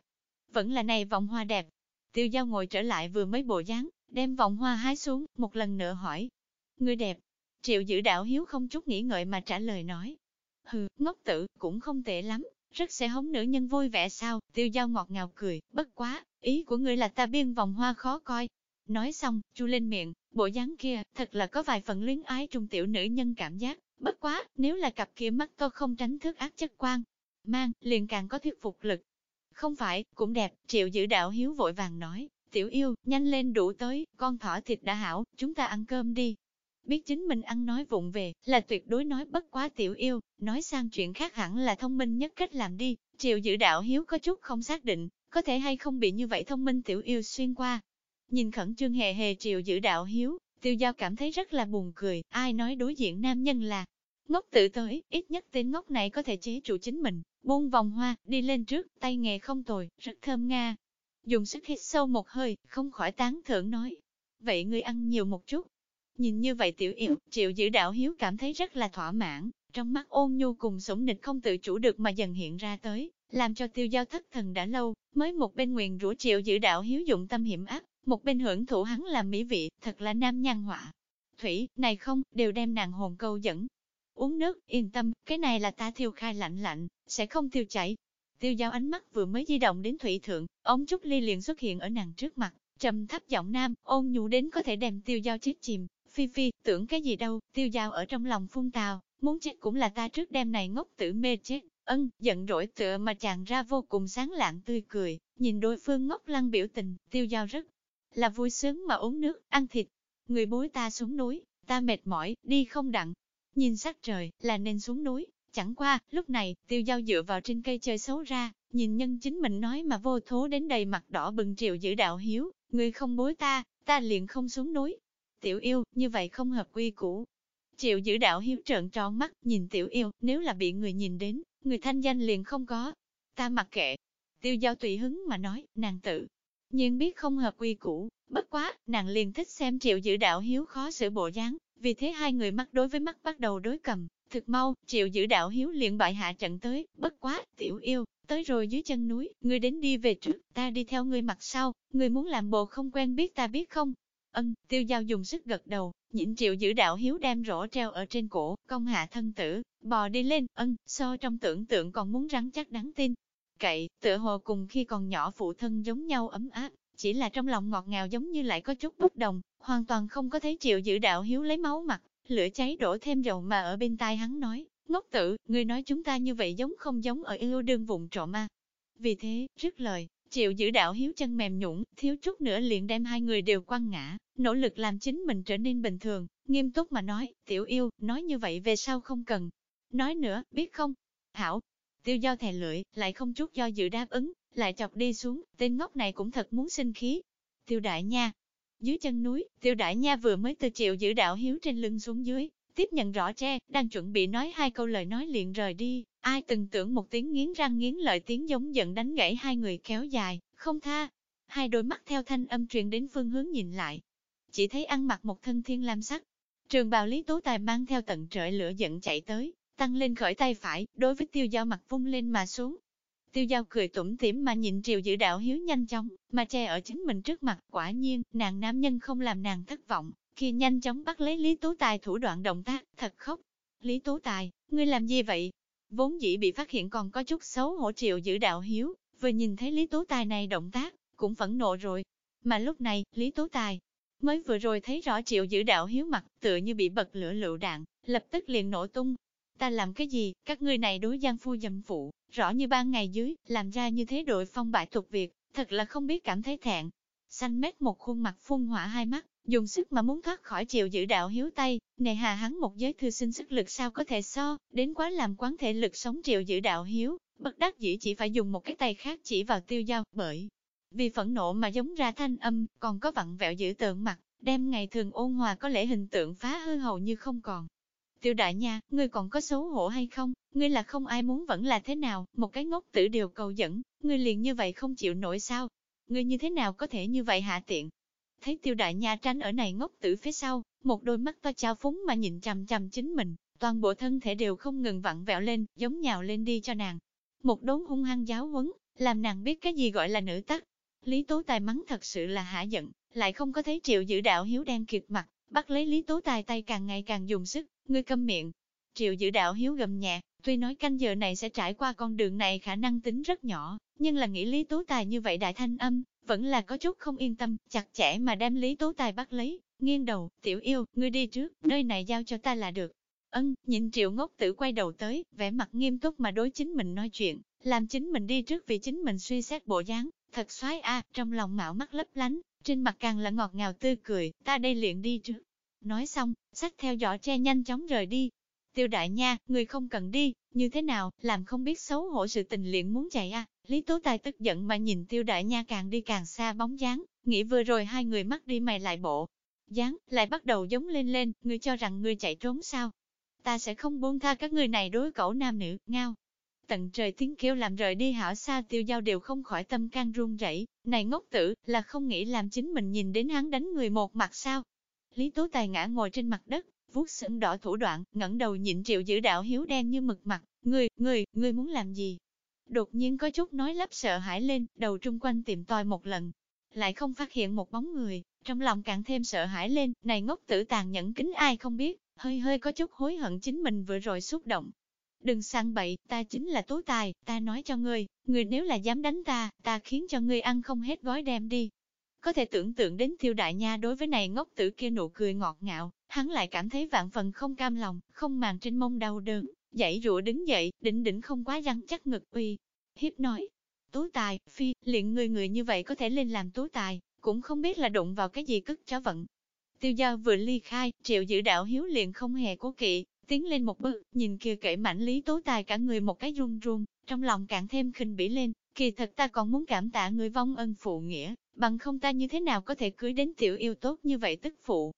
Speaker 1: vẫn là này vòng hoa đẹp. Tiêu giao ngồi trở lại vừa mới bộ dáng, đem vòng hoa hái xuống, một lần nữa hỏi. người đẹp. Triệu giữ đạo hiếu không chút nghĩ ngợi mà trả lời nói. Hừ, ngốc tử, cũng không tệ lắm, rất sẽ hống nữ nhân vui vẻ sao, tiêu giao ngọt ngào cười, bất quá, ý của ngươi là ta biên vòng hoa khó coi. Nói xong, chu lên miệng, bộ dáng kia, thật là có vài phần luyến ái trung tiểu nữ nhân cảm giác, bất quá, nếu là cặp kia mắt to không tránh thức ác chất quan, mang, liền càng có thuyết phục lực. Không phải, cũng đẹp, triệu giữ đạo hiếu vội vàng nói, tiểu yêu, nhanh lên đủ tới, con thỏ thịt đã hảo, chúng ta ăn cơm đi. Biết chính mình ăn nói vụng về, là tuyệt đối nói bất quá tiểu yêu, nói sang chuyện khác hẳn là thông minh nhất cách làm đi, triệu giữ đạo hiếu có chút không xác định, có thể hay không bị như vậy thông minh tiểu yêu xuyên qua. Nhìn khẩn trương hề hề triệu giữ đạo hiếu, Tiêu giao cảm thấy rất là buồn cười, ai nói đối diện nam nhân là ngốc tự tới, ít nhất tên ngốc này có thể chế trụ chính mình, buông vòng hoa, đi lên trước, tay nghề không tồi, rất thơm nga. Dùng sức hít sâu một hơi, không khỏi tán thưởng nói. Vậy ngươi ăn nhiều một chút. Nhìn như vậy tiểu yểu, triệu giữ đạo hiếu cảm thấy rất là thỏa mãn, trong mắt ôn nhu cùng sủng nịch không tự chủ được mà dần hiện ra tới, làm cho tiêu giao thất thần đã lâu, mới một bên nguyện rủa triệu giữ đạo hiếu dụng tâm hiểm ác, một bên hưởng thụ hắn làm mỹ vị, thật là nam nhan họa. Thủy, này không, đều đem nàng hồn câu dẫn. Uống nước, yên tâm, cái này là ta thiêu khai lạnh lạnh, sẽ không thiêu chảy. Tiêu giao ánh mắt vừa mới di động đến thủy thượng, ống trúc ly liền xuất hiện ở nàng trước mặt, trầm thấp giọng nam, ôn nhu đến có thể đem tiêu giao chết chìm. Phi Phi, tưởng cái gì đâu, tiêu giao ở trong lòng phun tào, muốn chết cũng là ta trước đêm này ngốc tử mê chết. Ân, giận rỗi tựa mà chàng ra vô cùng sáng lạng tươi cười, nhìn đối phương ngốc lăng biểu tình, tiêu giao rất là vui sướng mà uống nước, ăn thịt. Người bối ta xuống núi, ta mệt mỏi, đi không đặng. Nhìn sắc trời, là nên xuống núi. Chẳng qua, lúc này, tiêu giao dựa vào trên cây chơi xấu ra, nhìn nhân chính mình nói mà vô thố đến đầy mặt đỏ bừng triệu giữ đạo hiếu, người không bối ta, ta liền không xuống núi. Tiểu yêu, như vậy không hợp quy củ. Triệu giữ đạo hiếu trợn tròn mắt, nhìn tiểu yêu, nếu là bị người nhìn đến, người thanh danh liền không có. Ta mặc kệ. Tiêu giao tùy hứng mà nói, nàng tự nhưng biết không hợp quy củ, bất quá, nàng liền thích xem triệu giữ đạo hiếu khó xử bộ dáng, vì thế hai người mắt đối với mắt bắt đầu đối cầm, thực mau, triệu giữ đạo hiếu liền bại hạ trận tới, bất quá, tiểu yêu, tới rồi dưới chân núi, ngươi đến đi về trước, ta đi theo ngươi mặt sau, ngươi muốn làm bộ không quen biết ta biết không? Ân, tiêu giao dùng sức gật đầu, nhịn triệu giữ đạo hiếu đem rổ treo ở trên cổ, công hạ thân tử, bò đi lên, ân, so trong tưởng tượng còn muốn rắn chắc đáng tin, cậy, tựa hồ cùng khi còn nhỏ phụ thân giống nhau ấm áp, chỉ là trong lòng ngọt ngào giống như lại có chút bất đồng, hoàn toàn không có thấy chịu giữ đạo hiếu lấy máu mặt, lửa cháy đổ thêm dầu mà ở bên tai hắn nói, ngốc tử, người nói chúng ta như vậy giống không giống ở yêu đương vùng trộm ma. Vì thế, rứt lời, chịu giữ đạo hiếu chân mềm nhũng, thiếu chút nữa liền đem hai người đều quăng ngã, nỗ lực làm chính mình trở nên bình thường, nghiêm túc mà nói, tiểu yêu, nói như vậy về sau không cần. Nói nữa, biết không? Hảo, Tiêu giao thè lưỡi, lại không chút do dự đáp ứng, lại chọc đi xuống, tên ngốc này cũng thật muốn sinh khí. Tiêu đại nha. Dưới chân núi, tiêu đại nha vừa mới từ triệu giữ đạo hiếu trên lưng xuống dưới, tiếp nhận rõ tre, đang chuẩn bị nói hai câu lời nói liền rời đi, ai từng tưởng một tiếng nghiến răng nghiến lợi tiếng giống giận đánh gãy hai người kéo dài, không tha. Hai đôi mắt theo thanh âm truyền đến phương hướng nhìn lại, chỉ thấy ăn mặc một thân thiên lam sắc. Trường bào Lý Tố Tài mang theo tận trời lửa giận chạy tới, tăng lên khỏi tay phải, đối với tiêu giao mặt vung lên mà xuống. Tiêu giao cười tủm tỉm mà nhìn triều giữ đạo hiếu nhanh chóng, mà che ở chính mình trước mặt, quả nhiên, nàng nam nhân không làm nàng thất vọng, khi nhanh chóng bắt lấy Lý Tú Tài thủ đoạn động tác, thật khóc. Lý Tú Tài, ngươi làm gì vậy? Vốn dĩ bị phát hiện còn có chút xấu hổ triệu giữ đạo hiếu, vừa nhìn thấy Lý Tú Tài này động tác, cũng phẫn nộ rồi. Mà lúc này, Lý Tú Tài, mới vừa rồi thấy rõ triệu giữ đạo hiếu mặt, tựa như bị bật lửa lựu đạn, lập tức liền nổ tung, ta làm cái gì, các ngươi này đối gian phu dâm phụ, rõ như ban ngày dưới, làm ra như thế đội phong bại thuộc việc, thật là không biết cảm thấy thẹn. Xanh mét một khuôn mặt phun hỏa hai mắt, dùng sức mà muốn thoát khỏi chịu giữ đạo hiếu tay, nề hà hắn một giới thư sinh sức lực sao có thể so, đến quá làm quán thể lực sống triệu giữ đạo hiếu, bất đắc dĩ chỉ phải dùng một cái tay khác chỉ vào tiêu dao, bởi vì phẫn nộ mà giống ra thanh âm, còn có vặn vẹo giữ tượng mặt, đem ngày thường ôn hòa có lẽ hình tượng phá hư hầu như không còn. Tiêu đại nha, ngươi còn có xấu hổ hay không? Ngươi là không ai muốn vẫn là thế nào, một cái ngốc tử đều cầu dẫn, ngươi liền như vậy không chịu nổi sao? Ngươi như thế nào có thể như vậy hạ tiện? Thấy tiêu đại nha tránh ở này ngốc tử phía sau, một đôi mắt to trao phúng mà nhìn chằm chằm chính mình, toàn bộ thân thể đều không ngừng vặn vẹo lên, giống nhào lên đi cho nàng. Một đốn hung hăng giáo huấn, làm nàng biết cái gì gọi là nữ tắc. Lý Tố Tài mắng thật sự là hạ giận, lại không có thấy triệu giữ đạo hiếu đen kiệt mặt, bắt lấy Lý Tố Tài tay càng ngày càng dùng sức, ngươi câm miệng. Triệu giữ đạo hiếu gầm nhẹ, tuy nói canh giờ này sẽ trải qua con đường này khả năng tính rất nhỏ, nhưng là nghĩ Lý tú Tài như vậy đại thanh âm, vẫn là có chút không yên tâm, chặt chẽ mà đem Lý tú Tài bắt lấy, nghiêng đầu, tiểu yêu, ngươi đi trước, nơi này giao cho ta là được. Ân, nhìn triệu ngốc tử quay đầu tới, vẻ mặt nghiêm túc mà đối chính mình nói chuyện, làm chính mình đi trước vì chính mình suy xét bộ dáng, thật xoái a, trong lòng mạo mắt lấp lánh, trên mặt càng là ngọt ngào tươi cười, ta đây liền đi trước. Nói xong, sách theo giỏ tre nhanh chóng rời đi. Tiêu đại nha, người không cần đi, như thế nào, làm không biết xấu hổ sự tình liền muốn chạy à. Lý Tố Tài tức giận mà nhìn tiêu đại nha càng đi càng xa bóng dáng, nghĩ vừa rồi hai người mắc đi mày lại bộ. dáng, lại bắt đầu giống lên lên, ngươi cho rằng ngươi chạy trốn sao? Ta sẽ không buông tha các người này đối cẩu nam nữ, ngao. Tận trời tiếng kêu làm rời đi hảo xa tiêu giao đều không khỏi tâm can run rẩy. này ngốc tử, là không nghĩ làm chính mình nhìn đến hắn đánh người một mặt sao? Lý Tố Tài ngã ngồi trên mặt đất, vuốt sững đỏ thủ đoạn, ngẩng đầu nhịn triệu giữ đạo hiếu đen như mực mặt, người, người, người muốn làm gì? Đột nhiên có chút nói lắp sợ hãi lên, đầu trung quanh tìm tòi một lần, lại không phát hiện một bóng người, trong lòng càng thêm sợ hãi lên, này ngốc tử tàn nhẫn kính ai không biết, hơi hơi có chút hối hận chính mình vừa rồi xúc động. Đừng sang bậy, ta chính là tố tài, ta nói cho ngươi, ngươi nếu là dám đánh ta, ta khiến cho ngươi ăn không hết gói đem đi. Có thể tưởng tượng đến tiêu đại nha đối với này ngốc tử kia nụ cười ngọt ngạo, hắn lại cảm thấy vạn phần không cam lòng, không màng trên mông đau đớn, dãy rụa đứng dậy, đỉnh đỉnh không quá răng chắc ngực uy. Hiếp nói, tú tài, phi, liền người người như vậy có thể lên làm tú tài, cũng không biết là đụng vào cái gì cất chó vận. Tiêu giao vừa ly khai, triệu giữ đạo hiếu liền không hề cố kỵ, tiến lên một bước, nhìn kia kể mảnh lý tố tài cả người một cái run run, trong lòng càng thêm khinh bỉ lên, kỳ thật ta còn muốn cảm tạ người vong ân phụ nghĩa, bằng không ta như thế nào có thể cưới đến tiểu yêu tốt như vậy tức phụ.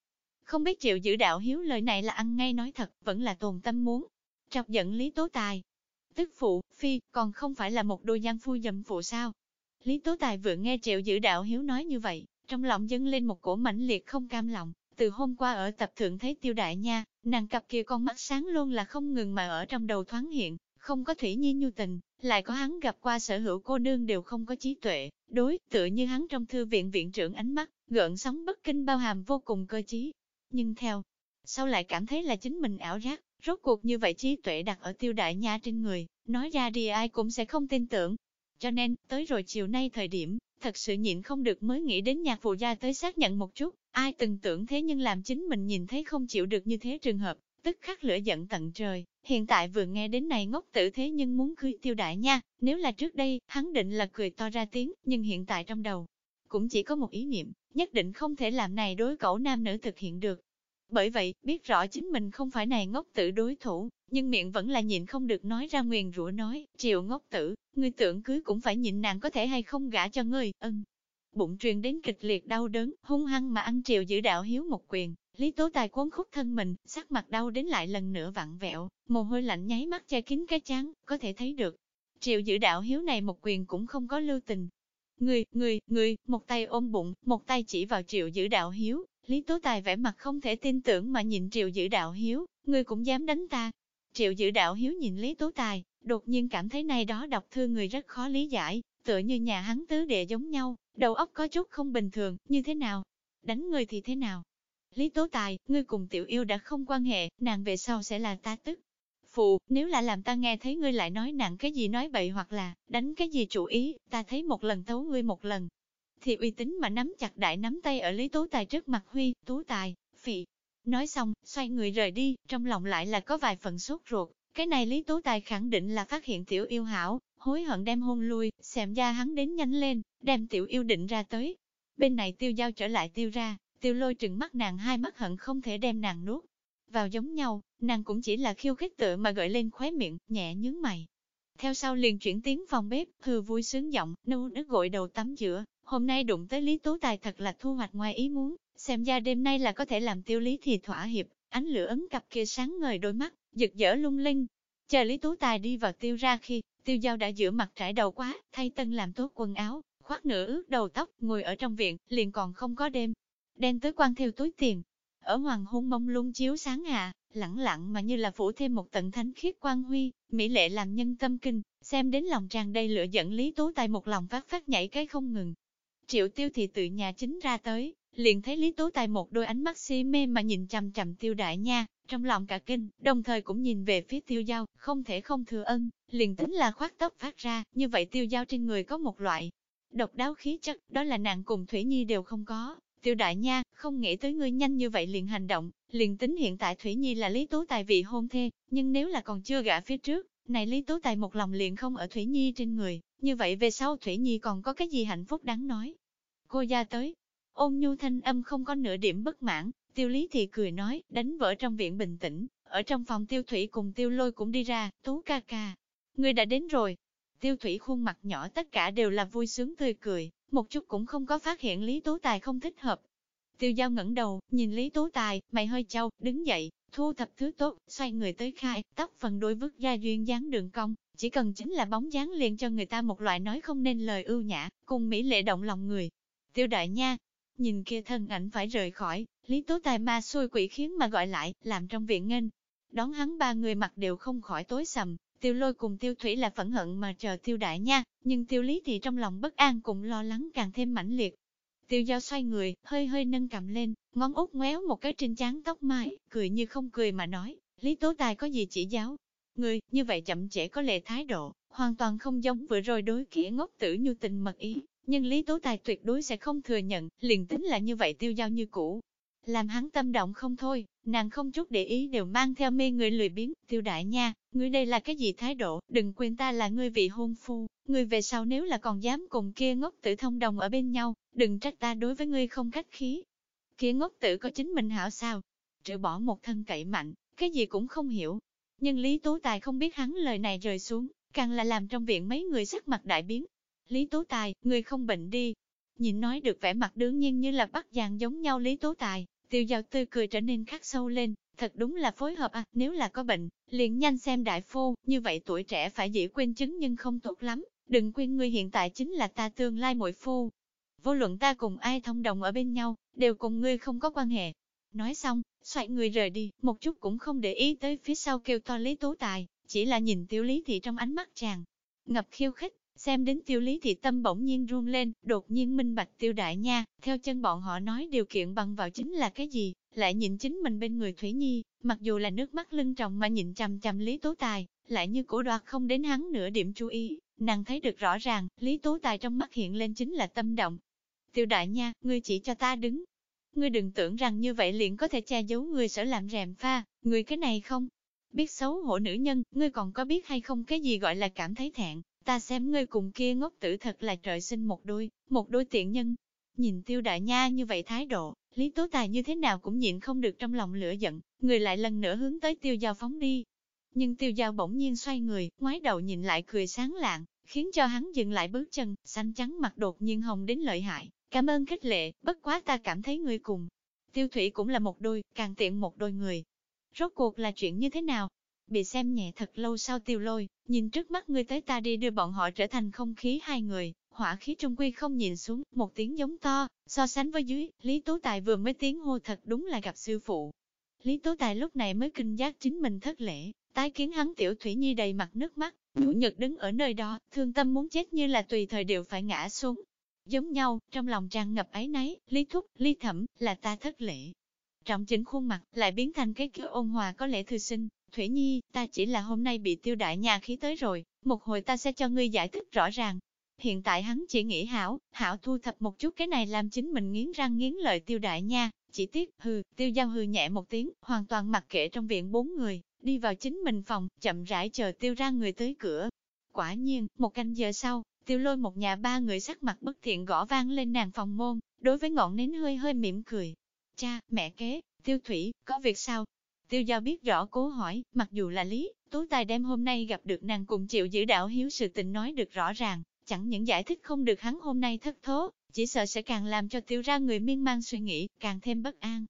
Speaker 1: Không biết triệu giữ đạo hiếu lời này là ăn ngay nói thật, vẫn là tồn tâm muốn. Trọc giận Lý Tố Tài. Tức phụ, phi, còn không phải là một đôi gian phu dầm phụ sao. Lý Tố Tài vừa nghe triệu giữ đạo hiếu nói như vậy, trong lòng dâng lên một cổ mãnh liệt không cam lòng. Từ hôm qua ở tập thượng thấy tiêu đại nha, nàng cặp kia con mắt sáng luôn là không ngừng mà ở trong đầu thoáng hiện, không có thủy nhi nhu tình, lại có hắn gặp qua sở hữu cô nương đều không có trí tuệ, đối, tựa như hắn trong thư viện viện trưởng ánh mắt, gợn sóng bất kinh bao hàm vô cùng cơ trí. Nhưng theo, sau lại cảm thấy là chính mình ảo giác, rốt cuộc như vậy trí tuệ đặt ở tiêu đại nha trên người, nói ra đi ai cũng sẽ không tin tưởng. Cho nên, tới rồi chiều nay thời điểm, thật sự nhịn không được mới nghĩ đến nhạc phụ gia tới xác nhận một chút, ai từng tưởng thế nhưng làm chính mình nhìn thấy không chịu được như thế trường hợp, tức khắc lửa giận tận trời, hiện tại vừa nghe đến này ngốc tử thế nhưng muốn cưới tiêu đại nha, nếu là trước đây, hắn định là cười to ra tiếng, nhưng hiện tại trong đầu, cũng chỉ có một ý niệm, nhất định không thể làm này đối cậu nam nữ thực hiện được. Bởi vậy, biết rõ chính mình không phải này ngốc tử đối thủ, nhưng miệng vẫn là nhịn không được nói ra nguyền rủa nói, triệu ngốc tử, ngươi tưởng cưới cũng phải nhịn nàng có thể hay không gả cho ngươi, ân. Bụng truyền đến kịch liệt đau đớn, hung hăng mà ăn triệu giữ đạo hiếu một quyền, Lý Tố Tài cuốn khúc thân mình, sắc mặt đau đến lại lần nữa vặn vẹo, mồ hôi lạnh nháy mắt che kín cái chán, có thể thấy được. Triệu giữ đạo hiếu này một quyền cũng không có lưu tình. Người, người, người, một tay ôm bụng, một tay chỉ vào triệu giữ đạo hiếu, Lý Tố Tài vẻ mặt không thể tin tưởng mà nhìn triệu giữ đạo hiếu, người cũng dám đánh ta. Triệu giữ đạo hiếu nhìn Lý Tố Tài, đột nhiên cảm thấy này đó đọc thư người rất khó lý giải, tựa như nhà hắn tứ đệ giống nhau, đầu óc có chút không bình thường, như thế nào? Đánh người thì thế nào? Lý Tố Tài, ngươi cùng tiểu yêu đã không quan hệ, nàng về sau sẽ là ta tức. Phụ, nếu là làm ta nghe thấy ngươi lại nói nặng cái gì nói bậy hoặc là đánh cái gì chủ ý, ta thấy một lần tấu ngươi một lần. Thì uy tín mà nắm chặt đại nắm tay ở Lý Tố Tài trước mặt Huy, Tố Tài, phị. Nói xong, xoay người rời đi, trong lòng lại là có vài phần sốt ruột. Cái này Lý Tố Tài khẳng định là phát hiện tiểu yêu hảo, hối hận đem hôn lui, xem ra hắn đến nhanh lên, đem tiểu yêu định ra tới. Bên này tiêu giao trở lại tiêu ra, tiêu lôi trừng mắt nàng hai mắt hận không thể đem nàng nuốt. Vào giống nhau, nàng cũng chỉ là khiêu khích tự mà gợi lên khóe miệng, nhẹ nhướng mày. Theo sau liền chuyển tiếng phòng bếp, hừ vui sướng giọng, nấu nước gội đầu tắm giữa, hôm nay đụng tới Lý Tố Tài thật là thu hoạch ngoài ý muốn, xem ra đêm nay là có thể làm tiêu lý thì thỏa hiệp, ánh lửa ấn cặp kia sáng ngời đôi mắt, giật dở lung linh. Chờ Lý Tú Tài đi vào tiêu ra khi, tiêu giao đã giữa mặt trải đầu quá, thay tân làm tốt quần áo, khoác nửa ướt đầu tóc, ngồi ở trong viện, liền còn không có đêm, đen tới quan theo túi tiền. Ở hoàng hôn mông lung chiếu sáng hạ, lẳng lặng mà như là phủ thêm một tận thánh khiết quang huy, mỹ lệ làm nhân tâm kinh, xem đến lòng tràn đầy lửa giận lý Tú tài một lòng phát phát nhảy cái không ngừng. Triệu tiêu thì tự nhà chính ra tới, liền thấy lý tố tài một đôi ánh mắt si mê mà nhìn chằm chằm tiêu đại nha, trong lòng cả kinh, đồng thời cũng nhìn về phía tiêu giao, không thể không thừa ân, liền tính là khoác tóc phát ra, như vậy tiêu giao trên người có một loại độc đáo khí chất, đó là nàng cùng Thủy Nhi đều không có. Tiêu đại nha, không nghĩ tới ngươi nhanh như vậy liền hành động, liền tính hiện tại Thủy Nhi là Lý Tố Tài vị hôn thê, nhưng nếu là còn chưa gả phía trước, này Lý Tố Tài một lòng liền không ở Thủy Nhi trên người, như vậy về sau Thủy Nhi còn có cái gì hạnh phúc đáng nói. Cô gia tới, ôn nhu thanh âm không có nửa điểm bất mãn, tiêu lý thì cười nói, đánh vỡ trong viện bình tĩnh, ở trong phòng tiêu thủy cùng tiêu lôi cũng đi ra, tú ca ca. người đã đến rồi. Tiêu thủy khuôn mặt nhỏ tất cả đều là vui sướng tươi cười, một chút cũng không có phát hiện Lý Tố Tài không thích hợp. Tiêu giao ngẩng đầu, nhìn Lý Tố Tài, mày hơi trâu, đứng dậy, thu thập thứ tốt, xoay người tới khai, tóc phần đuôi vứt ra duyên dáng đường cong, chỉ cần chính là bóng dáng liền cho người ta một loại nói không nên lời ưu nhã, cùng mỹ lệ động lòng người. Tiêu đại nha, nhìn kia thân ảnh phải rời khỏi, Lý Tố Tài ma xui quỷ khiến mà gọi lại, làm trong viện nghênh. Đón hắn ba người mặt đều không khỏi tối sầm, tiêu lôi cùng tiêu thủy là phẫn hận mà chờ tiêu đại nha, nhưng tiêu lý thì trong lòng bất an cùng lo lắng càng thêm mãnh liệt. Tiêu giao xoay người, hơi hơi nâng cầm lên, ngón út ngoéo một cái trên trán tóc mai, cười như không cười mà nói, Lý Tố Tài có gì chỉ giáo? Người, như vậy chậm trễ có lệ thái độ, hoàn toàn không giống vừa rồi đối kỹ ngốc tử như tình mật ý, nhưng Lý Tố Tài tuyệt đối sẽ không thừa nhận, liền tính là như vậy tiêu giao như cũ. Làm hắn tâm động không thôi, nàng không chút để ý đều mang theo mê người lười biếng, tiêu đại nha, ngươi đây là cái gì thái độ, đừng quên ta là ngươi vị hôn phu, ngươi về sau nếu là còn dám cùng kia ngốc tử thông đồng ở bên nhau, đừng trách ta đối với ngươi không khách khí. Kia ngốc tử có chính mình hảo sao, trừ bỏ một thân cậy mạnh, cái gì cũng không hiểu. Nhưng Lý Tố Tài không biết hắn lời này rời xuống, càng là làm trong viện mấy người sắc mặt đại biến, Lý Tố Tài, người không bệnh đi. Nhìn nói được vẻ mặt đương nhiên như là bắt dàn giống nhau Lý Tố Tài, tiêu giao tươi cười trở nên khắc sâu lên, thật đúng là phối hợp à, nếu là có bệnh, liền nhanh xem đại phu, như vậy tuổi trẻ phải dễ quên chứng nhưng không tốt lắm, đừng quên người hiện tại chính là ta tương lai muội phu. Vô luận ta cùng ai thông đồng ở bên nhau, đều cùng ngươi không có quan hệ. Nói xong, xoay người rời đi, một chút cũng không để ý tới phía sau kêu to Lý Tú Tài, chỉ là nhìn tiểu lý thị trong ánh mắt chàng. Ngập khiêu khích, Xem đến tiêu lý thị tâm bỗng nhiên run lên, đột nhiên minh bạch tiêu đại nha, theo chân bọn họ nói điều kiện bằng vào chính là cái gì, lại nhìn chính mình bên người Thủy Nhi, mặc dù là nước mắt lưng trọng mà nhìn chằm chằm Lý Tú Tài, lại như cổ đoạt không đến hắn nửa điểm chú ý, nàng thấy được rõ ràng, Lý Tú Tài trong mắt hiện lên chính là tâm động. Tiêu đại nha, ngươi chỉ cho ta đứng. Ngươi đừng tưởng rằng như vậy liền có thể che giấu người sở làm rèm pha, người cái này không. Biết xấu hổ nữ nhân, ngươi còn có biết hay không cái gì gọi là cảm thấy thẹn, ta xem ngươi cùng kia ngốc tử thật là trời sinh một đôi, một đôi tiện nhân. Nhìn tiêu đại nha như vậy thái độ, Lý Tố Tài như thế nào cũng nhịn không được trong lòng lửa giận, người lại lần nữa hướng tới tiêu giao phóng đi. Nhưng tiêu giao bỗng nhiên xoay người, ngoái đầu nhìn lại cười sáng lạng, khiến cho hắn dừng lại bước chân, xanh trắng mặt đột nhiên hồng đến lợi hại. Cảm ơn khích lệ, bất quá ta cảm thấy ngươi cùng. Tiêu thủy cũng là một đôi, càng tiện một đôi người. Rốt cuộc là chuyện như thế nào? Bị xem nhẹ thật lâu sau tiêu lôi, nhìn trước mắt ngươi tới ta đi đưa bọn họ trở thành không khí hai người, hỏa khí trung quy không nhìn xuống, một tiếng giống to, so sánh với dưới, Lý Tố Tài vừa mới tiếng hô thật đúng là gặp sư phụ. Lý Tố Tài lúc này mới kinh giác chính mình thất lễ, tái kiến hắn tiểu thủy nhi đầy mặt nước mắt, nhũ nhật đứng ở nơi đó, thương tâm muốn chết như là tùy thời đều phải ngã xuống. Giống nhau, trong lòng tràn ngập ấy nấy, Lý Thúc, Lý Thẩm, là ta thất lễ. Trọng chính khuôn mặt, lại biến thành cái kiểu ôn hòa có lẽ thư sinh, Thủy Nhi, ta chỉ là hôm nay bị tiêu đại nhà khí tới rồi, một hồi ta sẽ cho ngươi giải thích rõ ràng. Hiện tại hắn chỉ nghĩ hảo, hảo thu thập một chút cái này làm chính mình nghiến răng nghiến lợi tiêu đại nha, chỉ tiếc, hừ, tiêu giao hừ nhẹ một tiếng, hoàn toàn mặc kệ trong viện bốn người, đi vào chính mình phòng, chậm rãi chờ tiêu ra người tới cửa. Quả nhiên, một canh giờ sau, tiêu lôi một nhà ba người sắc mặt bất thiện gõ vang lên nàng phòng môn, đối với ngọn nến hơi hơi mỉm cười. Cha, mẹ kế, tiêu thủy, có việc sao? Tiêu giao biết rõ cố hỏi, mặc dù là lý, tú tài đem hôm nay gặp được nàng cùng chịu giữ đạo hiếu sự tình nói được rõ ràng, chẳng những giải thích không được hắn hôm nay thất thố, chỉ sợ sẽ càng làm cho tiêu ra người miên man suy nghĩ, càng thêm bất an.